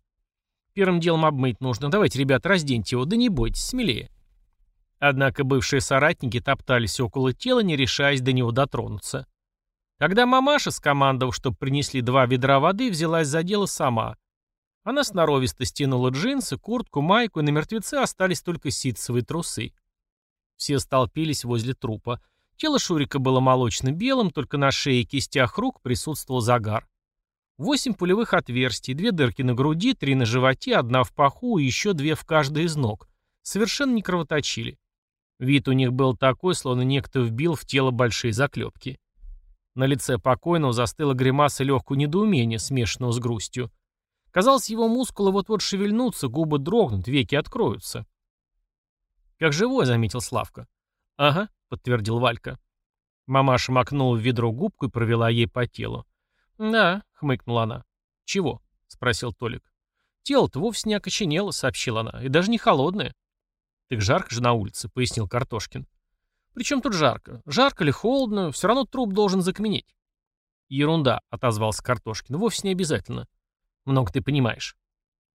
Первым делом обмыть нужно. Давайте, ребята, разденьте его, да не бойтесь, смелее. Однако бывшие соратники топтались около тела, не решаясь до него дотронуться. Когда мамаша, скомандовав, чтобы принесли два ведра воды, взялась за дело сама. Она сноровисто стянула джинсы, куртку, майку, и на мертвеце остались только ситцевые трусы. Все столпились возле трупа. Тело Шурика было молочно-белым, только на шее и кистях рук присутствовал загар. Восемь пулевых отверстий, две дырки на груди, три на животе, одна в паху и еще две в каждой из ног. Совершенно не кровоточили. Вид у них был такой, словно некто вбил в тело большие заклепки. На лице покойного застыла гримаса легкого недоумения, смешанного с грустью. Казалось, его мускулы вот-вот шевельнутся, губы дрогнут, веки откроются. «Как живой», — заметил Славка. «Ага», — подтвердил Валька. Мамаша макнула в ведро губку и провела ей по телу. «Да», — хмыкнула она. «Чего?» — спросил Толик. «Тело-то вовсе не окоченело», — сообщила она, — «и даже не холодное». «Так жарко же на улице», — пояснил Картошкин. «Причем тут жарко? Жарко или холодно, все равно труп должен закаменеть». «Ерунда», — отозвался Картошкин, — «вовсе не обязательно». «Много ты понимаешь».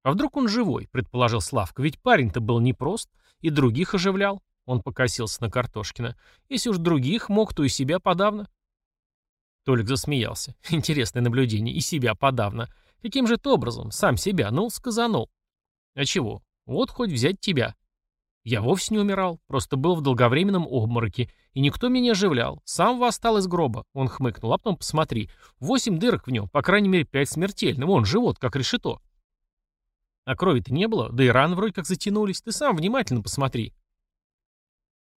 «А вдруг он живой?» — предположил Славка. «Ведь парень-то был непрост и других оживлял». Он покосился на Картошкина. «Если уж других мог, то и себя подавно». Толик засмеялся. Интересное наблюдение. И себя подавно. Каким же это образом? Сам себя. Ну, сказанул. А чего? Вот хоть взять тебя. Я вовсе не умирал. Просто был в долговременном обмороке. И никто меня не оживлял. Сам восстал из гроба. Он хмыкнул. А потом посмотри. Восемь дырок в нем. По крайней мере, пять смертельных. Вон, живот, как решето. А крови-то не было. Да и раны вроде как затянулись. Ты сам внимательно посмотри.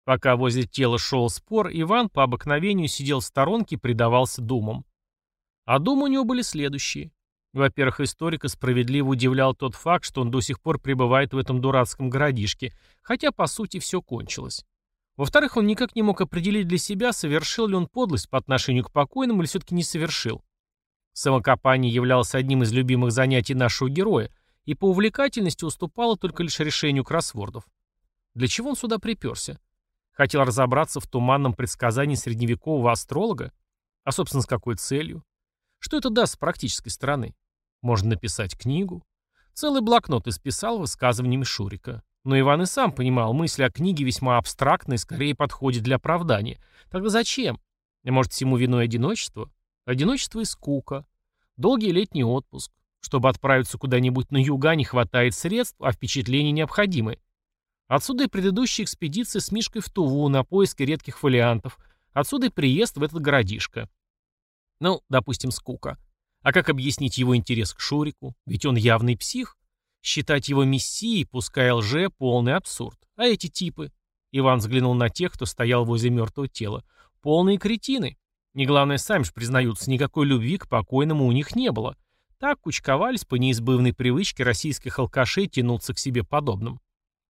Пока возле тела шел спор, Иван по обыкновению сидел в сторонке и предавался думам. А думы у него были следующие. Во-первых, историка справедливо удивлял тот факт, что он до сих пор пребывает в этом дурацком городишке, хотя, по сути, все кончилось. Во-вторых, он никак не мог определить для себя, совершил ли он подлость по отношению к покойному или все-таки не совершил. Самокопание являлось одним из любимых занятий нашего героя и по увлекательности уступало только лишь решению кроссвордов. Для чего он сюда приперся? Хотел разобраться в туманном предсказании средневекового астролога? А, собственно, с какой целью? Что это даст с практической стороны? Можно написать книгу. Целый блокнот исписал высказываниями Шурика. Но Иван и сам понимал, мысль о книге весьма абстрактна и скорее подходит для оправдания. Тогда зачем? Может, всему виной одиночество? Одиночество и скука. Долгий летний отпуск. Чтобы отправиться куда-нибудь на юга, не хватает средств, а впечатления необходимы. Отсюда и предыдущая экспедиция с Мишкой в Туву на поиски редких фолиантов. Отсюда и приезд в этот городишко. Ну, допустим, скука. А как объяснить его интерес к Шурику? Ведь он явный псих. Считать его мессией, пускай лже, полный абсурд. А эти типы? Иван взглянул на тех, кто стоял возле мертвого тела. Полные кретины. И главное, сами же признаются, никакой любви к покойному у них не было. Так кучковались по неизбывной привычке российских алкашей тянуться к себе подобным.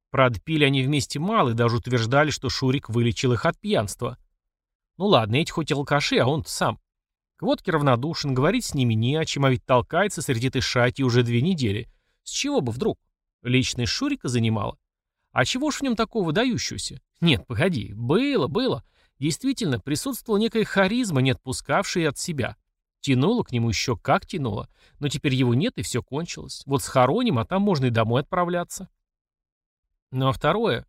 Правда, пили они вместе мало и даже утверждали, что Шурик вылечил их от пьянства. Ну ладно, эти хоть алкаши, а он сам. К водке равнодушен, говорить с ними не о чем, а ведь толкается среди этой шати уже две недели. С чего бы вдруг? Личность Шурика занимала. А чего ж в нем такого выдающегося? Нет, погоди, было, было. Действительно, присутствовала некая харизма, не отпускавшая от себя. Тянуло к нему еще как тянуло. Но теперь его нет, и все кончилось. Вот схороним, а там можно и домой отправляться. Ну а второе,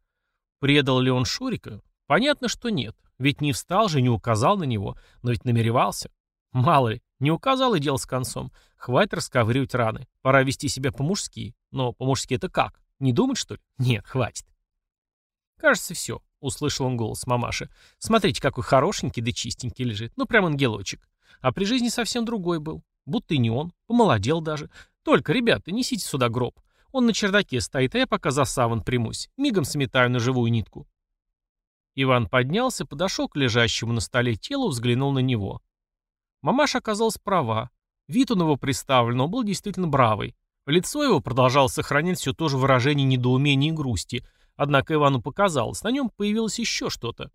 предал ли он Шурика? Понятно, что нет. Ведь не встал же, не указал на него, но ведь намеревался. Мало ли, не указал и дело с концом. Хватит расковыривать раны. Пора вести себя по-мужски. Но по-мужски это как? Не думать, что ли? Нет, хватит. Кажется, все. Услышал он голос мамаши. Смотрите, какой хорошенький да чистенький лежит. Ну, прям ангелочек. А при жизни совсем другой был. Будто и не он. Помолодел даже. Только, ребята, несите сюда гроб. Он на чердаке стоит, а я пока за саван примусь. Мигом сметаю на живую нитку. Иван поднялся, подошел к лежащему на столе телу, взглянул на него. Мамаша оказалась права. Вид у него представленного был действительно бравый. Лицо его продолжало сохранять все то же выражение недоумения и грусти, однако Ивану показалось, на нем появилось еще что-то.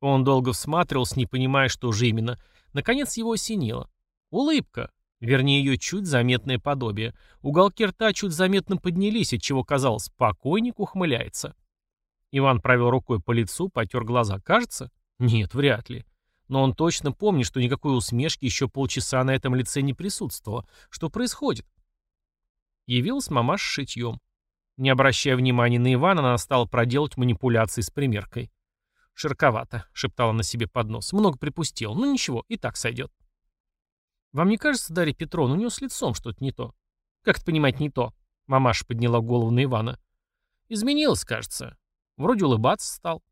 Он долго всматривался, не понимая, что же именно. Наконец его осенило. Улыбка. Вернее, ее чуть заметное подобие. Уголки рта чуть заметно поднялись, отчего казалось, покойник ухмыляется. Иван провел рукой по лицу, потер глаза. Кажется? Нет, вряд ли. Но он точно помнит, что никакой усмешки еще полчаса на этом лице не присутствовало. Что происходит? Явилась мамаш с шитьем. Не обращая внимания на Ивана, она стала проделать манипуляции с примеркой. «Широковато», — шептала на себе под нос. «Много припустил. Ну ничего, и так сойдет». «Вам не кажется, Дарья Петровна, у него с лицом что-то не то?» «Как это понимать не то?» Мамаша подняла голову на Ивана. «Изменилось, кажется. Вроде улыбаться стал».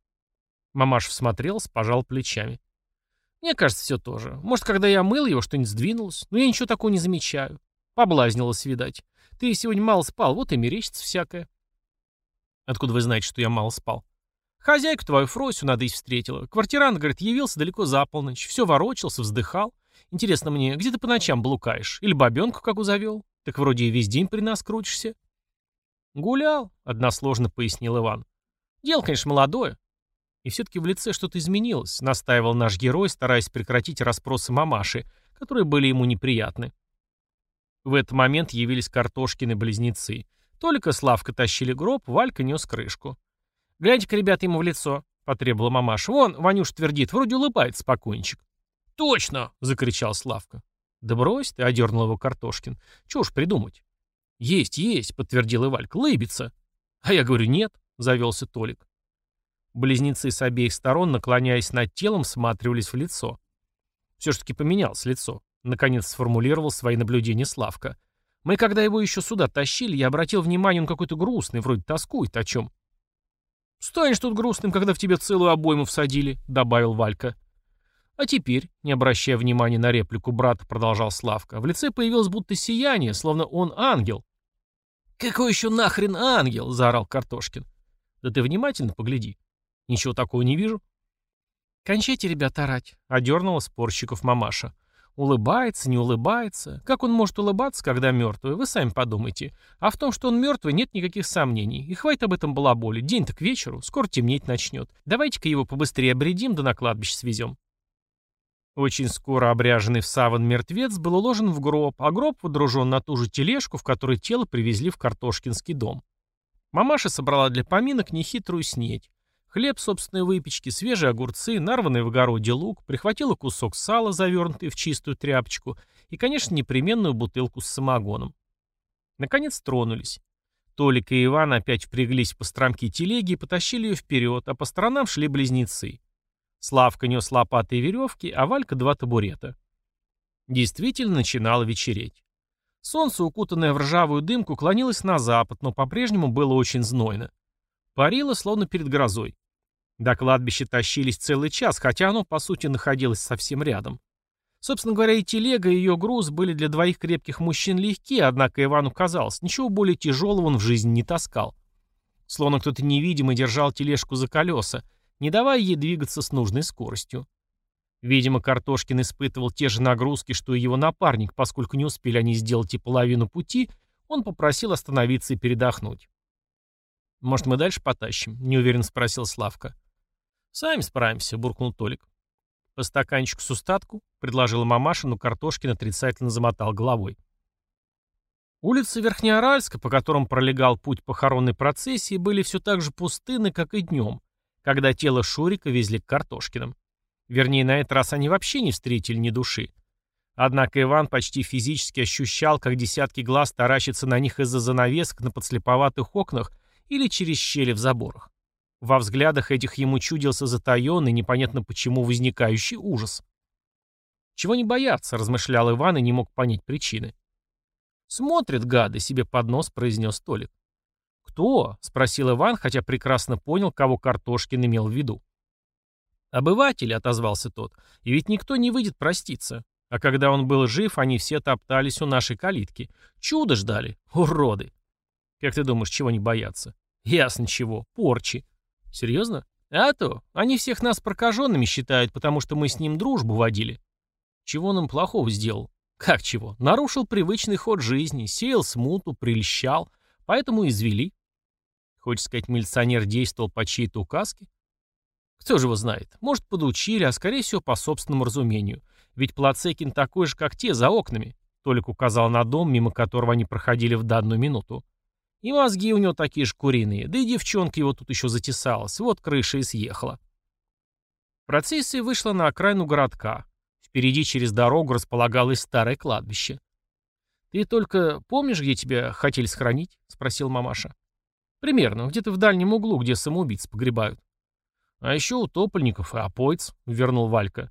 Мамаша всмотрелась, пожал плечами. «Мне кажется, все то же. Может, когда я мыл его, что-нибудь сдвинулось. Но я ничего такого не замечаю. Поблазнилась, видать. Ты сегодня мало спал, вот и мерещится всякое». «Откуда вы знаете, что я мало спал?» «Хозяйку твою Фросю, надо надысь, встретила. Квартирант, говорит, явился далеко за полночь. Все ворочался, вздыхал. Интересно мне, где ты по ночам блукаешь? Или бабенку какую завел? Так вроде и весь день при нас крутишься. Гулял, односложно пояснил Иван. Дело, конечно, молодое. И все-таки в лице что-то изменилось, настаивал наш герой, стараясь прекратить расспросы мамаши, которые были ему неприятны. В этот момент явились Картошкины близнецы. Только Славка тащили гроб, Валька нес крышку. «Гляньте-ка, ребята, ему в лицо», — потребовала мамаша. «Вон, Ванюш твердит, вроде улыбается спокойничек». «Точно!» — закричал Славка. «Да брось ты», — одернул его Картошкин. «Чего уж придумать?» «Есть, есть», — подтвердил Ивалька. «Лыбится». «А я говорю, нет», — завелся Толик. Близнецы с обеих сторон, наклоняясь над телом, всматривались в лицо. Все ж таки поменялось лицо. Наконец сформулировал свои наблюдения Славка. Мы, когда его еще сюда тащили, я обратил внимание, он какой-то грустный, вроде тоскует о чем. «Станешь тут грустным, когда в тебе целую обойму всадили», — добавил Валька. А теперь, не обращая внимания на реплику брата, продолжал Славка, в лице появилось будто сияние, словно он ангел. «Какой еще нахрен ангел?» — заорал Картошкин. «Да ты внимательно погляди. Ничего такого не вижу». «Кончайте, ребята, орать», — одернула спорщиков мамаша. Улыбается, не улыбается. Как он может улыбаться, когда мертвый? Вы сами подумайте. А в том, что он мертвый, нет никаких сомнений. И хватит об этом балаболить. День-то к вечеру. Скоро темнеть начнет. Давайте-ка его побыстрее обредим, да на кладбище свезем. Очень скоро обряженный в саван мертвец был уложен в гроб, а гроб водружен на ту же тележку, в которой тело привезли в Картошкинский дом. Мамаша собрала для поминок нехитрую снеть. Хлеб собственной выпечки, свежие огурцы, нарванный в огороде лук, прихватила кусок сала, завернутый в чистую тряпочку, и, конечно, непременную бутылку с самогоном. Наконец тронулись. Толик и Иван опять впряглись по стромке телеги и потащили ее вперед, а по сторонам шли близнецы. Славка нес лопаты и веревки, а Валька два табурета. Действительно начинало вечереть. Солнце, укутанное в ржавую дымку, клонилось на запад, но по-прежнему было очень знойно. Парило, словно перед грозой. До кладбища тащились целый час, хотя оно, по сути, находилось совсем рядом. Собственно говоря, и телега, и ее груз были для двоих крепких мужчин легки, однако Ивану казалось, ничего более тяжелого он в жизни не таскал. Словно кто-то невидимый держал тележку за колеса, не давая ей двигаться с нужной скоростью. Видимо, Картошкин испытывал те же нагрузки, что и его напарник, поскольку не успели они сделать и половину пути, он попросил остановиться и передохнуть. «Может, мы дальше потащим?» — неуверенно спросил Славка. «Сами справимся», — буркнул Толик. «По стаканчику с устатку?» — предложила мамаша, но Картошкин отрицательно замотал головой. Улицы Верхнеоральска, по которым пролегал путь похоронной процессии, были все так же пустынны, как и днем, когда тело Шурика везли к Картошкиным. Вернее, на этот раз они вообще не встретили ни души. Однако Иван почти физически ощущал, как десятки глаз таращатся на них из-за занавесок на подслеповатых окнах или через щели в заборах. Во взглядах этих ему чудился затаенный, непонятно почему возникающий ужас. «Чего не бояться?» — размышлял Иван и не мог понять причины. «Смотрят гады», — себе под нос произнес Толик. «Кто?» — спросил Иван, хотя прекрасно понял, кого Картошкин имел в виду. «Обыватели», — отозвался тот, — «и ведь никто не выйдет проститься. А когда он был жив, они все топтались у нашей калитки. Чудо ждали. Уроды!» Как ты думаешь, чего не боятся? Ясно чего. Порчи. Серьезно? А то. Они всех нас прокаженными считают, потому что мы с ним дружбу водили. Чего он им плохого сделал? Как чего? Нарушил привычный ход жизни, сеял смуту, прельщал, поэтому извели. Хочешь сказать, милиционер действовал по чьей-то указке? Кто же его знает? Может, подучили, а скорее всего по собственному разумению. Ведь Плацекин такой же, как те, за окнами. Толик указал на дом, мимо которого они проходили в данную минуту. И мозги у него такие же куриные, да и девчонка его тут еще затесалась, вот крыша и съехала. Процессия вышла на окраину городка. Впереди через дорогу располагалось старое кладбище. «Ты только помнишь, где тебя хотели схоронить?» — спросил мамаша. «Примерно, где-то в дальнем углу, где самоубийц погребают». «А еще у топольников и опойц», — вернул Валька.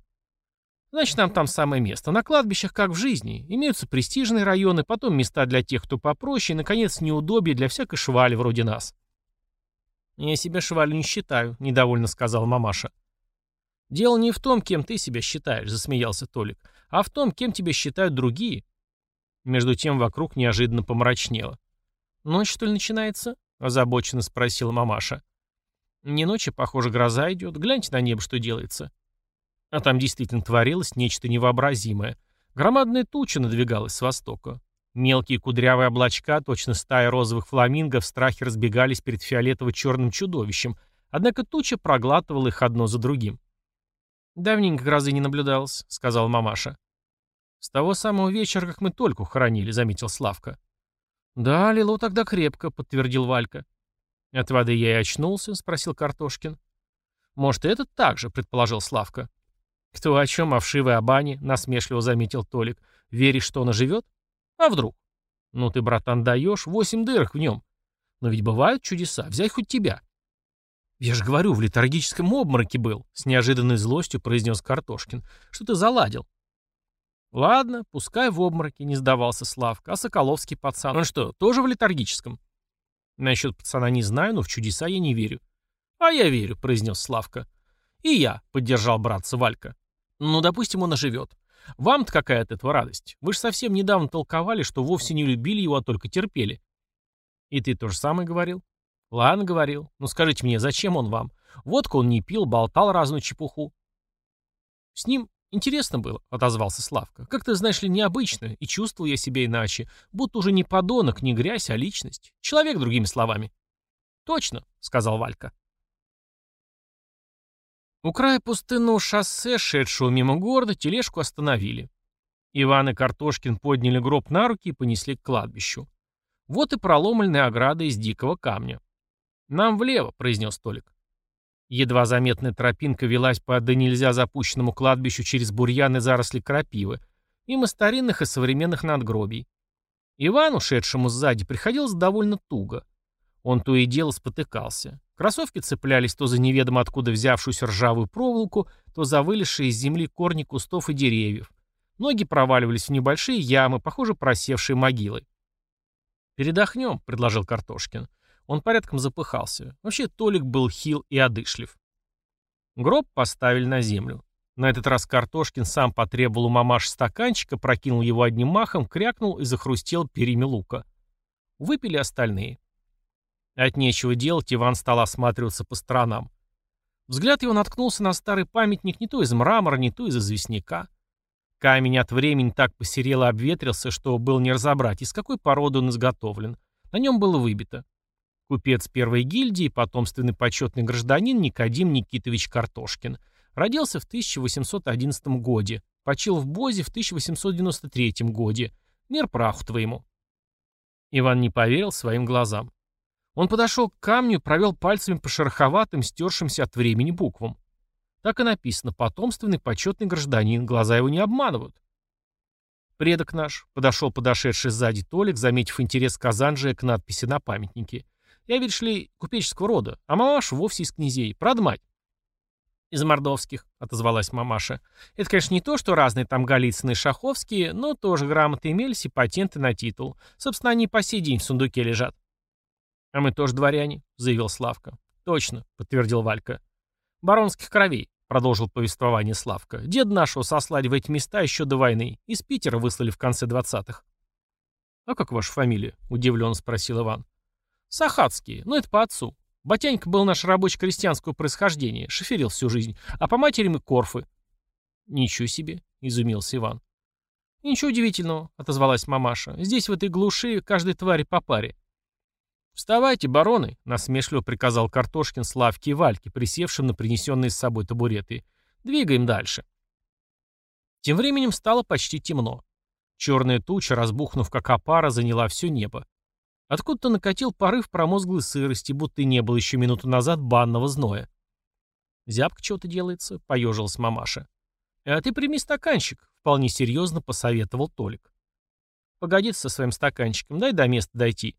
Значит, нам там самое место. На кладбищах, как в жизни, имеются престижные районы, потом места для тех, кто попроще, и, наконец, неудобье для всякой швали вроде нас. «Я себя швалью не считаю», — недовольно сказал мамаша. «Дело не в том, кем ты себя считаешь», — засмеялся Толик, «а в том, кем тебя считают другие». Между тем вокруг неожиданно помрачнело. «Ночь, что ли, начинается?» — озабоченно спросила мамаша. «Не ночи, похоже, гроза идет. Гляньте на небо, что делается». А там действительно творилось нечто невообразимое. Громадная туча надвигалась с востока. Мелкие кудрявые облачка, точно стая розовых фламинго, в страхе разбегались перед фиолетово-черным чудовищем, однако туча проглатывала их одно за другим. «Давненько грозы не наблюдалось», — сказал мамаша. «С того самого вечера, как мы только хоронили», — заметил Славка. «Да, лило тогда крепко», — подтвердил Валька. «От воды я и очнулся?» — спросил Картошкин. «Может, и этот так же», — предположил Славка. «Кто о чем, о вшивой Абане?» — насмешливо заметил Толик. «Веришь, что он оживет? А вдруг?» «Ну ты, братан, даешь, восемь дырок в нем. Но ведь бывают чудеса, взять хоть тебя». «Я же говорю, в летаргическом обмороке был», — с неожиданной злостью произнес Картошкин. «Что ты заладил?» «Ладно, пускай в обмороке», — не сдавался Славка. «А Соколовский пацан? Он что, тоже в летаргическом?» «Насчет пацана не знаю, но в чудеса я не верю». «А я верю», — произнес Славка. «И я», — поддержал братца Валька. «Ну, допустим, он оживет. Вам-то какая от этого радость? Вы же совсем недавно толковали, что вовсе не любили его, а только терпели». «И ты то же самое говорил?» «Ладно, говорил. Ну скажите мне, зачем он вам? Водку он не пил, болтал разную чепуху». «С ним интересно было», — отозвался Славка. «Как ты знаешь ли, необычно, и чувствовал я себя иначе, будто уже не подонок, не грязь, а личность. Человек, другими словами». «Точно», — сказал Валька. У края пустынного шоссе, шедшего мимо города, тележку остановили. Иван и Картошкин подняли гроб на руки и понесли к кладбищу. Вот и проломленная ограда из дикого камня. «Нам влево», — произнес Толик. Едва заметная тропинка велась по да нельзя запущенному кладбищу через бурьян и заросли крапивы, мимо старинных и современных надгробий. Ивану, шедшему сзади, приходилось довольно туго. Он то и дело спотыкался. Кроссовки цеплялись то за неведомо откуда взявшуюся ржавую проволоку, то за вылезшие из земли корни кустов и деревьев. Ноги проваливались в небольшие ямы, похоже, просевшие могилы. «Передохнем», — предложил Картошкин. Он порядком запыхался. Вообще, Толик был хил и одышлив. Гроб поставили на землю. На этот раз Картошкин сам потребовал у мамаш стаканчика, прокинул его одним махом, крякнул и захрустел перьями лука. Выпили остальные. От нечего делать Иван стал осматриваться по сторонам. Взгляд его наткнулся на старый памятник не то из мрамора, не то из известняка. Камень от времени так посерел и обветрился, что был не разобрать, из какой породы он изготовлен. На нем было выбито. Купец первой гильдии, потомственный почетный гражданин Никодим Никитович Картошкин. Родился в 1811 годе. Почил в Бозе в 1893 годе. Мир праху твоему. Иван не поверил своим глазам. Он подошел к камню и провел пальцами по шероховатым, стершимся от времени буквам. Так и написано «Потомственный почетный гражданин». Глаза его не обманывают. Предок наш, подошел подошедший сзади Толик, заметив интерес Казанжия к надписи на памятнике. Я, видишь ли, купеческого рода, а мамаш вовсе из князей. Правда, мать? «Из мордовских», — отозвалась мамаша. «Это, конечно, не то, что разные там Голицыны и Шаховские, но тоже грамоты имелись и патенты на титул. Собственно, они по сей день в сундуке лежат». «А мы тоже дворяне», — заявил Славка. «Точно», — подтвердил Валька. «Баронских кровей», — продолжил повествование Славка. «Дед нашего сослали в эти места еще до войны. Из Питера выслали в конце двадцатых». «А как ваша фамилия?» — удивленно спросил Иван. «Сахацкие. Ну, это по отцу. Батянька был наш рабоче-крестьянского происхождения, шоферил всю жизнь, а по матери мы корфы». «Ничего себе», — изумился Иван. «Ничего удивительного», — отозвалась мамаша. «Здесь, в этой глуши, каждой твари по паре. «Вставайте, бароны!» — насмешливо приказал Картошкин Славке и Вальке, присевшим на принесенные с собой табуреты. «Двигаем дальше». Тем временем стало почти темно. Черная туча, разбухнув как опара, заняла все небо. Откуда-то накатил порыв промозглой сырости, будто и не было еще минуту назад банного зноя. «Зябко чего-то делается», — поежилась мамаша. «А ты прими стаканчик», — вполне серьезно посоветовал Толик. «Погоди со своим стаканчиком, дай до места дойти».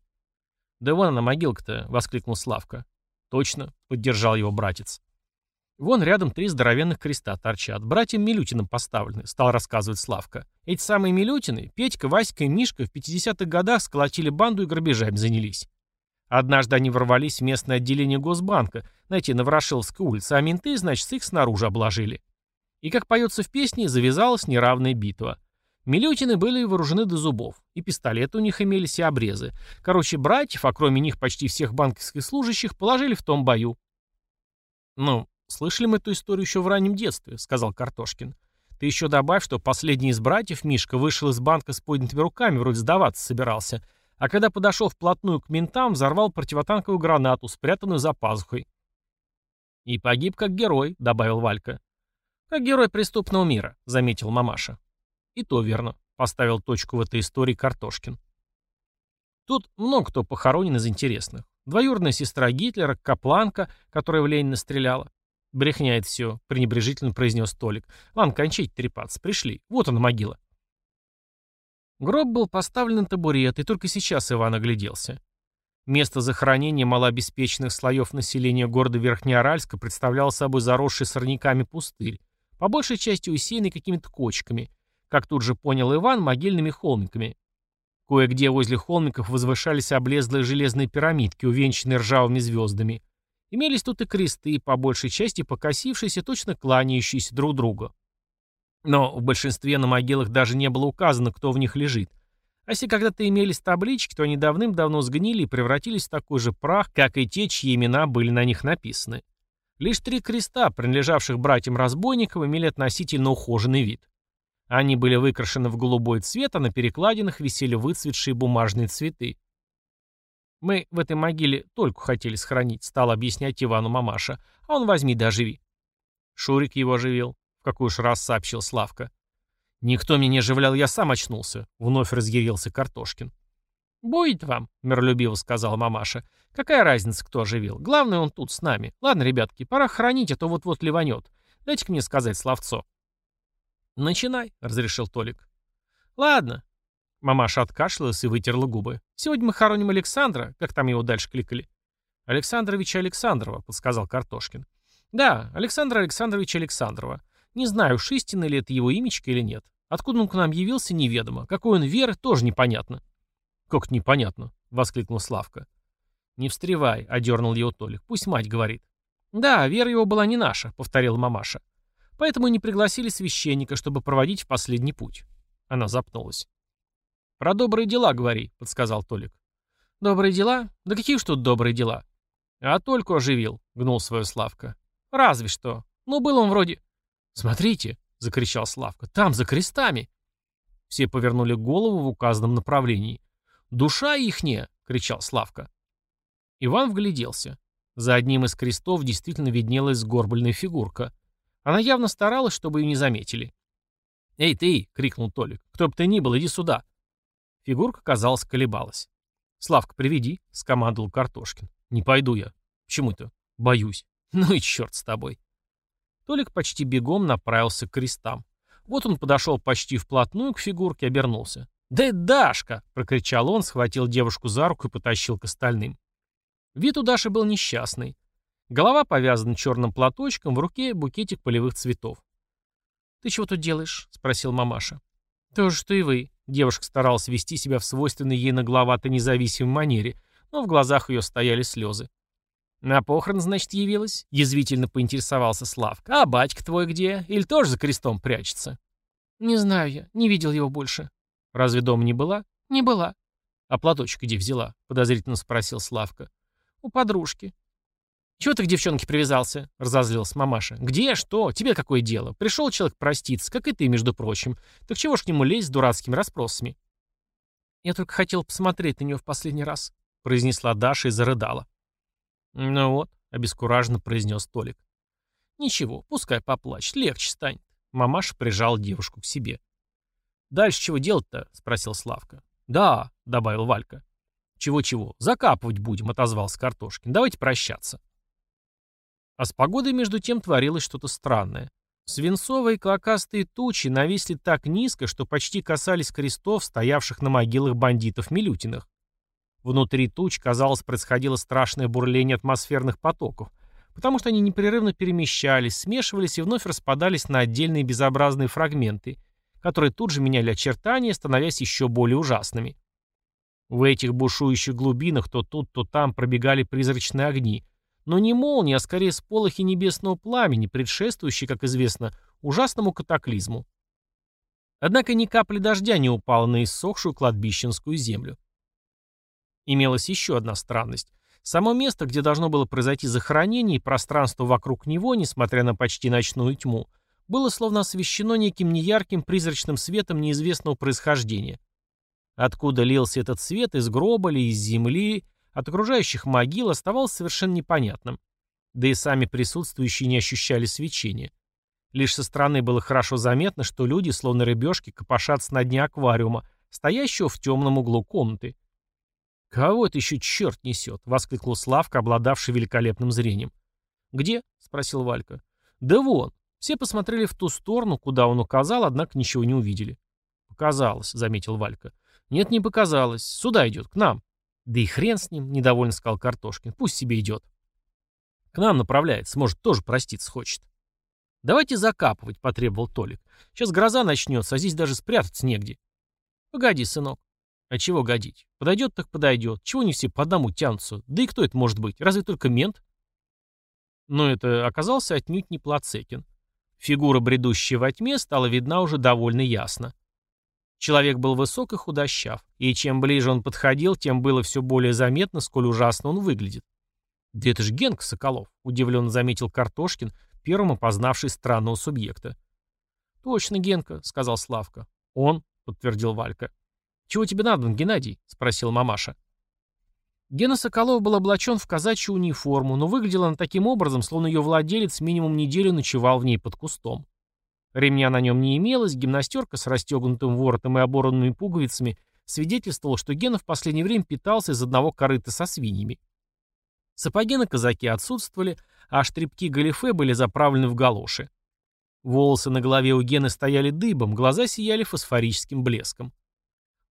«Да вон она, могилка-то!» — воскликнул Славка. «Точно!» — поддержал его братец. «Вон рядом три здоровенных креста торчат. Братьям Милютиным поставлены», — стал рассказывать Славка. «Эти самые Милютины, Петька, Васька и Мишка в 50-х годах сколотили банду и грабежами занялись. Однажды они ворвались в местное отделение Госбанка, знаете, на Ворошиловской улице, а менты, значит, их снаружи обложили. И, как поется в песне, завязалась неравная битва. Милютины были вооружены до зубов. И пистолеты у них имелись, и обрезы. Короче, братьев, а кроме них почти всех банковских служащих, положили в том бою. «Ну, слышали мы эту историю еще в раннем детстве», — сказал Картошкин. «Ты еще добавь, что последний из братьев, Мишка, вышел из банка с поднятыми руками, вроде сдаваться собирался, а когда подошел вплотную к ментам, взорвал противотанковую гранату, спрятанную за пазухой». «И погиб как герой», — добавил Валька. «Как герой преступного мира», — заметил мамаша. И то верно, поставил точку в этой истории Картошкин. Тут много кто похоронен из интересных. Двоюродная сестра Гитлера, Капланка, которая в Ленина стреляла. Брехня все, пренебрежительно произнес Толик. Ладно, кончайте трепаться, пришли. Вот она могила. Гроб был поставлен на табурет, и только сейчас Иван огляделся. Место захоронения малообеспеченных слоев населения города Верхнеаральска представляло собой заросший сорняками пустырь, по большей части усеянный какими-то кочками, как тут же понял Иван, могильными холмиками. Кое-где возле холмиков возвышались облезлые железные пирамидки, увенчанные ржавыми звездами. Имелись тут и кресты, по большей части покосившиеся, точно кланяющиеся друг другу. Но в большинстве на могилах даже не было указано, кто в них лежит – а если когда-то имелись таблички, то они давным-давно сгнили и превратились в такой же прах, как и те, чьи имена были на них написаны. Лишь три креста, принадлежавших братьям-разбойникам, имели относительно ухоженный вид. Они были выкрашены в голубой цвет, а на перекладинах висели выцветшие бумажные цветы. «Мы в этой могиле только хотели сохранить», — стал объяснять Ивану мамаша. «А он возьми да оживи». Шурик его оживил, в какой уж раз сообщил Славка. «Никто меня не оживлял, я сам очнулся», — вновь разъярился Картошкин. «Будет вам», — миролюбиво сказала мамаша. «Какая разница, кто оживил? Главное, он тут с нами. Ладно, ребятки, пора хранить, а то вот-вот ливанет. Дайте-ка мне сказать словцо». «Начинай», — разрешил Толик. «Ладно». Мамаша откашлялась и вытерла губы. «Сегодня мы хороним Александра, как там его дальше кликали?» «Александровича Александрова», — подсказал Картошкин. «Да, Александра Александровича Александрова. Не знаю, уж истинно ли это его имечко или нет. Откуда он к нам явился, неведомо. Какой он веры, тоже непонятно. «Как непонятно?» — воскликнул Славка. «Не встревай», — одернул его Толик. «Пусть мать говорит». «Да, вера его была не наша», — повторила мамаша. «Поэтому не пригласили священника, чтобы проводить в последний путь». Она запнулась. «Про добрые дела говори», — подсказал Толик. «Добрые дела? Да какие уж тут добрые дела?» «А только оживил», — гнул свою Славка. «Разве что. Ну, был он вроде...» «Смотрите!» — закричал Славка. «Там, за крестами!» Все повернули голову в указанном направлении. «Душа ихняя!» — кричал Славка. Иван вгляделся. За одним из крестов действительно виднелась сгорбленная фигурка. Она явно старалась, чтобы ее не заметили. «Эй, ты!» — крикнул Толик. «Кто бы ты ни был, иди сюда!» Фигурка, казалось, колебалась. «Славка, приведи!» — скомандовал Картошкин. «Не пойду я». «Почему это?» «Боюсь». «Ну и черт с тобой!» Толик почти бегом направился к крестам. Вот он подошел почти вплотную к фигурке, обернулся. «Да Дашка!» — прокричал он, схватил девушку за руку и потащил к остальным. Вид у Даши был несчастный. Голова повязана черным платочком, в руке букетик полевых цветов. «Ты чего тут делаешь?» — спросил мамаша. «То же, что и вы». Девушка старалась вести себя в свойственной ей нагловато независимой манере, но в глазах ее стояли слезы. «На похорон, значит, явилась?» — язвительно поинтересовался Славка. «А батька твой где? Или тоже за крестом прячется?» «Не знаю я, не видел его больше». «Разве дома не была?» «Не была». «А платочек где взяла?» — подозрительно спросил Славка. «У подружки». «Чего ты к девчонке привязался?» — разозлилась мамаша. «Где? Что? Тебе какое дело? Пришел человек проститься, как и ты, между прочим. Так чего ж к нему лезть с дурацкими расспросами?» «Я только хотел посмотреть на нее в последний раз», — произнесла Даша и зарыдала. «Ну вот», — обескураженно произнес Толик. «Ничего, пускай поплачет, легче станет». Мамаша прижал девушку к себе. «Дальше чего делать-то?» — спросил Славка. «Да», — добавил Валька. «Чего-чего, закапывать будем», — отозвался Картошкин. «Давайте прощаться». А с погодой между тем творилось что-то странное. Свинцовые клокастые тучи нависли так низко, что почти касались крестов, стоявших на могилах бандитов Милютиных. Внутри туч, казалось, происходило страшное бурление атмосферных потоков, потому что они непрерывно перемещались, смешивались и вновь распадались на отдельные безобразные фрагменты, которые тут же меняли очертания, становясь еще более ужасными. В этих бушующих глубинах то тут, то там пробегали призрачные огни, но не молнии, а скорее сполохи небесного пламени, предшествующие, как известно, ужасному катаклизму. Однако ни капли дождя не упало на иссохшую кладбищенскую землю. Имелась еще одна странность. Само место, где должно было произойти захоронение, и пространство вокруг него, несмотря на почти ночную тьму, было словно освещено неким неярким призрачным светом неизвестного происхождения. Откуда лился этот свет, из гроба ли, из земли, от окружающих могил, оставалось совершенно непонятным. Да и сами присутствующие не ощущали свечения. Лишь со стороны было хорошо заметно, что люди, словно рыбешки, копошатся на дне аквариума, стоящего в темном углу комнаты. «Кого это еще черт несет?» — воскликнул Славка, обладавший великолепным зрением. «Где?» — спросил Валька. «Да вон». Все посмотрели в ту сторону, куда он указал, однако ничего не увидели. «Показалось», — заметил Валька. «Нет, не показалось. Сюда идет, к нам». «Да и хрен с ним», — недовольно сказал Картошкин. «Пусть себе идет». «К нам направляется. Может, тоже проститься хочет». «Давайте закапывать», — потребовал Толик. «Сейчас гроза начнется, а здесь даже спрятаться негде». «Погоди, сынок». «А чего годить? Подойдет так подойдет. Чего не все по одному тянутся? Да и кто это может быть? Разве только мент?» Но это оказался отнюдь не Плацекин. Фигура, бредущая во тьме, стала видна уже довольно ясно. Человек был высок и худощав, и чем ближе он подходил, тем было все более заметно, сколь ужасно он выглядит. «Да это же Генка Соколов», — удивленно заметил Картошкин, первым опознавший странного субъекта. «Точно, Генка», — сказал Славка. «Он», — подтвердил Валька. «Чего тебе надо, Геннадий?» — спросил мамаша. Гена Соколов был облачен в казачью униформу, но выглядела она таким образом, словно ее владелец минимум неделю ночевал в ней под кустом. Ремня на нем не имелось, гимнастерка с расстегнутым воротом и оборванными пуговицами свидетельствовала, что Гена в последнее время питался из одного корыта со свиньями. Сапоги на казаке отсутствовали, а штрипки галифе были заправлены в галоши. Волосы на голове у Гены стояли дыбом, глаза сияли фосфорическим блеском.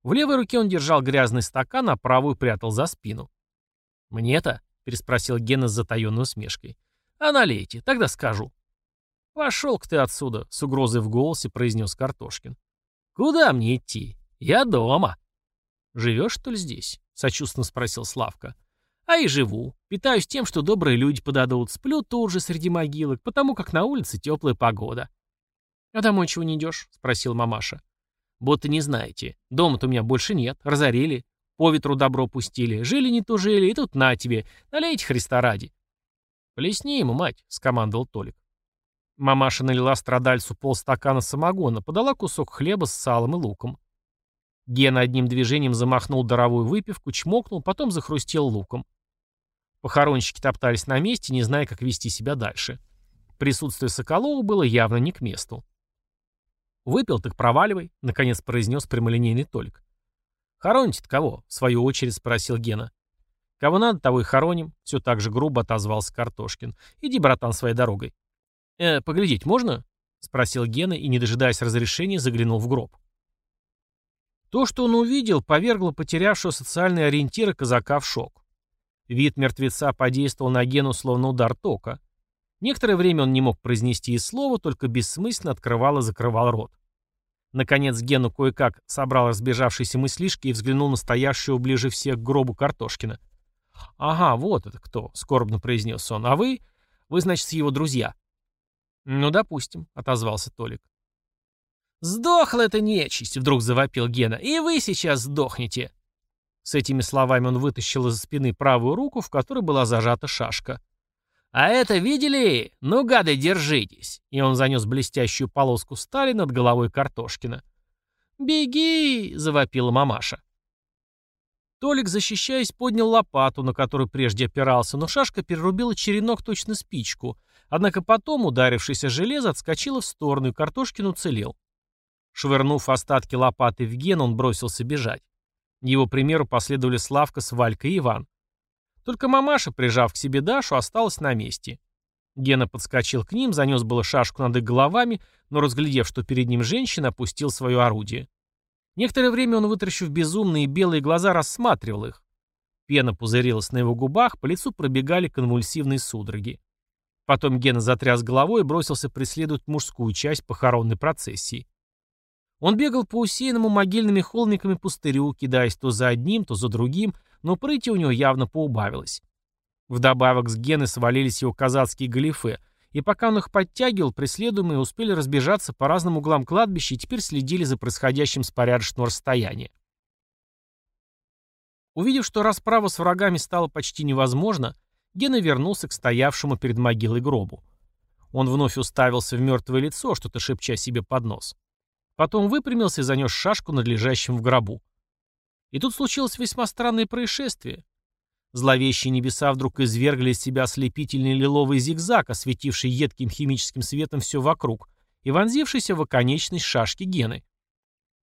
В левой руке он держал грязный стакан, а правую прятал за спину. «Мне-то?» — переспросил Гена с затаенной усмешкой. «А налейте, тогда скажу». «Пошел-ка ты отсюда», — с угрозой в голосе произнес Картошкин. «Куда мне идти? Я дома». «Живешь, что ли, здесь?» — сочувственно спросил Славка. А и живу. Питаюсь тем, что добрые люди подадут. Сплю тут же среди могилок, потому как на улице теплая погода. «А домой чего не идешь?» — спросил мамаша. «Будто не знаете. Дома-то у меня больше нет. Разорили. По ветру добро пустили. Жили не то жили, и тут на тебе. Налейте Христа ради». «Плесни ему, мать», — скомандовал Толик. Мамаша налила страдальцу полстакана самогона, подала кусок хлеба с салом и луком. Гена одним движением замахнул даровую выпивку, чмокнул, потом захрустел луком. Похоронщики топтались на месте, не зная, как вести себя дальше. Присутствие Соколова было явно не к месту. «Выпил, так проваливай», — наконец произнес прямолинейный Толик. «Хороните-то кого?» — в свою очередь спросил Гена. «Кого надо, того и хороним», — все так же грубо отозвался Картошкин. «Иди, братан, своей дорогой». «Э, поглядеть можно?» — спросил Гена и, не дожидаясь разрешения, заглянул в гроб. То, что он увидел, повергло потерявшего социальные ориентиры казака в шок. Вид мертвеца подействовал на Гену словно удар тока. Некоторое время он не мог произнести и слова, только бессмысленно открывал и закрывал рот. Наконец Гену кое-как собрал разбежавшиеся мыслишки и взглянул на стоящего ближе всех к гробу Картошкина. «Ага, вот это кто», — скорбно произнес он. «А вы? Вы, значит, его друзья». «Ну, допустим», — отозвался Толик. «Сдохла эта нечисть!» — вдруг завопил Гена. «И вы сейчас сдохнете!» С этими словами он вытащил из спины правую руку, в которой была зажата шашка. «А это видели? Ну, гады, держитесь!» И он занес блестящую полоску стали над головой Картошкина. «Беги!» — завопила мамаша. Толик, защищаясь, поднял лопату, на которую прежде опирался, но шашка перерубила черенок точно спичку. Однако потом, ударившись о железо, отскочила в сторону, и Картошкин уцелел. Швырнув остатки лопаты в ген, он бросился бежать. Его примеру последовали Славка с Валькой и Иван. Только мамаша, прижав к себе Дашу, осталась на месте. Гена подскочил к ним, занес было шашку над их головами, но, разглядев, что перед ним женщина, опустил свое орудие. Некоторое время он, вытаращив безумные белые глаза, рассматривал их. Пена пузырилась на его губах, по лицу пробегали конвульсивные судороги. Потом Гена затряс головой и бросился преследовать мужскую часть похоронной процессии. Он бегал по усеянному могильными холмиками пустырю, кидаясь то за одним, то за другим, но прыти у него явно поубавилось. Вдобавок с Гены свалились его казацкие галифе, и пока он их подтягивал, преследуемые успели разбежаться по разным углам кладбища и теперь следили за происходящим с порядочного расстояния. Увидев, что расправа с врагами стала почти невозможна, Гена вернулся к стоявшему перед могилой гробу. Он вновь уставился в мертвое лицо, что-то шепча себе под нос. Потом выпрямился и занес шашку над лежащим в гробу. И тут случилось весьма странное происшествие. Зловещие небеса вдруг извергли из себя ослепительный лиловый зигзаг, осветивший едким химическим светом все вокруг, и вонзившийся в оконечность шашки Гены.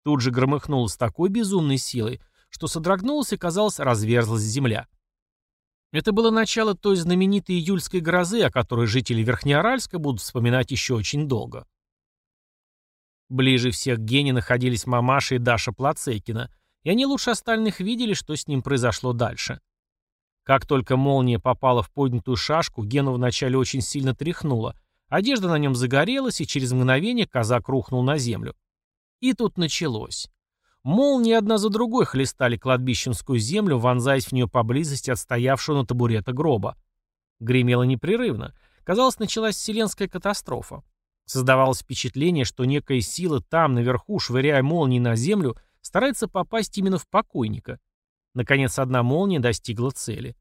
Тут же громыхнуло с такой безумной силой, что содрогнулась и, казалось, разверзлась земля. Это было начало той знаменитой июльской грозы, о которой жители Верхнеоральска будут вспоминать еще очень долго. Ближе всех к Гене находились мамаша и Даша Плацейкина, и они лучше остальных видели, что с ним произошло дальше. Как только молния попала в поднятую шашку, Гену вначале очень сильно тряхнуло, одежда на нем загорелась, и через мгновение казак рухнул на землю. И тут началось. Молнии одна за другой хлестали кладбищенскую землю, вонзаясь в нее поблизости от стоявшего на табурета гроба. Гремело непрерывно. Казалось, началась вселенская катастрофа. Создавалось впечатление, что некая сила там, наверху, швыряя молнии на землю, старается попасть именно в покойника. Наконец, одна молния достигла цели.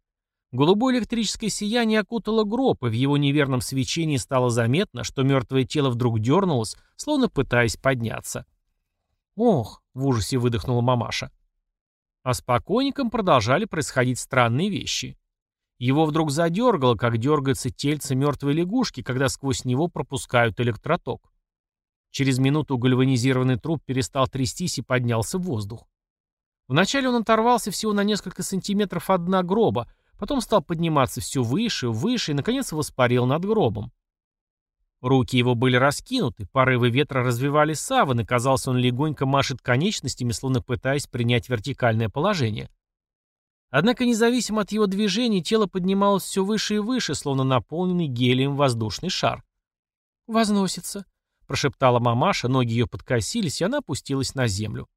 Голубое электрическое сияние окутало гроб, и в его неверном свечении стало заметно, что мертвое тело вдруг дернулось, словно пытаясь подняться. «Ох!» — в ужасе выдохнула мамаша. А с покойником продолжали происходить странные вещи. Его вдруг задергало, как дергается тельце мертвой лягушки, когда сквозь него пропускают электроток. Через минуту гальванизированный труп перестал трястись и поднялся в воздух. Вначале он оторвался всего на несколько сантиметров от дна гроба, потом стал подниматься все выше, выше и, наконец, воспарил над гробом. Руки его были раскинуты, порывы ветра развивали саван, и казалось, он легонько машет конечностями, словно пытаясь принять вертикальное положение. Однако, независимо от его движений, тело поднималось все выше и выше, словно наполненный гелием воздушный шар. «Возносится», — прошептала мамаша, ноги ее подкосились, и она опустилась на землю.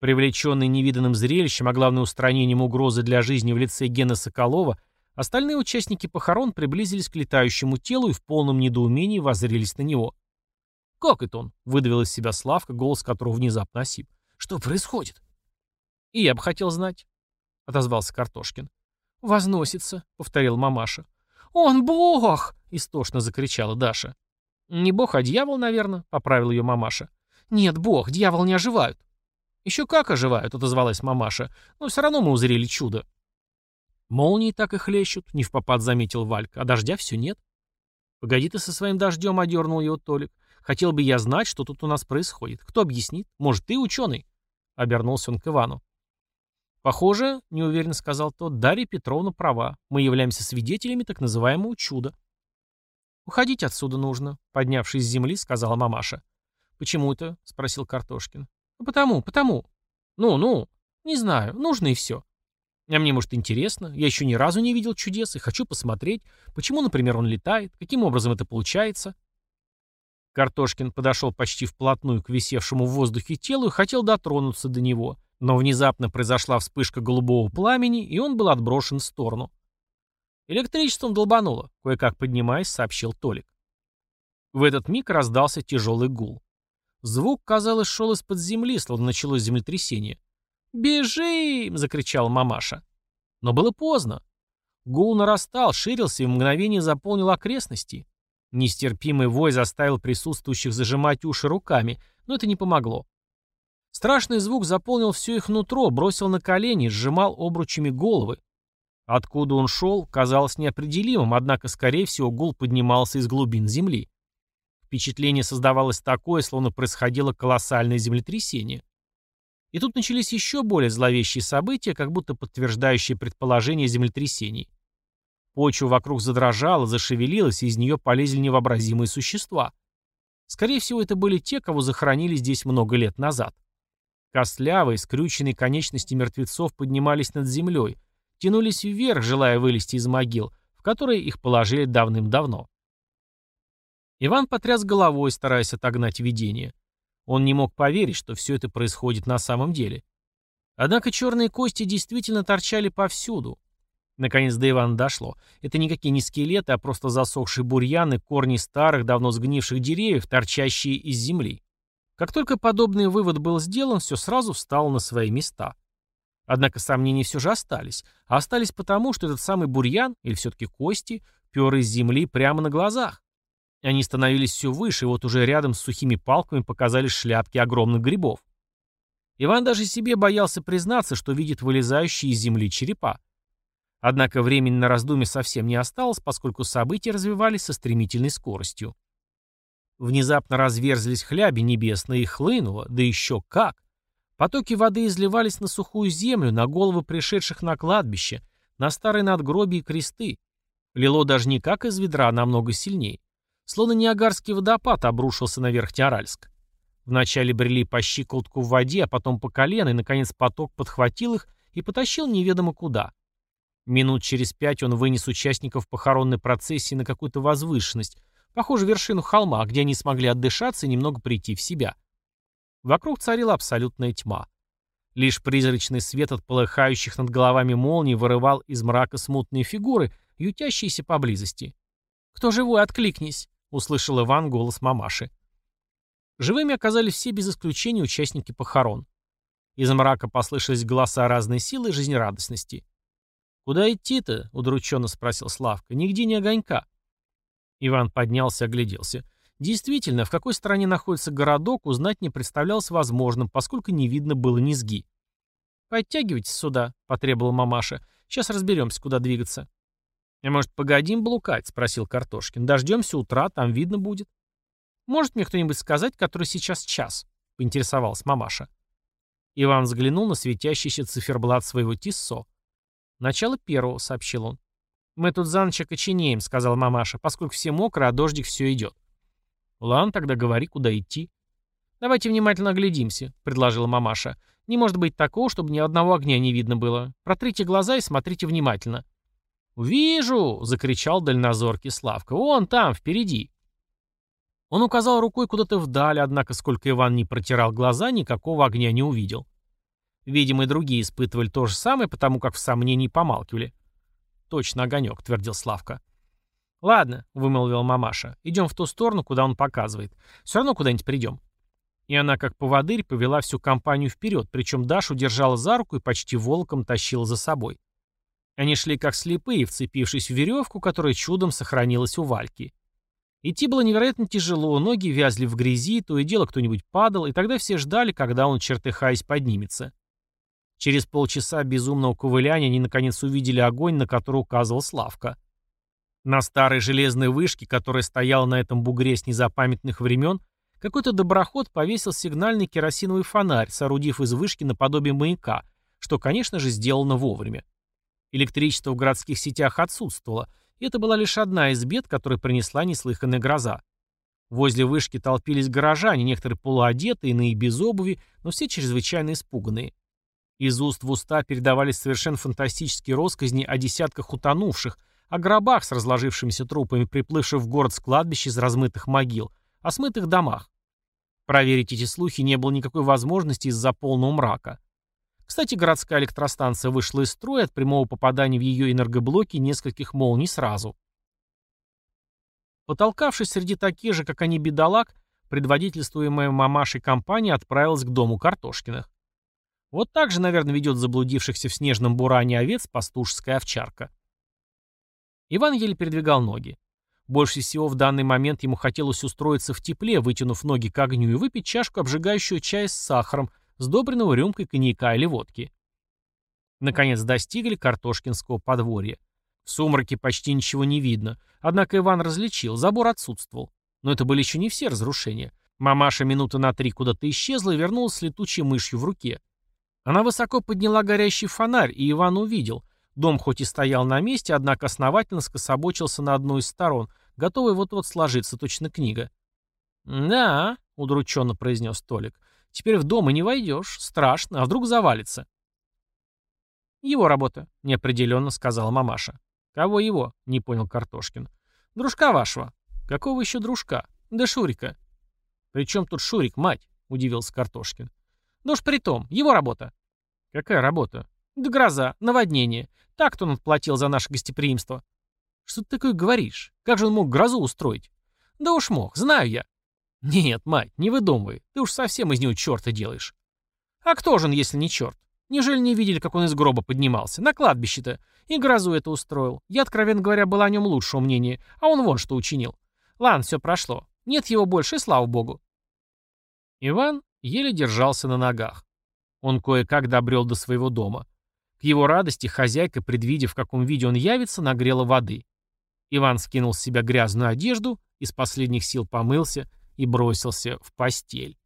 Привлеченный невиданным зрелищем, а главное устранением угрозы для жизни в лице Гена Соколова, Остальные участники похорон приблизились к летающему телу и в полном недоумении воззрелись на него. «Как это он?» — выдавил из себя Славка, голос которого внезапно осип. «Что происходит?» «И я бы хотел знать», — отозвался Картошкин. «Возносится», — повторил мамаша. «Он бог!» — истошно закричала Даша. «Не бог, а дьявол, наверное», — поправил ее мамаша. «Нет, бог, дьявол не оживают». «Еще как оживают», — отозвалась мамаша. «Но все равно мы узрели чудо». Молнии так и хлещут, не в попад заметил Валька, а дождя все нет. Погоди ты со своим дождем, одернул его Толик. Хотел бы я знать, что тут у нас происходит. Кто объяснит? Может, ты ученый? Обернулся он к Ивану. Похоже, неуверенно сказал тот, Дарья Петровна права. Мы являемся свидетелями так называемого чуда. «Уходить отсюда нужно», — поднявшись с земли, сказала мамаша. «Почему это?» — спросил Картошкин. «Потому, потому. Ну-ну. Не знаю. Нужно и все. А мне, может, интересно. Я еще ни разу не видел чудес и хочу посмотреть, почему, например, он летает, каким образом это получается. Картошкин подошел почти вплотную к висевшему в воздухе телу и хотел дотронуться до него, но внезапно произошла вспышка голубого пламени, и он был отброшен в сторону. Электричеством долбануло, кое-как поднимаясь, сообщил Толик. В этот миг раздался тяжелый гул. Звук, казалось, шел из-под земли, словно началось землетрясение. «Бежим!» — закричала мамаша. Но было поздно. Гул нарастал, ширился и в мгновение заполнил окрестности. Нестерпимый вой заставил присутствующих зажимать уши руками, но это не помогло. Страшный звук заполнил все их нутро, бросил на колени, сжимал обручами головы. Откуда он шел, казалось неопределимым, однако, скорее всего, гул поднимался из глубин земли. Впечатление создавалось такое, словно происходило колоссальное землетрясение. И тут начались еще более зловещие события, как будто подтверждающие предположение землетрясений. Почва вокруг задрожала, зашевелилась, и из нее полезли невообразимые существа. Скорее всего, это были те, кого захоронили здесь много лет назад. Костлявые, скрюченные конечности мертвецов поднимались над землей, тянулись вверх, желая вылезти из могил, в которые их положили давным-давно. Иван потряс головой, стараясь отогнать видение. Он не мог поверить, что все это происходит на самом деле. Однако черные кости действительно торчали повсюду. Наконец до Ивана дошло. Это никакие не скелеты, а просто засохшие бурьяны, корни старых, давно сгнивших деревьев, торчащие из земли. Как только подобный вывод был сделан, все сразу встало на свои места. Однако сомнения все же остались. А остались потому, что этот самый бурьян, или все-таки кости, пер из земли прямо на глазах. Они становились все выше, и вот уже рядом с сухими палками показались шляпки огромных грибов. Иван даже себе боялся признаться, что видит вылезающие из земли черепа. Однако времени на раздумье совсем не осталось, поскольку события развивались со стремительной скоростью. Внезапно разверзлись хляби небесные и хлынуло, да еще как. Потоки воды изливались на сухую землю, на головы пришедших на кладбище, на старые надгробия и кресты. Лило даже не как из ведра, а намного сильнее. Словно Ниагарский водопад обрушился на Верхнеаральск. Вначале брели по щиколотку в воде, а потом по колено, и, наконец, поток подхватил их и потащил неведомо куда. Минут через пять он вынес участников похоронной процессии на какую-то возвышенность, похоже, вершину холма, где они смогли отдышаться и немного прийти в себя. Вокруг царила абсолютная тьма. Лишь призрачный свет от полыхающих над головами молний вырывал из мрака смутные фигуры, ютящиеся поблизости. «Кто живой, откликнись!» — услышал Иван голос мамаши. Живыми оказались все без исключения участники похорон. Из мрака послышались голоса разной силы и жизнерадостности. «Куда идти-то?» — удрученно спросил Славка. «Нигде не огонька». Иван поднялся огляделся. Действительно, в какой стороне находится городок, узнать не представлялось возможным, поскольку не видно было низги. «Подтягивайтесь сюда», — потребовала мамаша. «Сейчас разберемся, куда двигаться». «А может, погодим блукать?» — спросил Картошкин. «Дождемся утра, там видно будет». «Может мне кто-нибудь сказать, который сейчас час?» — поинтересовалась мамаша. Иван взглянул на светящийся циферблат своего Тиссо. «Начало первого», — сообщил он. «Мы тут за ночь окоченеем», — сказала мамаша, «поскольку все мокро, а дождик все идет». «Ладно, тогда говори, куда идти». «Давайте внимательно оглядимся», — предложила мамаша. «Не может быть такого, чтобы ни одного огня не видно было. Протрите глаза и смотрите внимательно». «Вижу!» — закричал дальнозоркий Славка. «Вон там, впереди!» Он указал рукой куда-то вдаль, однако, сколько Иван не протирал глаза, никакого огня не увидел. Видимо, и другие испытывали то же самое, потому как в сомнении помалкивали. «Точно огонек», — твердил Славка. «Ладно», — вымолвила мамаша, — «идем в ту сторону, куда он показывает. Все равно куда-нибудь придем». И она, как поводырь, повела всю компанию вперед, причем Дашу держала за руку и почти волоком тащила за собой. Они шли как слепые, вцепившись в веревку, которая чудом сохранилась у Вальки. Идти было невероятно тяжело, ноги вязли в грязи, то и дело кто-нибудь падал, и тогда все ждали, когда он, чертыхаясь, поднимется. Через полчаса безумного ковыляния они наконец увидели огонь, на который указывал Славка. На старой железной вышке, которая стояла на этом бугре с незапамятных времен, какой-то доброход повесил сигнальный керосиновый фонарь, соорудив из вышки наподобие маяка, что, конечно же, сделано вовремя. Электричество в городских сетях отсутствовало, и это была лишь одна из бед, которую принесла неслыханная гроза. Возле вышки толпились горожане, некоторые полуодетые, иные без обуви, но все чрезвычайно испуганные. Из уст в уста передавались совершенно фантастические россказни о десятках утонувших, о гробах с разложившимися трупами, приплывших в город с кладбища из размытых могил, о смытых домах. Проверить эти слухи не было никакой возможности из-за полного мрака. Кстати, городская электростанция вышла из строя от прямого попадания в ее энергоблоки нескольких молний сразу. Потолкавшись среди таких же, как они, бедолаг, предводительствуемая мамашей компания отправилась к дому Картошкиных. Вот так же, наверное, ведет заблудившихся в снежном буране овец пастушеская овчарка. Иван еле передвигал ноги. Больше всего в данный момент ему хотелось устроиться в тепле, вытянув ноги к огню и выпить чашку обжигающего чая с сахаром, сдобренного рюмкой коньяка или водки. Наконец достигли Картошкинского подворья. В сумраке почти ничего не видно, однако Иван различил, забор отсутствовал. Но это были еще не все разрушения. Мамаша минуты на три куда-то исчезла и вернулась с летучей мышью в руке. Она высоко подняла горящий фонарь, и Иван увидел. Дом хоть и стоял на месте, однако основательно скособочился на одну из сторон, готовый вот-вот сложиться, точно книга. «Да», — удрученно произнес Толик, Теперь в дом и не войдешь. Страшно. А вдруг завалится? Его работа, неопределенно сказала мамаша. Кого его? Не понял Картошкин. Дружка вашего. Какого еще дружка? Да Шурика. При чем тут Шурик, мать? Удивился Картошкин. Да уж при том, его работа. Какая работа? Да гроза, наводнение. Так-то он отплатил за наше гостеприимство. Что ты такое говоришь? Как же он мог грозу устроить? Да уж мог, знаю я. «Нет, мать, не выдумывай. Ты уж совсем из него черта делаешь». «А кто же он, если не черт? Неужели не видели, как он из гроба поднимался? На кладбище-то. И грозу это устроил. Я, откровенно говоря, была о нем лучшего мнения, а он вон что учинил. Ладно, все прошло. Нет его больше, слава богу». Иван еле держался на ногах. Он кое-как добрел до своего дома. К его радости хозяйка, предвидя, в каком виде он явится, нагрела воды. Иван скинул с себя грязную одежду, из последних сил помылся и бросился в постель.